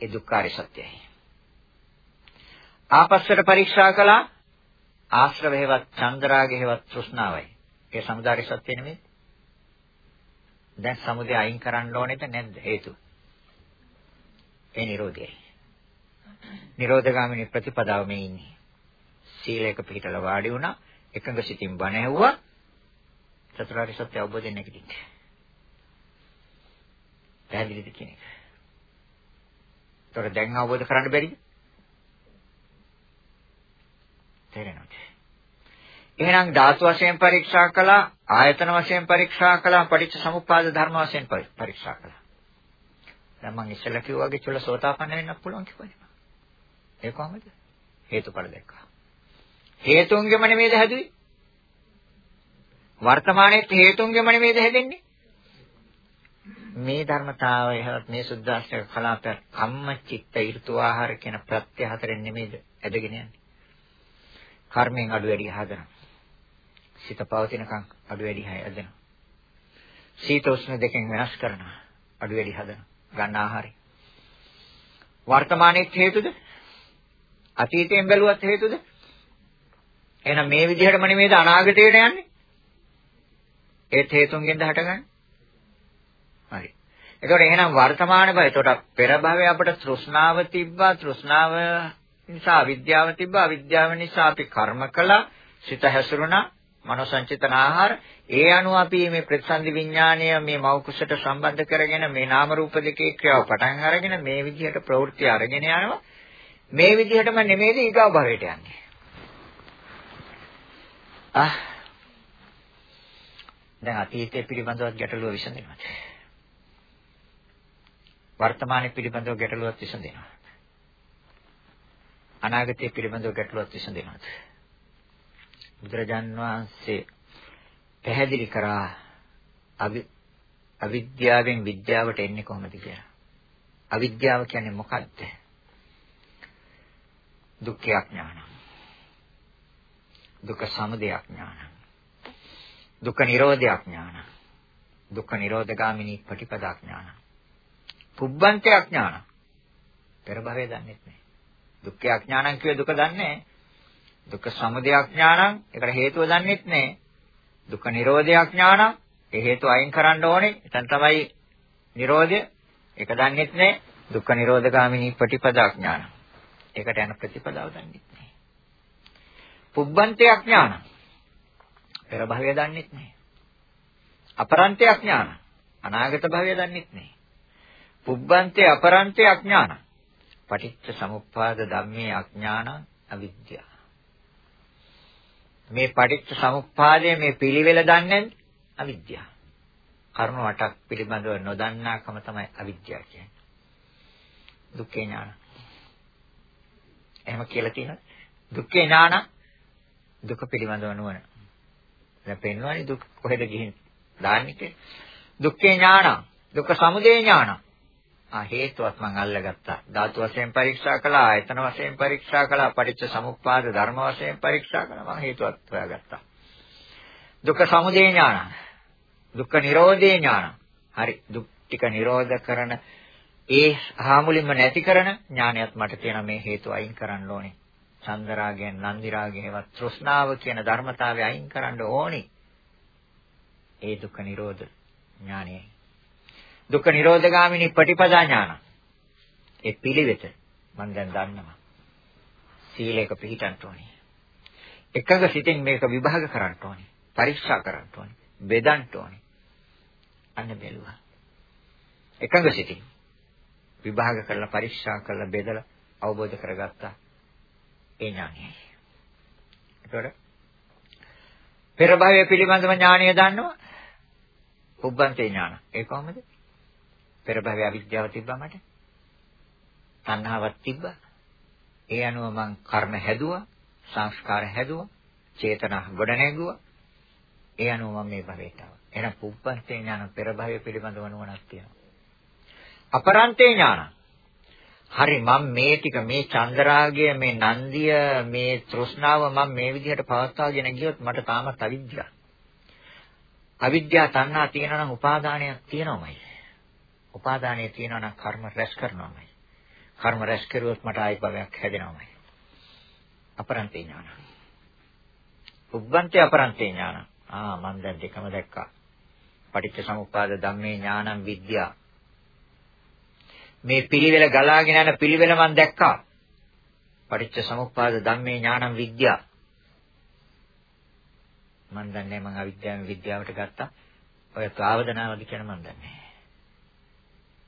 ඒ දුක්ඛාරය සත්‍යයි. ආපස්සට පරීක්ෂා කළා ආශ්‍රව හේවත් චන්ද්‍රාගේ හේවත් තෘෂ්ණාවයි. ඒ සමුදාය සත්‍ය නෙමෙයි. දැන් සමුදය අයින් කරන්න ඕනේද නැද්ද හේතු? ඒ නිරෝධයයි. නිරෝධගාමිනී ප්‍රතිපදාව මේ ඉන්නේ. සීලයක පිළිතල වාඩි වුණා, එකඟ සිතින් බණ ඇහුවා. චතුරාර්ය සත්‍ය අවබෝධයෙන් නැගිටින්න. පැහැදිලිද කියන එක. ඒතර දැන් අවබෝධ කරන්න බැරිද? තේරෙනවද? එහෙනම් ධාතු වශයෙන් පරීක්ෂා කළා, ආයතන වශයෙන් පරීක්ෂා කළා, පටිච්ච සමුප්පාද ධර්ම වශයෙන් පරීක්ෂා කළා. දැන් මම ඉස්සෙල්ලා කිව්වා වගේ චුල්ල සෝතාපන්න වෙන්න පුළුවන් කිව්වා. ඒ කොහොමද? හේතුඵල දැක්කා. හේතුන්ගෙම නෙමෙයිද හැදුවේ? වර්තමානයේ හේතුන්ගෙම නෙමෙයිද හැදෙන්නේ? මේ ධර්මතාවය හැවත් මේ සුද්ධාෂ්ටක කලාපය කම්ම චිත්ත ඍතු ආහාර කියන ප්‍රත්‍ය හතරෙන් නෙමෙයිද ඇදගෙන යන්නේ. කර්මයෙන් අඩු වැඩි හදනවා. සිත පවතිනකන් අඩු වැඩි හැදෙනවා. සීත උෂ්ණ දෙකෙන් වෙනස් කරනවා. අඩු වැඩි හදනවා. ගන්න ආහාරය. වර්තමානයේ හේතුද? අතීතයෙන් බැලුවත් හේතුද? එහෙනම් මේ විදිහටම නෙමෙයිද අනාගතයට යන්නේ? ඒත් හේතුන්ගෙන්ද හටගන්නේ? හරි. එතකොට එහෙනම් වර්තමාන භවය. එතකොට පෙර භවයේ අපිට තෘෂ්ණාව තිබ්බා. තෘෂ්ණාව නිසා අවිද්‍යාව තිබ්බා. අවිද්‍යාව නිසා අපි කර්ම කළා. සිත හැසිරුණා. මනෝ සංචිතන ආහාර. ඒ අනුව අපි මේ ප්‍රතිසන්දි විඥාණය මේ මෞ කුසට සම්බන්ධ කරගෙන මේ නාම රූප දෙකේ ක්‍රියාව පටන් අරගෙන මේ විදිහට ප්‍රවෘත්ති අරගෙන යනවා. මේ විදිහටම නෙමෙයිද ඊගාව භවයට යන්නේ. ආ දැන් අතීතයේ පිළිබඳව ගැටලුව විසඳෙනවා. වර්තමානයේ පිළිබඳව ගැටලුවක් විසඳෙනවා. අනාගතයේ පිළිබඳව ගැටලුවක් විසඳෙනවා. බුදුරජාන් වහන්සේ පැහැදිලි කරා අවිද්‍යාවෙන් විද්‍යාවට එන්නේ කොහොමද කියලා. අවිද්‍යාව කියන්නේ මොකක්ද? දුක්ඛ ඥාන. දුක්ඛ සමුදය ඥාන. දුක්ඛ නිරෝධ ඥාන. දුක්ඛ නිරෝධගාමිනී පටිපදා ඥාන. පුබ්බන්තය අඥාන. පෙර භවය දන්නේ නැහැ. දුක්ඛ අඥානං කිය දුක දන්නේ නැහැ. දුක්ඛ සමුදය අඥානං ඒකට හේතුව දන්නේත් නැහැ. දුක්ඛ නිරෝධය අඥානං ඒ හේතුව අයින් කරන්න ඕනේ. එතන තමයි නිරෝධය. ඒක දන්නේත් නැහැ. දුක්ඛ නිරෝධගාමිනී ප්‍රතිපදා ඥාන. ඒකට යන ප්‍රතිපදාව දන්නේත් නැහැ. පුබ්බන්තය අඥාන. පෙර භවය දන්නේත් නැහැ. අපරන්තය අඥාන. අනාගත භවය දන්නේත් නැහැ. පුබ්බන්තේ අපරන්තේ අඥාන. පටිච්ච සමුප්පාද ධම්මේ අඥාන අවිද්‍යාව. මේ පටිච්ච සමුප්පාදයේ මේ පිළිවෙල දන්නේ අවිද්‍යාව. කර්ම වටක් පිළිබඳව නොදන්නාකම තමයි අවිද්‍යාව කියන්නේ. දුක්ඛේ ඥාන. එහෙම කියලා තියෙනවා. දුක්ඛේ ඥාන දුක පිළිබඳව නුවණ. දැන් පෙන්වන්නේ දුක් කොහෙද ගිහින් දාන්නේ දුක්ඛේ ඥාන දුක්ඛ සමුදය ඥාන ආ හේතුවත් මම අල්ලගත්තා. ධාතු වශයෙන් පරීක්ෂා කළා, ආයතන වශයෙන් පරීක්ෂා කළා, පටිච්ච සමුප්පාද ධර්ම වශයෙන් පරීක්ෂා කළා. මම හේතුවත් හොයාගත්තා. දුක්ඛ සමුදය ඥාන. දුක්ඛ නිරෝධේ ඥාන. හරි. දුක් ටික නිරෝධ කරන ඒ හාමුලින්ම නැති කරන ඥානයත් මට තියෙන මේ හේතු අයින් කරන්න ඕනේ. චන්දරාගයෙන් නන්දිරාගයෙන්වත් තෘෂ්ණාව කියන ධර්මතාවය අයින් කරන්න ඕනේ. ඒ දුක්ඛ නිරෝධ ඥානයයි. දුක්ඛ නිරෝධගාමිනී පටිපදා ඥාන. ඒ පිළිවෙත මම දැන් දන්නවා. සීලයක පිළිටන්න ඕනේ. එකඟ සිතින් මේක විභාග කරන්න ඕනේ. පරීක්ෂා කරන්න ඕනේ. බෙදන්න ඕනේ. අන්න බැලුවා. එකඟ සිතින් විභාග කරලා පරීක්ෂා කරලා බෙදලා අවබෝධ කරගත්තා. ඒ ඥානයයි. ඒතකොට පෙර භවය පිළිබඳව ඥානය දන්නවා. උබ්බන්තේ ඥාන. ඒ කොහොමද? පෙර භවයේ අවිද්‍යාව තිබ්බා මට. තණ්හාවක් තිබ්බා. ඒ අනුව මං කර්ම හැදුවා, සංස්කාර හැදුවා, චේතනා ගොඩ නැගුවා. ඒ අනුව මම මේ භවයට ආවා. එහෙනම් පුබ්බන්තේ ඥාන පෙර භවයේ පිළිබඳව නුවණක් තියෙනවා. අපරන්තේ ඥාන. හරි මම මේ ටික මේ චන්දරාගය මේ නන්දිය මේ තෘෂ්ණාව මම මේ විදිහට පවත්වාගෙන ගියොත් මට තාමත් අවිද්‍යාව අවිද්‍යාව තණ්හා තියෙනවා නම් උපාදානයක් තියෙනවමයි. උපාදානය තියෙනවා නම් කර්ම රැස් කරනවමයි. කර්ම රැස් කරුවොත් මට ආයි භවයක් හැදෙනවමයි. අපරන්තේ ඥාන. උබ්බන්තේ අපරන්තේ ඥාන. ආ මම දැන් දෙකම දැක්කා. පටිච්ච සමුප්පාද ධම්මේ ඥානං විද්‍යා. මේ පිළිවෙල ගලාගෙන යන පිළිවෙල මම දැක්කා. පටිච්ච සමුප්පාද ධම්මේ ඥානං විද්‍යා. මම දන්නේ මම අවිද්‍යාවෙන් විද්‍යාවට ගත්තා. ඔය ප්‍රාවදනාවද කියන මම දන්නේ.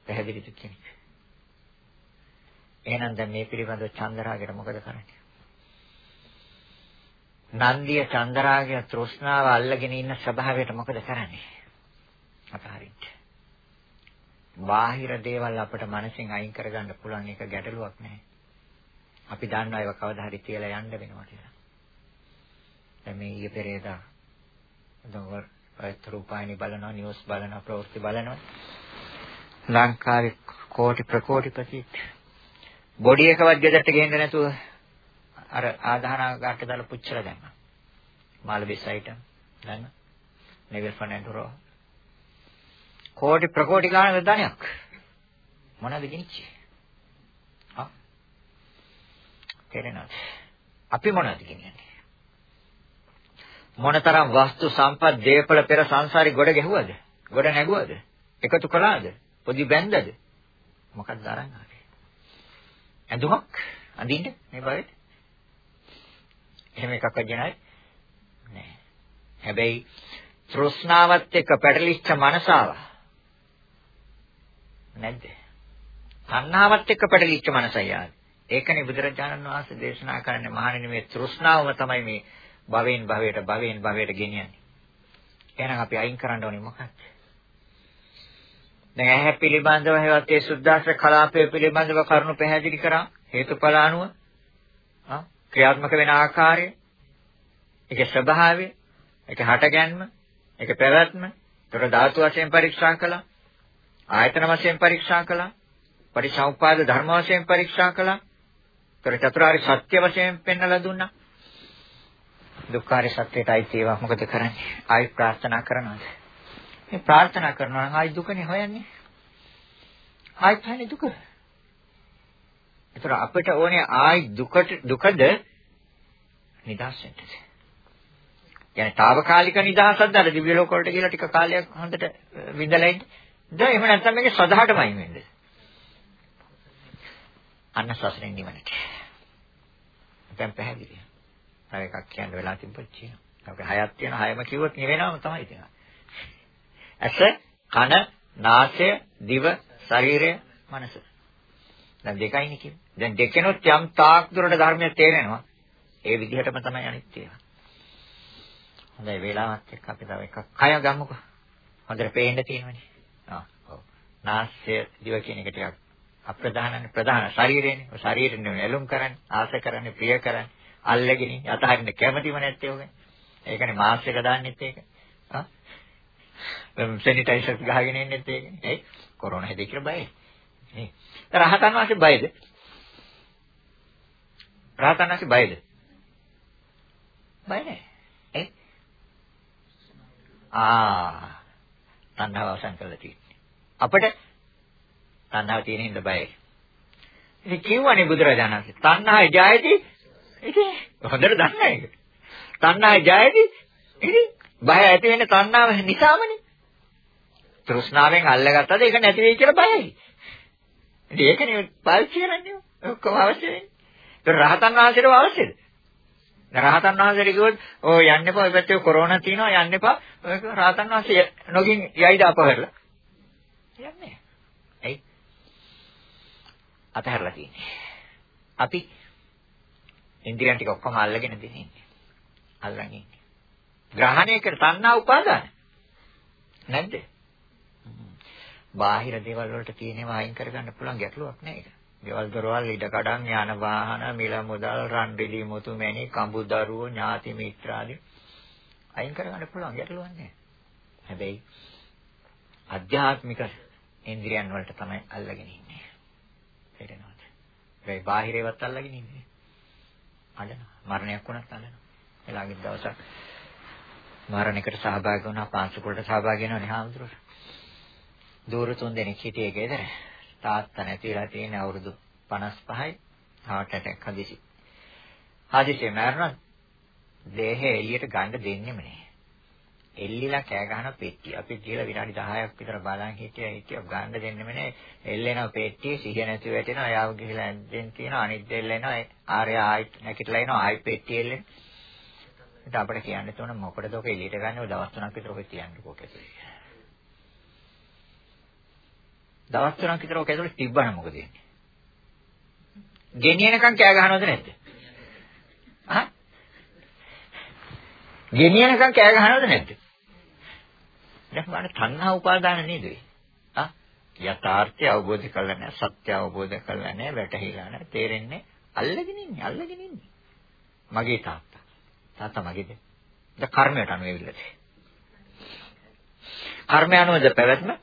පැහැදිලිද කියන්නේ? එහෙනම් දැන් මේ පිළිබඳව චන්දරාගයට මොකද කරන්නේ? නන්දිය චන්දරාගය තෘෂ්ණාව අල්ලගෙන ඉන්න ස්වභාවයට මොකද කරන්නේ? අතහරින්න. බාහිර දේවල් අපිට මනසින් අයින් කරගන්න පුළුවන් එක ගැටලුවක් නෑ. අපි දන්නවා ඒව කවදා හරි තියලා යන්න වෙනවා කියලා. දැන් මේ ඊයේ පෙරේදා දවල් පයත් රූපායනි බලනවා නිවුස් බලනවා ප්‍රවෘත්ති බලනවා ලංකාවේ කෝටි ප්‍රකෝටිපති බොඩි එකවත් ගෙදරට ගේන්න නැතුව අර ආධාරාගාට දාලා පුච්චලා දැම්මා. මාළබිස්සයිට දැන් නෙවිල් ෆර්නැන්ඩෝ කෝටි ප්‍රකෝටි ගානක ධනයක් මොනවද ගිනිච්චේ? ආ තේරෙනවද? අපි මොනවද කියන්නේ? මොනතරම් වස්තු සම්පත් දේපල පෙර සංසාරي ගොඩ ගැහුවද? ගොඩ නැගුවද? එකතු කළාද? පොඩි බැන්දද? මොකක්ද අරන් ආවේ? ඇඳුමක් අඳින්න මේ බවෙ? එහෙම එකක් අජනයි නෑ. හැබැයි තෘෂ්ණාවත් එක්ක පැටලිච්ච මනසාව නැද්ද? තණ්හාවත් එක්ක පැටලිච්ච මනසයි ආවේ. ඒකනේ බුදුරජාණන් වහන්සේ දේශනා කරන්නේ මහණෙනි මේ තෘෂ්ණාවම තමයි මේ භවෙන් භවයට භවෙන් භවයට ගෙනියන්නේ. එහෙනම් අපි අයින් කරන්න ඕනේ මොකක්ද? දැන් ඇහැ පිළිබඳව හේවත් ඒ සුද්දාස්ස කලාපය පිළිබඳව කරුණු පැහැදිලි කරා හේතුඵල අනුව ආ ක්‍රියාත්මක වෙන ආකාරය ඒකේ ස්වභාවය ඒකේ හටගැන්ම ඒකේ පැවැත්ම ඒතර ධාතු වශයෙන් පරීක්ෂා කළා ආයතන වශයෙන් පරීක්ෂා කළා. පරිසම්පාද ධර්ම වශයෙන් පරීක්ෂා කළා. ඒතර චතුරාර්ය සත්‍ය වශයෙන් පෙන්වලා දුන්නා. දුක්ඛාර සත්‍යයටයි තේවා මොකද කරන්නේ? ආයි ප්‍රාර්ථනා කරනවාද? මේ ප්‍රාර්ථනා කරනවා නම් ආයි දුකනේ හොයන්නේ. ආයි තන්නේ දුක. ඒතර අපිට ඕනේ ආයි දුකට දුකද නිදහසෙන්ද? يعني తాවකාලික නිදහසක්ද අර දිව්‍ය ලෝක වලට කියලා ටික කාලයක් හොඳට විඳලා ඉන්නේ. දැන් එහෙම නැත්නම් මේක සදාටමයි වෙන්නේ. අන්න සසරෙන් නිවනට. දැන් පැහැදිලි. තව එකක් කියන්න වෙලා තිබ්බොත් කියනවා. අපි හයක් තියෙන හයම කිව්වොත් නිවෙනවම තමයි තියෙනවා. ඇස, කන, නාසය, දිව, ශරීරය, මනස. දැන් දෙකයිනේ කියන්නේ. දැන් දෙකෙනොත් යම් තාක් දුරට ධර්මය තේරෙනවා. ඒ විදිහටම තමයි අනිත් ඒවා. හොඳයි වේලාවත් එක්ක අපි තව එකක් කය ගමුකෝ. හොඳට පේන්න තියෙනවනේ. ආ ඔව්. නාසය දිව කියන එක ටිකක් අප්‍රධානනේ ප්‍රධාන ශරීරයනේ. ශරීරෙන්නේ ඇලුම් කරන්නේ, ආස කරන්නේ, ප්‍රිය කරන්නේ, අල්ලගෙන යතහරින්න කැමැතිම නැත්තේ ඔගේ. ඒකනේ මාස් එක දාන්නෙත් ඒක. ආ සැනිටයිසර් ගහගෙන ඉන්නෙත් ඒකනේ. ඇයි? කොරෝනා හැදේ කියලා බයයි. නේ. රහතන් වහන්සේ බයද? රහතන් වහන්සේ බයද? බය නැහැ. ඒ ආ තණ්හාව අවසන් කරලා තියෙන්නේ. අපිට තණ්හාව තියෙන හින්දා බයයි. ඉතින් කිව්වනේ බුදුරජාණන් වහන්සේ තණ්හාය ජායති ඉතින් හොඳට දන්න එක. තණ්හාය ජායති ඉතින් බය ඇති වෙන්නේ තණ්හාව නිසාමනේ. තෘෂ්ණාවෙන් අල්ලගත්තද ඒක නැති වෙයි කියලා බයයි. ඉතින් ඒකනේ පාවිච්චි කරන්නේ. ඔක්කොම අවශ්‍ය වෙන්නේ. ඒක රහතන් වහන්සේට අවශ්‍යද? රහතන් වහන්සේට කිව්වොත් ඔය යන්න එපා ඔය පැත්තේ කොරෝනා තියෙනවා යන්න එපා. ඔය රහතන් වහන්සේ නොගින් යයිද අපහරලා? යන්නේ. ඇයි? අතහැරලා තියෙන්නේ. අපි ඉන්ද්‍රියන් ටික ඔක්කොම අල්ලගෙන දින්නේ. අල්ලන් ඉන්නේ. ග්‍රහණය කර තණ්හා උපාදාන. නැද්ද? බාහිර දේවල් වලට තියෙනවා අයින් කරගන්න පුළුවන් ගැටලුවක් නෑ ඒක. ගෙවල් දොරවල් ඉඩ කඩන් යාන වාහන මිල මුදල් රන් රිලි මුතු මැණි කඹු දරුවෝ ඥාති මිත්‍රාදී අයින් කරගන්න පුළුවන් ගැටලුවක් නෑ. හැබැයි අධ්‍යාත්මික ඉන්ද්‍රියන් වලට තමයි අල්ලගෙන ඉන්නේ. තේරෙනවද? ඒ බාහිරේවත් අල්ලගෙන ඉන්නේ. අල්ලනවා. මරණයක් වුණත් අල්ලනවා. එලාගේ දවසක් මරණයකට සහභාගී වුණා පාංශුකුලට සහභාගී වෙනවනේ හාමුදුරුවෝ. දూరు තුන් දෙනෙක් හිටියේ ගෙදර. තාත්තා නැතිලා තියෙන අවුරුදු 55යි heart attack හදිසි. හදිසියෙ මරණ දේහය එළියට ගන්න දෙන්නෙම නෑ. එල්ලිලා කෑ ගහන පෙට්ටිය. අපි කියලා විනාඩි 10ක් විතර බලන් හිටියා හිටියා ගන්න දෙන්නෙම නෑ. එල්ලෙන පෙට්ටිය සිහිය නැතිව වැටෙනවා. යාව ගිහිලා ඇද්දෙන් තියෙනවා. අනිත් දෙල්ල එනවා. ආර්ය ආයිත් නැකිටලා එනවා. ආයි පෙට්ටිය එල්ලෙන. ඉතින් අපිට කියන්න තෝරන මොකටද ඔක එළියට ගන්න ඔය දවස් තුනක් විතර ඔක තියන්නකෝ කියලා. දවස් තුනක් විතර ඔක ඇතුලේ තිබ්බනම් මොකද වෙන්නේ? ගෙනියනකම් කෑ ගහනවද නැද්ද? අහ? ගෙනියනකම් කෑ ගහනවද නැද්ද? දැන් බලන්න තණ්හා උපාදාන නේද ඒ? ආ යථාර්ථය අවබෝධ කරලා නැහැ, සත්‍ය අවබෝධ කරලා නැහැ, වැටහිලා නැහැ, තේරෙන්නේ අල්ලගෙන ඉන්නේ, අල්ලගෙන ඉන්නේ. මගේ තාත්තා. තාත්තා මගේද? ද කර්මයට අනුව එවිලද? කර්මය අනුවද පැවැත්ම?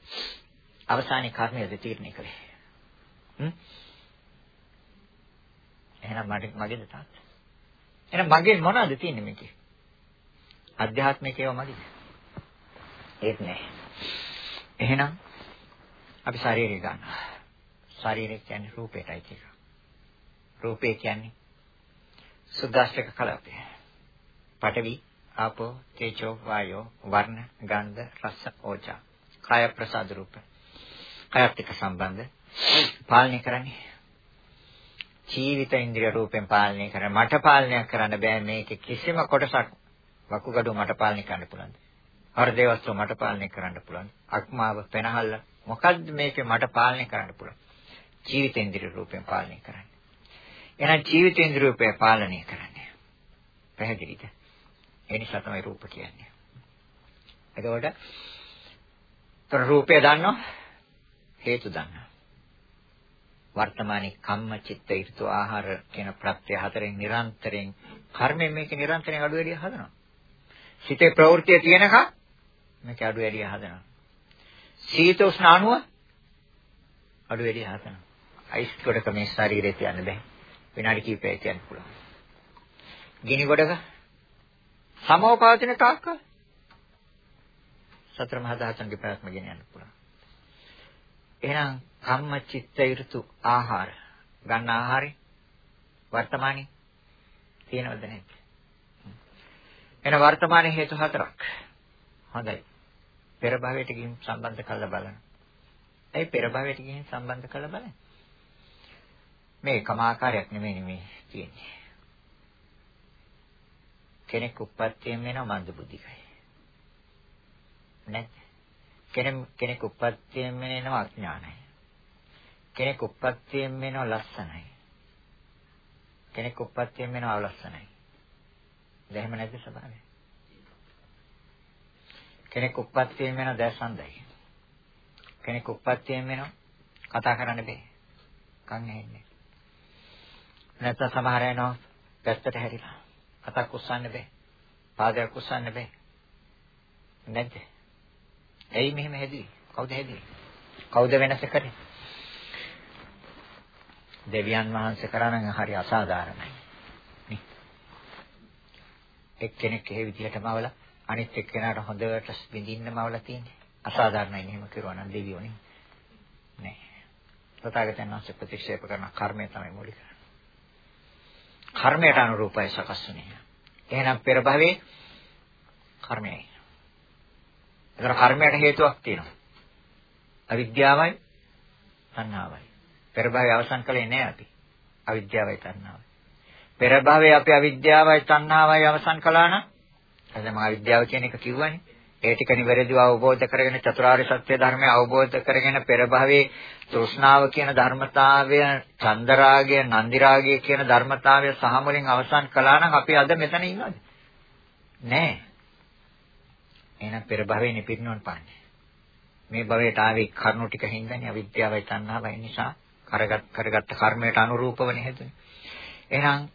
අවසානයේ කර්මයද තීරණය කළේ. හ්ම්? එහෙනම් මට මගේද තාත්තා? එහෙනම් මගේ මොනවද තියෙන්නේ මේකේ? අධ්‍යාත්මිකයව මගේද? ඒත් නෑ. එහෙනම් අපි ශරීරය ගන්නවා. ශරීරය කියන්නේ රූපයටයි කියලා. රූපය කියන්නේ සුද්දාස්තික කලාපය. පඨවි, ආපෝ, තේජෝ, වායෝ, වර්ණ, ගන්ධ, රස, ඕජා. කාය ප්‍රසාද රූප. කායත් එක්ක සම්බන්ධ පාලනය කරන්නේ ජීවිත ඉන්ද්‍රිය රූපෙන් පාලනය කරන මට පාලනය කරන්න බෑ මේක කිසිම කොටසක් වකුගඩුව මට පාලනය කරන්න පුළුවන්. හෘදේ වස්තුව මට පාලනය කරන්න පුළුවන්. අක්මාව පෙනහල්ල මොකද්ද මේකේ මට පාලනය කරන්න පුළුවන්. ජීවිතේන්ද්‍රිය රූපයෙන් පාලනය කරන්න. එහෙනම් ජීවිතේන්ද්‍රිය රූපය පාලනය කරන්නේ. පැහැදිලිද? ඒ නිසා තමයි රූප කියන්නේ. එතකොට තර රූපය දන්නවා හේතු දන්නවා. වර්තමානයේ කම්ම චිත්ත ඍතු ආහාර කියන ප්‍රත්‍ය හතරෙන් නිරන්තරයෙන් කර්මයෙන් මේක නිරන්තරයෙන් අඩු වැඩි හදනවා. සිතේ ප්‍රවෘත්තිය තියෙනකම් මේක අඩු වැඩි හදනවා. සීත උෂ්ණ අණුව අඩු වැඩි හදනවා. අයිස් ගොඩක මේ ශරීරේ තියන්න බෑ. විනාඩි කිහිපයක් තියන්න පුළුවන්. ගිනි ගොඩක සමව පවතින තාක්ක සතර මහා ධාතුන්ගේ ප්‍රාත්ම ගෙන යන්න පුළුවන්. එහෙනම් කම්ම චිත්ත ඍතු ආහාර ගන්න ආහාරේ වර්තමානයේ තියෙනවද නැද්ද? එන වර්තමානයේ හේතු හතරක්. හොඳයි. පෙර භවයට ගිහින් සම්බන්ධ කරලා බලන්න. ඒ පෙර භවයට ගිහින් සම්බන්ධ කරලා බලන්න. මේ එකම ආකාරයක් නෙමෙයි මේ තියෙන්නේ. කෙනෙක් උප්පත්තියෙන් වෙනව මන්ද බුද්ධිකයි. නැත්නම් කෙනෙක් කෙනෙක් උප්පත්තියෙන් වෙනවා අඥානයි. කෙනෙක් උප්පත්තියෙන් වෙනවා ලස්සනයි. කෙනෙක් උප්පත්තියෙන් වෙනවා අවලස්සනයි. එහෙම නැද්ද ස්වභාවය? කෙනෙක් උප්පත්තියෙන් වෙනවා දැසන්දයි. කෙනෙක් උප්පත්තියෙන් වෙනවා කතා කරන්න බෑ. කන් ඇහෙන්නේ. නැත්නම් සමහර අයනවා පැත්තට හැරිලා. අතක් උස්සන්න බෑ. පාදයක් උස්සන්න බෑ. නැද්ද? ඇයි මෙහෙම හැදුවේ? කවුද හැදුවේ? කවුද වෙනස කරේ? දෙවියන් වහන්සේ කරා නම් හරි අසාධාරණයි. නේ? එක්කෙනෙක් ඒ විදිහටම අවලා අනිත් එක්කෙනාට හොඳට විඳින්නම අවලා තියෙන්නේ. අසාධාරණයි මෙහෙම කරුවා නම් දෙවියෝනේ. නෑ. තථාගතයන් වහන්සේ ප්‍රතික්ෂේප කරන කර්මය තමයි මූලික. කර්මයට අනුරූපයි සකස් වෙන්නේ. එහෙනම් පෙර භවයේ කර්මයයි. ඒතර කර්මයට හේතුවක් තියෙනවා. අවිද්‍යාවයි තණ්හාවයි. පෙර භවයේ අවසන් කළේ නෑ අපි. අවිද්‍යාවයි තණ්හාවයි. පෙර භවයේ අපි අවිද්‍යාවයි තණ්හාවයි අවසන් කළා නම් එතන මා විද්‍යාව කියන එක කිව්වනේ. ඒ ටික නිවැරදිව අවබෝධ කරගෙන චතුරාර්ය සත්‍ය ධර්මය අවබෝධ කරගෙන පෙර භවයේ තෘෂ්ණාව කියන ධර්මතාවය, චන්දරාගය, නන්දිරාගය කියන ධර්මතාවය සහ මුලින් අවසන් කළා නම් අපි අද මෙතන ඉන්නවද? නෑ. එහෙනම් පෙර භවයේ නිපින්නවන් පාන්නේ. මේ භවයට ආවේ කර්ණු ටික හින්දානේ අවිද්‍යාවයි තණ්හාවයි නිසා කරගත් කරගත්ත කර්මයට අනුරූපවනේ හේතුනේ. එහෙනම්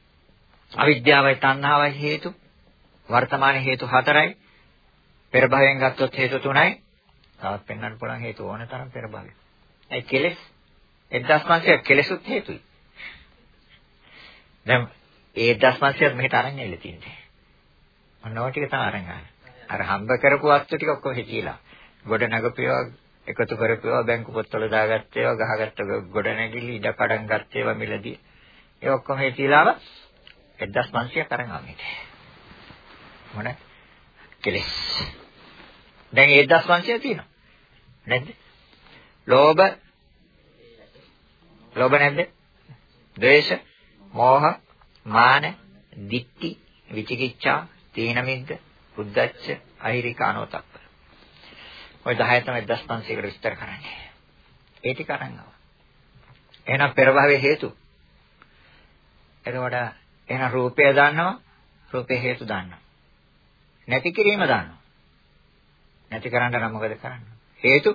අවිද්‍යාවයි තණ්හාවයි හේතු වර්තමාන හේතු හතරයි. පෙර භවයෙන් ගත්තොත් හේතු තුනයි. තවත් පෙන්වන්න පුළුවන් හේතු ඕන තරම් පෙර භවය. ඒ කෙලෙස් 1500 කෙලෙසුත් හේතුයි. දැන් ඒ 1500 මෙහෙට අරන් ඇවිල්ලා තියෙන්නේ. මොනවා ටික තමයි අරන් ආවේ. අර හම්බ කරපු වස්තු ටික ඔක්කොම හිතිලා. ගොඩ නගපේවා එකතු කරපේවා බැංකු පොත්වල දාගත්තේවා ගහගත්ත ගොඩ නැගිලි ඉඩ කඩන් ගත්තේවා මිලදී. ඒ ඔක්කොම හිතිලාම 1500 කරන් ආන්නේ. මොන කෙලස්. දැන් 1500 තියෙනවා. නැද්ද? ලෝභ ලෝභ නැද්ද? ද්වේෂ, මෝහ, මාන, දික්ටි, විචිකිච්ඡා, තීන මිද්ද, උද්ධච්ච, අහිරික අනෝතප්ප. ඔය 10 තමයි 1500කට විස්තර කරන්නේ. ඒ ටික අරන් ආවා. එහෙනම් පෙර භවයේ හේතු. එතකොට එහෙනම් රූපය දන්නවා, රූපේ හේතු දන්නවා. නැති කිරීම දන්නවා. නැති කරන්න නම් මොකද කරන්නේ? හේතු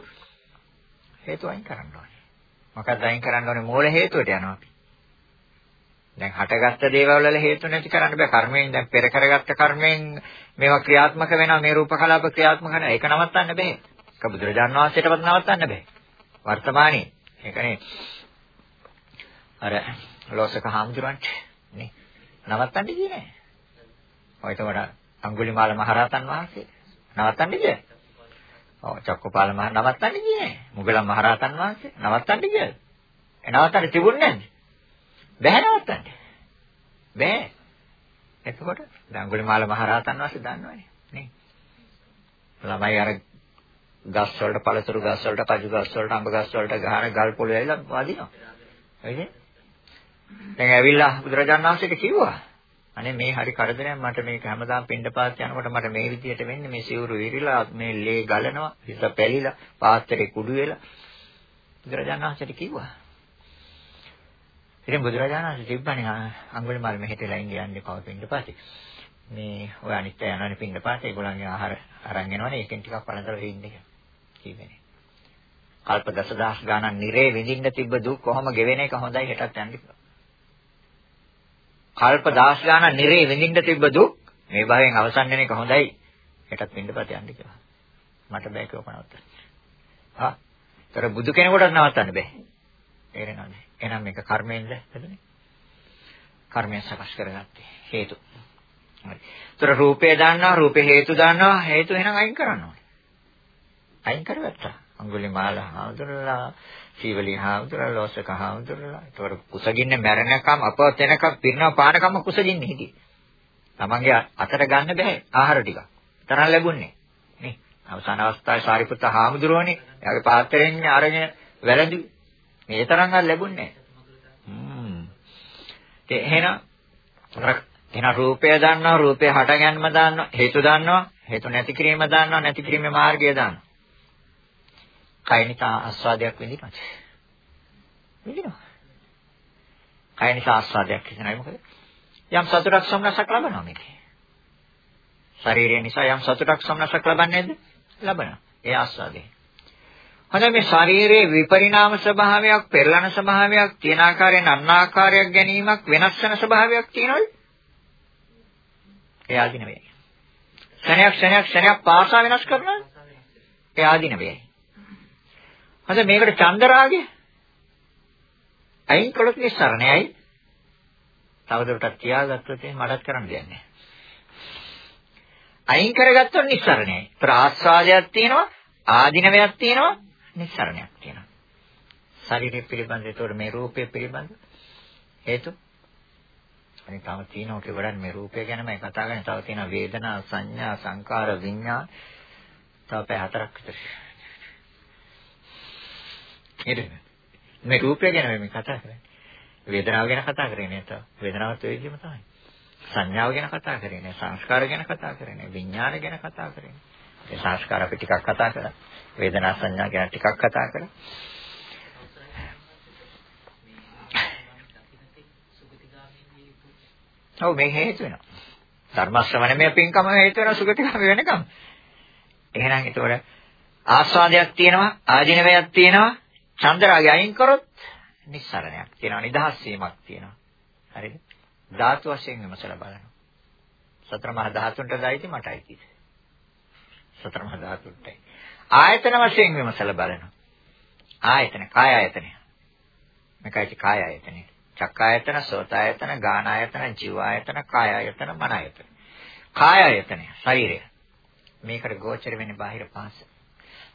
හේතු අයින් කරන්න ඕනේ. මොකක්ද අයින් කරන්න ඕනේ? මූල හේතුවට යනවා අපි. දැන් හටගත්ත දේවල් වල හේතු නැති කරන්න බෑ. කර්මයෙන් දැන් පෙර කරගත්ත කර්මයෙන් මේවා ක්‍රියාත්මක වෙනවා. මේ රූප කලාප ක්‍රියාත්මක වෙනවා. ඒක නවත්තන්න බෑ. ඒක බුදුරජාණන් වහන්සේටවත් නවත්තන්න බෑ. වර්තමානයේ ඒකනේ අර ලෝසක හාමුදුරන්ට නේ නවත්තන්න කියන්නේ. ඔය එතකොට අඟුලිමාල මහරහතන් වහන්සේ නවත්තන්න කියේ. ඔව් චක්කපාල මහ නවත්තන්න කියේ. මුගලන් මහරහතන් වහන්සේ නවත්තන්න කියේ. ඒ නවත්තන්න තිබුණේ නැද්ද? බෑ නවත්තන්න. බෑ. එතකොට දඟුලිමාල මහරහතන් වහන්සේ දන්නවනේ නේ. ළමයි අර ගස් වලට පළතුරු ගස් වලට පජු ගස් වලට අඹ ගස් වලට ගහන ගල් පොළ ඇවිල්ලා වදිනවා. හරිද? දැන් ඇවිල්ලා බුදුරජාණන් වහන්සේට කිව්වා. අනේ මේ හරි කරදරයක් මට මේක හැමදාම පින්ඩපාත යනකොට මට මේ විදියට වෙන්නේ මේ සිවුරු විරිලා මේ ලේ ගලනවා හිස පැලිලා පාත්‍රේ කුඩු වෙලා බුදුරජාණන් වහන්සේට කිව්වා. ඉතින් බුදුරජාණන් වහන්සේ තිබ්බනේ අඟුලිමාල මෙහෙටලා ඉන්නේ යන්නේ කව පින්ඩපාතේ. මේ ඔය අනිත් අය යනවනේ පින්ඩපාතේ ඒගොල්ලන්ගේ ආහාර අරන් එනවනේ ඒකෙන් ටිකක් පළඳලා ඉන්නේ කිව්වනේ. කල්ප දසදහස් ගාණක් නිරේ විඳින්න තිබ්බ දුක් කොහොම ගෙවෙන එක හොඳයි හෙටත් යන්න කියලා. කල්ප දහස් ගාණක් නිරේ විඳින්න තිබ්බ දුක් මේ භවයෙන් අවසන් වෙන එක හොඳයි හෙටත් පින්ඩපාතේ යන්න කියලා. මට බෑ කියවක නවත්තන්න. හා. ତර බුදු කෙනෙකුට නවත්තන්න බෑ. තේරෙනවද? එහෙනම් මේක කර්මයෙන්ද හැදුනේ? කර්මයෙන් සකස් කරගත්තේ හේතු. හරි. ඒතර රූපය දන්නවා, රූපේ හේතු දන්නවා, හේතු එහෙනම් අයින් කරන්න ඕනේ. අයින් කරගත්තා. අඟුලිමාල හාමුදුරලා, සීවලී හාමුදුරලා, ලෝසක හාමුදුරලා. ඒතර කුසගින්නේ මැරෙනකම් අපවත් වෙනකම් පිරනවා පානකම් කුසගින්නේ හිටියේ. තමන්ගේ අතට ගන්න බෑ ආහාර ටික. තරම් ලැබුණේ. නේ. අවසාන අවස්ථාවේ සාරිපුත්ත හාමුදුරුවනේ එයාගේ පාත්‍රයෙන් අරගෙන වැළඳි මේ තරම් අර ලැබුණේ නැහැ. ඒ එහෙනම් එහෙනම් රූපය දන්නවා රූපේ හටගන්ම දන්නවා හේතු දන්නවා හේතු නැති කිරීම දන්නවා නැති කිරීමේ මාර්ගය දන්නවා. කයිනික ආස්වාදයක් විඳිනවා. විඳිනවා. කයිනික ආස්වාදයක් කියනයි මොකද? යම් සතුටක් සම්නසක් ලබනවා මේකේ. ශරීරය නිසා යම් සතුටක් සම්නසක් ලබන්නේ නැද්ද? ලබනවා. ඒ ආස්වාදේ. හොඳයි මේ ශරීරයේ විපරිණාම ස්වභාවයක්, පෙරලන ස්වභාවයක්, තියෙන ආකාරයෙන් අන්නාකාරයක් ගැනීමක්, වෙනස් වෙන ස්වභාවයක් තියෙනවද? ඒ ආදි නෙවෙයි. ක්ෂණයක් ක්ෂණයක් ක්ෂණයක් පාසා වෙනස් කරනවා. ඒ ආදි නෙවෙයි. හොඳයි මේකට චන්දරාගය අයින් කළොත් නිස්සරණයි. තවදුරටත් තියාගත්තොත් මටත් කරන්න දෙයක් නැහැ. අයින් කරගත්තොත් නිස්සරණයි. ප්‍රාස්වාදයක් තියෙනවා, ආධිනවයක් තියෙනවා, නිස්සරණයක් තියෙනවා. ශරීරය පිළිබඳ ඒතකොට මේ රූපය පිළිබඳ හේතු අනිත් තව තියෙනවා ඔකේ වඩා මේ රූපය ගැනම කතා කරන්නේ තව තියෙනවා වේදනා සංඥා සංකාර විඤ්ඤාණ තව පැය හතරක් විතර. නේද? මේ රූපය ගැන මේ කතා කරන්නේ. වේදනාව ගැන කතා කරන්නේ නේද? වේදනාවත් ඒ විදිහම තමයි. සංඥාව ගැන කතා කරන්නේ සංස්කාර ගැන කතා කරන්නේ විඥාන ගැන කතා කරන්නේ. ඒ සංස්කාර අපි ටිකක් කතා කරා. වේදනා සංඥා ගැන ටිකක් කතා කරා. ඔව් මේ හේතු වෙනවා. ධර්ම ශ්‍රවණමය පින්කම හේතු වෙනවා සුගතිගාමී වෙනකම්. එහෙනම් ඒතකොට ආස්වාදයක් තියෙනවා, ආධිනවයක් තියෙනවා, චන්දරාගය අයින් කරොත් නිස්සරණයක් තියෙනවා, නිදහස් වීමක් තියෙනවා. හරිද? ධාතු වශයෙන් විමසලා බලනවා. සතර මහා ධාතුන්ට දයිති මටයි කිව්වේ. සතර මහා ධාතුන්ටයි. ආයතන වශයෙන් විමසලා බලනවා. ආයතන කාය ආයතනය. මේකයි කාය ආයතනය. චක්කායතන, සෝතායතන, ගානායතන, ජීවායතන, කායායතන, මනායතන. කාය ආයතනය ශරීරය. මේකට ගෝචර වෙන්නේ බාහිර පහස.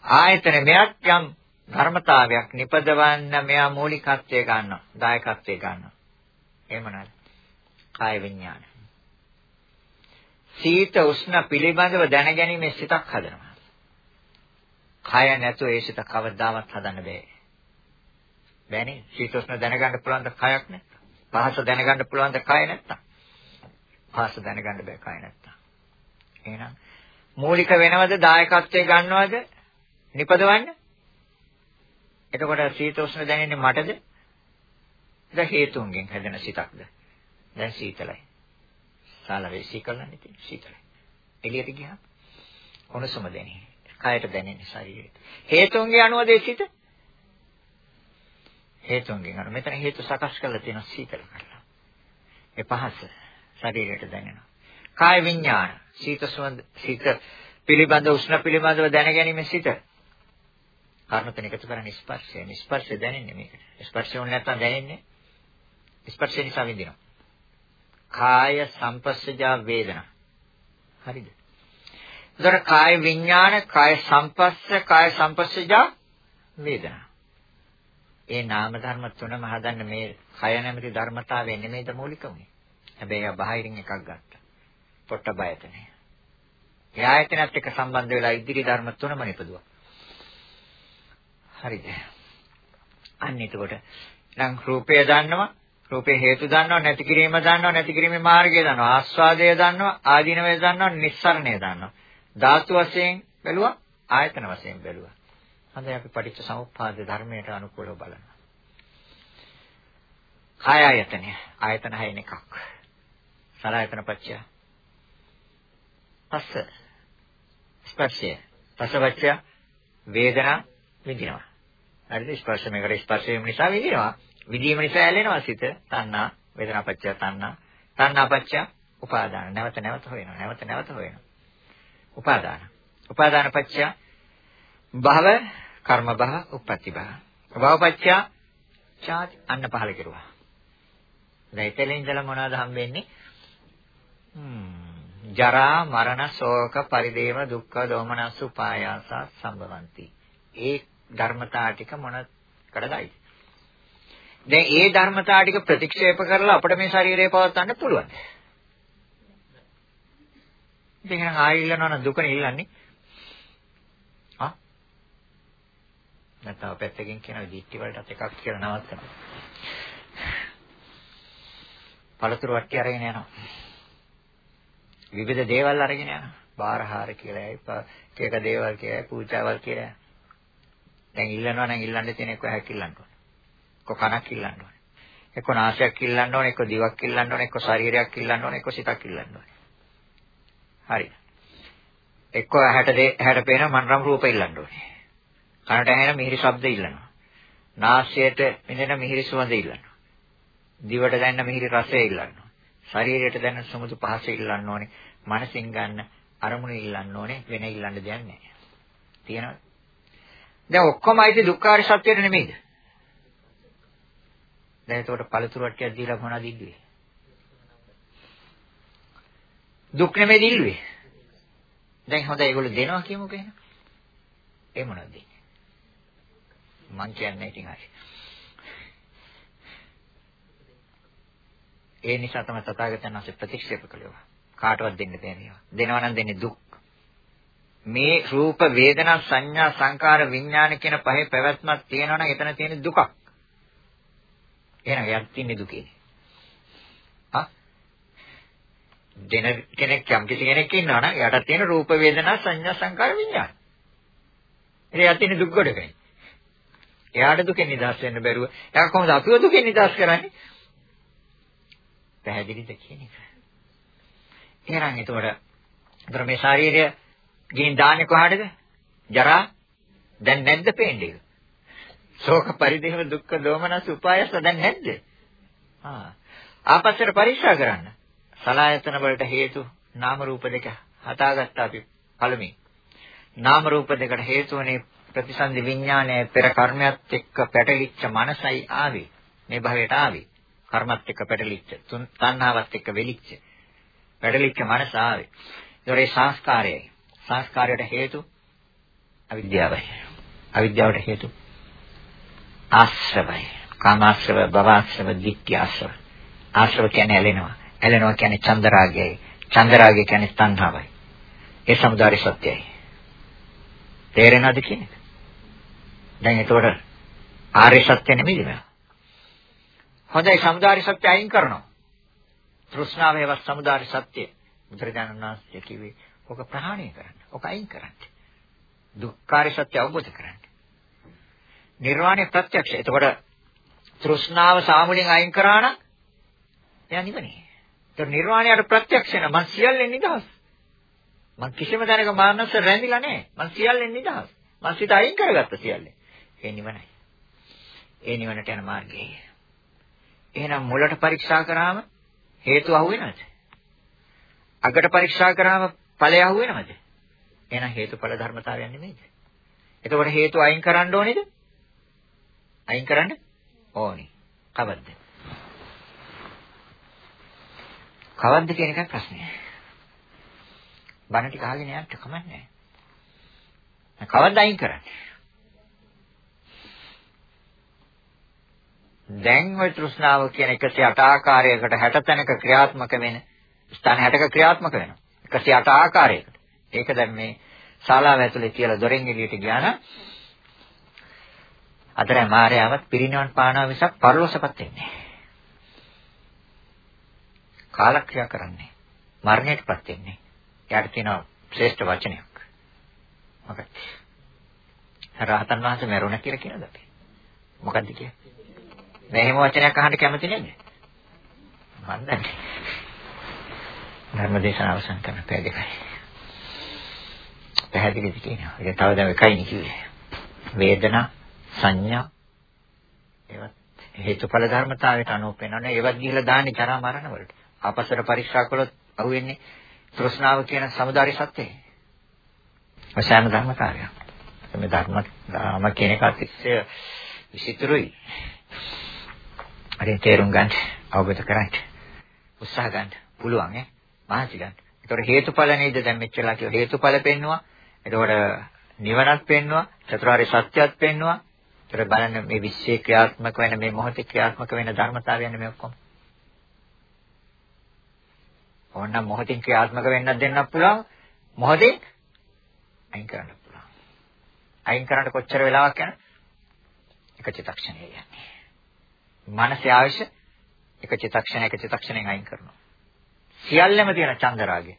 ආයතන මෙයක් යම් ධර්මතාවයක් නිපදවන්න මෙයා මූලිකත්වයේ ගන්නවා, දායකත්වයේ ගන්නවා. එහෙම නැත්නම් කාය විඥාන. සීත උෂ්ණ පිළිබඳව දැනගැනීමේ සිතක් හදනවා. කය නැතුව ඒ සිත කවදාවත් හදන්න බෑ. බෑනේ. සීත උෂ්ණ දැනගන්න පුළුවන් ද කයක් නැත්නම්. පහස දැනගන්න පුළුවන් ද කය නැත්නම්. පහස දැනගන්න බෑ කය නැත්නම්. එහෙනම් මූලික වෙනවද දායකත්වයේ ගන්නවද නිපදවන්න? එතකොට සීත උෂ්ණ දැනෙන්නේ මටද? ද හේතුන්ගෙන් හැදෙන සිතක්ද? දැන් සීතලයි. සාලවේ සීකලන්නේ තියෙන්නේ සීතලයි. එළියට ගියාම උණුසුම දැනේ. කයට දැනෙන්නේ ශරීරයට. හේතුන්ගේ අනුව දෙසිත හේතුන්ගෙන් අනුව මෙතන හේතු සකස් කරලා තියෙන සීතල කරලා. ඒ පහස ශරීරයට දැනෙනවා. කාය විඥාන සීත සුවඳ සීත පිළිබඳ උෂ්ණ පිළිබඳව දැනගැනීමේ සිත. කර්මතන එකතු කරන්නේ ස්පර්ශය. ස්පර්ශය දැනෙන්නේ මේකට. ස්පර්ශය ඕනේ නැත්තම් දැනෙන්නේ ස්පර්ශය නිසා විඳිනවා. කාය සංපස්සජා වේදනා. හරිද? ඒතර කාය විඥාන, කාය සංපස්ස, කාය සංපස්සජා වේදනා. ඒ නාම ධර්ම තුනම හදන්න මේ කය නැමැති ධර්මතාවය නෙමෙයිද මූලික උනේ. හැබැයි ආ බාහිරින් එකක් ගත්තා. පොට්ටබයතනේ. ඒ ආයතනත් එක්ක සම්බන්ධ වෙලා ඉදිරි ධර්ම තුනම නිපදුවා. හරිද? අන්න එතකොට නම් රූපය දන්නවා රූපේ හේතු දන්නවා නැති කිරීම දන්නවා නැති කිරීමේ මාර්ගය දන්නවා ආස්වාදය දන්නවා ආදීනවය දන්නවා නිස්සරණය දන්නවා. ධාතු වශයෙන් බැලුවා ආයතන වශයෙන් බැලුවා. හඳයි අපි පටිච්ච සමුප්පාද ධර්මයට අනුකූලව බලනවා. කාය ආයතනය. ආයතන හයෙන් එකක්. සලආයතන පත්‍ය. පස්ස. ස්පර්ශය. පසවච්චය වේදනා විඳිනවා. හරිද ස්පර්ශ මේකට ස්පර්ශ වීම නිසා විඳිනවා විදීම නිසා ඇලෙනවා සිත. තණ්හා, වේදනාපච්චය තණ්හා, තණ්හාපච්චය උපාදාන. නැවත නැවත හොයනවා. නැවත නැවත හොයනවා. උපාදාන. උපාදානපච්චය භව, කර්ම භව, උප්පත්ති භව. භවපච්චය ඡාති අන්න පහල කෙරුවා. දැන් ඉතලින් ඉඳලා මොනවද හම්බෙන්නේ? ජරා, මරණ, ශෝක, පරිදේව, දුක්ඛ, දෝමනස්, උපායාස සම්භවಂತಿ. ඒ ධර්මතා ටික මොන කඩදායිද? දැන් ඒ ධර්මතාව ටික ප්‍රතික්ෂේප කරලා අපිට මේ ශරීරය පවත්වන්න පුළුවන්. ඉතින් එහෙනම් ආයෙ ඉල්ලනවා නම් දුකනේ ඉල්ලන්නේ. ආ? නැත්නම් පැත්තකින් කියන දිට්ටි වලටත් එකක් කියලා නවත්තනවා. පළතුරු වට්ටි අරගෙන යනවා. විවිධ දේවල් අරගෙන යනවා. බාරහාර කියලායි, එක දේවල් කියලායි, පූජාවල් කියලායි. දැන් ඉල්ලනවා නම් ඉල්ලන්න තියෙන එක හැකිලන්න ඕන. එක්ක කනක් ඉල්ලන්න ඕනේ. එක්ක නාසයක් ඉල්ලන්න ඕනේ, එක්ක දිවක් ඉල්ලන්න ඕනේ, එක්ක ශරීරයක් ඉල්ලන්න ඕනේ, එක්ක සිතක් ඉල්ලන්න ඕනේ. හරි. එක්ක ඇහැට ඇහැට පේන මනරම් රූප ඉල්ලන්න ඕනේ. කනට ඇහෙන මිහිරි ශබ්ද ඉල්ලනවා. නාසයට එනෙන මිහිරි සුවඳ ඉල්ලනවා. දිවට දැනෙන මිහිරි රසය ඉල්ලනවා. ශරීරයට දැනෙන සමුදු පහස ඉල්ලන්න ඕනේ. මනසින් ගන්න අරමුණු ඉල්ලන්න ඕනේ. වෙන ඉල්ලන්න දෙයක් නැහැ. තියෙනවද? දැන් ඔක්කොම අයිති දුක්ඛාර සත්‍යයට නෙමෙයිද? දැන් එතකොට පළතුරු වට්ටියක් දීලා මොනවද ඉල්ලුවේ? දුක් නෙමෙයි ඉල්ලුවේ. දැන් හොඳයි ඒගොල්ලෝ දෙනවා කියමුකෝ එහෙනම්. ඒ මොනවද දෙන්නේ? මං කියන්නේ ඉතින් හරි. ඒ නිසා තමයි තථාගතයන් වහන්සේ ප්‍රතික්ෂේප කළේ. කාටවත් දෙන්න බෑ මේවා. දෙනවා නම් දෙන්නේ දුක්. මේ රූප වේදනා සංඥා සංකාර විඥාන කියන පහේ පැවැත්මක් තියෙනවා නම් එතන තියෙන දුකක්. එහෙනම් එයාට තින්නේ දුකේ. ආ? දෙන කෙනෙක් යම් කිසි කෙනෙක් ඉන්නවා නම් එයාට තියෙන රූප වේදනා සංඥා සංකාර විඥාන. එයාට තියෙන දුක් ගොඩකයි. එයාට දුකෙන් නිදහස් වෙන්න බැරුව එයා කොහොමද අපිව දුකෙන් නිදහස් කරන්නේ? පැහැදිලිද කියන එක. එහෙනම් එතකොට අතර මේ ශාරීරිය ගින් දාන්නේ කොහාටද? ජරා දැන් නැද්ද පේන්නේ? ශෝක පරිදේව දුක්ඛ දෝමනස් උපායස දැන් නැද්ද? ආ. ආපස්සට පරික්ෂා කරන්න. සලායතන වලට හේතු නාම රූප දෙක හදාගත්ත අපි පළමුවෙන්. නාම රූප දෙකට හේතු වනේ ප්‍රතිසන්දි විඥානයේ පෙර කර්මයක් එක්ක පැටලිච්ච මනසයි ආවේ. මේ භවයට ආවේ. කර්මත් එක්ක පැටලිච්ච, තණ්හාවත් එක්ක වෙලිච්ච. පැටලිච්ච මනස ආවේ. ඒතරේ සංස්කාරයයි. සංස්කාරයට හේතු අවිද්‍යාවයි. අවිද්‍යාවට හේතු ආශ්‍රවයි. කාමාශ්‍රව, භවආශ්‍රව, ditthිආශ්‍රව. ආශ්‍රව කියන්නේ ඇලෙනවා. ඇලෙනවා කියන්නේ චන්දරාගයයි. චන්දරාගය කියන්නේ තණ්හාවයි. ඒ සමුදාය සත්‍යයි. තේරෙනවද කියන්නේ? දැන් ඒතකොට ආර්ය සත්‍ය නෙමෙයිද මේවා? හොඳයි සමුදාය සත්‍ය අයින් කරනවා. තෘෂ්ණාව හේවත් සමුදාය සත්‍ය. බුදුරජාණන් වහන්සේ කිව්වේ ඔක ප්‍රහාණය කරන්න. ඔක අයින් කරන්න. දුක්ඛාර සත්‍ය අවබෝධ කරගන්න. නිර්වාණය ප්‍රත්‍යක්ෂ. එතකොට තෘෂ්ණාව සාමුලින් අයින් කරා නම් එයා නිවනේ. ඒක නිර්වාණයට ප්‍රත්‍යක්ෂ වෙන මං සියල්ලෙන් නිදහස්. මං කිසිම තැනක මානස රැඳිලා නැහැ. මං සියල්ලෙන් නිදහස්. මං සිත අයින් කරගත්ත සියල්ලෙන්. ඒ නිවනයි. ඒ නිවනට යන මාර්ගය. එහෙනම් මුලට පරීක්ෂා කරාම හේතු අහුවෙනවද? අගට පරීක්ෂා කරාම ඵලය අහුවෙනවද? එහෙනම් හේතුඵල ධර්මතාවයක් නෙමෙයිද? එතකොට හේතු අයින් කරන්න ඕනේද? අයින් කරන්න ඕනි. කවද්ද? කවද්ද කියන එක ප්‍රශ්නය. බණ ටික අහගෙන යන්න කමන්නේ. කවද්ද අයින් කරන්නේ? දැන් ওই තෘෂ්ණාව කියන 108 ආකාරයකට 60 තැනක ක්‍රියාත්මක වෙන ස්ථාන 60ක ක්‍රියාත්මක වෙනවා. 108 ආකාරයකට. ඒක දැන් මේ ශාලාව ඇතුලේ කියලා දොරෙන් එළියට ගියා නම් අතර මායාවත් පිරිනවන් පානවා මිසක් පරලොසපත් වෙන්නේ නැහැ. කාලක්‍රියා කරන්නේ. මරණයටපත් වෙන්නේ. එයාට තියෙන ශ්‍රේෂ්ඨ වචනයක්. මොකක්ද? රහතන් වහන්සේ මරුණ කියලා කියනද අපි? මොකද්ද කියන්නේ? මේ හැම වචනයක් අහන්න කැමති නේද? මන් දන්නේ. ධර්මදේශන අවසන් කරන පැයකයි. පැහැදිලිද කියනවා. ඒක තව දැන් එකයි නේ කිව්වේ. වේදනා සංඥා ඒවත් හේතුඵල ධර්මතාවයට අනුව පෙන්වන ඒවත් ගිහිලා දාන්නේ ජරා මරණ වලට. ආපස්සට පරික්ෂා කළොත් අහුවෙන්නේ තෘෂ්ණාව කියන සමුදාය සත්‍යය. ඔසෑම ධර්මතාවය. මේ ධර්ම ධර්ම කියන එක අතිශය විචිත්‍රයි. හරි තේරුම් ගන්න අවබෝධ කරගන්න උත්සාහ ගන්න පුළුවන් ඈ මහන්සි ගන්න. ඒතකොට හේතුඵල නේද දැන් මෙච්චරලා කිව්ව හේතුඵල පෙන්නවා. එතකොට නිවනක් පෙන්නවා. චතුරාර්ය සත්‍යයක් පෙන්නවා. ඒතර බලන්න මේ විශ්වයේ ක්‍රියාත්මක වෙන මේ මොහොතේ ක්‍රියාත්මක වෙන ධර්මතාවයන් මේ ඔක්කොම. ඕනනම් මොහොතින් ක්‍රියාත්මක වෙන්නත් දෙන්නත් පුළුවන්. මොහොතේ අයින් කරන්න පුළුවන්. අයින් කරන්න කොච්චර වෙලාවක් යනද? එක චිත්තක්ෂණය යන්නේ. මනසේ ආයශ එක චිත්තක්ෂණ එක චිත්තක්ෂණයෙන් අයින් කරනවා. සියල්ලම තියෙන චන්දරාගය.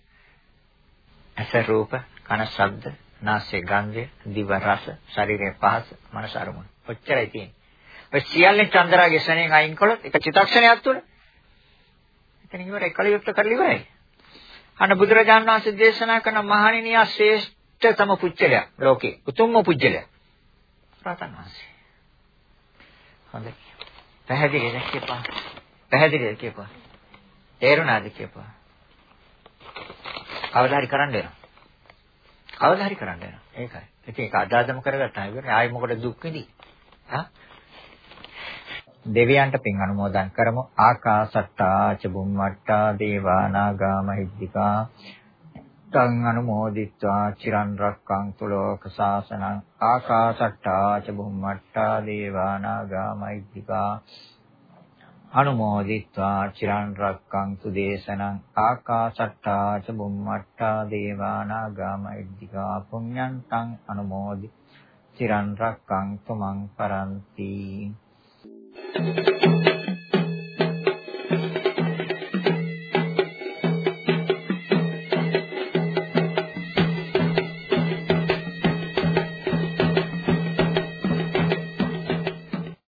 ඇස රූප, කන ශබ්ද, නාසය ගන්ධය, දිව රස, ශරීරයේ පහස, මනස අරමුණ. ඔච්චරයි තියෙන්නේ. ඔය සියල්ලෙන් චන්දරාගය ශරණයෙන් අයින් කළොත් එක චිත්තක්ෂණයක් තුළ එතන ඉවරයි කලියුක්ත කරලා ඉවරයි. අන්න බුදුරජාණන් වහන්සේ දේශනා කරන මහණෙනියා ශ්‍රේෂ්ඨතම පුජ්‍යලයා ලෝකේ. උතුම්ම පුජ්‍යලයා. රහතන් වහන්සේ. හොඳයි. පැහැදිලිද කියපන්. පැහැදිලිද කියපන්. තේරුණාද කියපුවා. කවදා හරි කරන්න වෙනවා. කවදා හරි කරන්න වෙනවා. ඒකයි. ඉතින් ඒක අදාදම කරගත්තා ඉවරනේ. ආයි මොකටද දුක් වෙදී? හා? දෙවියන්ට පින් අනුමෝදන් කරමු. ආකාසට්ටා ච බුම්මට්ටා දේවා නාග මහිද්దికා තං අනුමෝදිත්වා චිරන් රක්කන්තු ලෝක සාසනං ආකාසට්ටා ච බුම්මට්ටා දේවා නාග මහිද්దికා අනුමෝදිත්වා චිරන් රක්කං සුදේශනං ආකාශට්ටා ච බුම්මට්ටා දේවානාගා මහිද්దికා පුඤ්ඤන්තං අනුමෝදි චිරන් රක්කං තුමන් පරන්ති Thank you.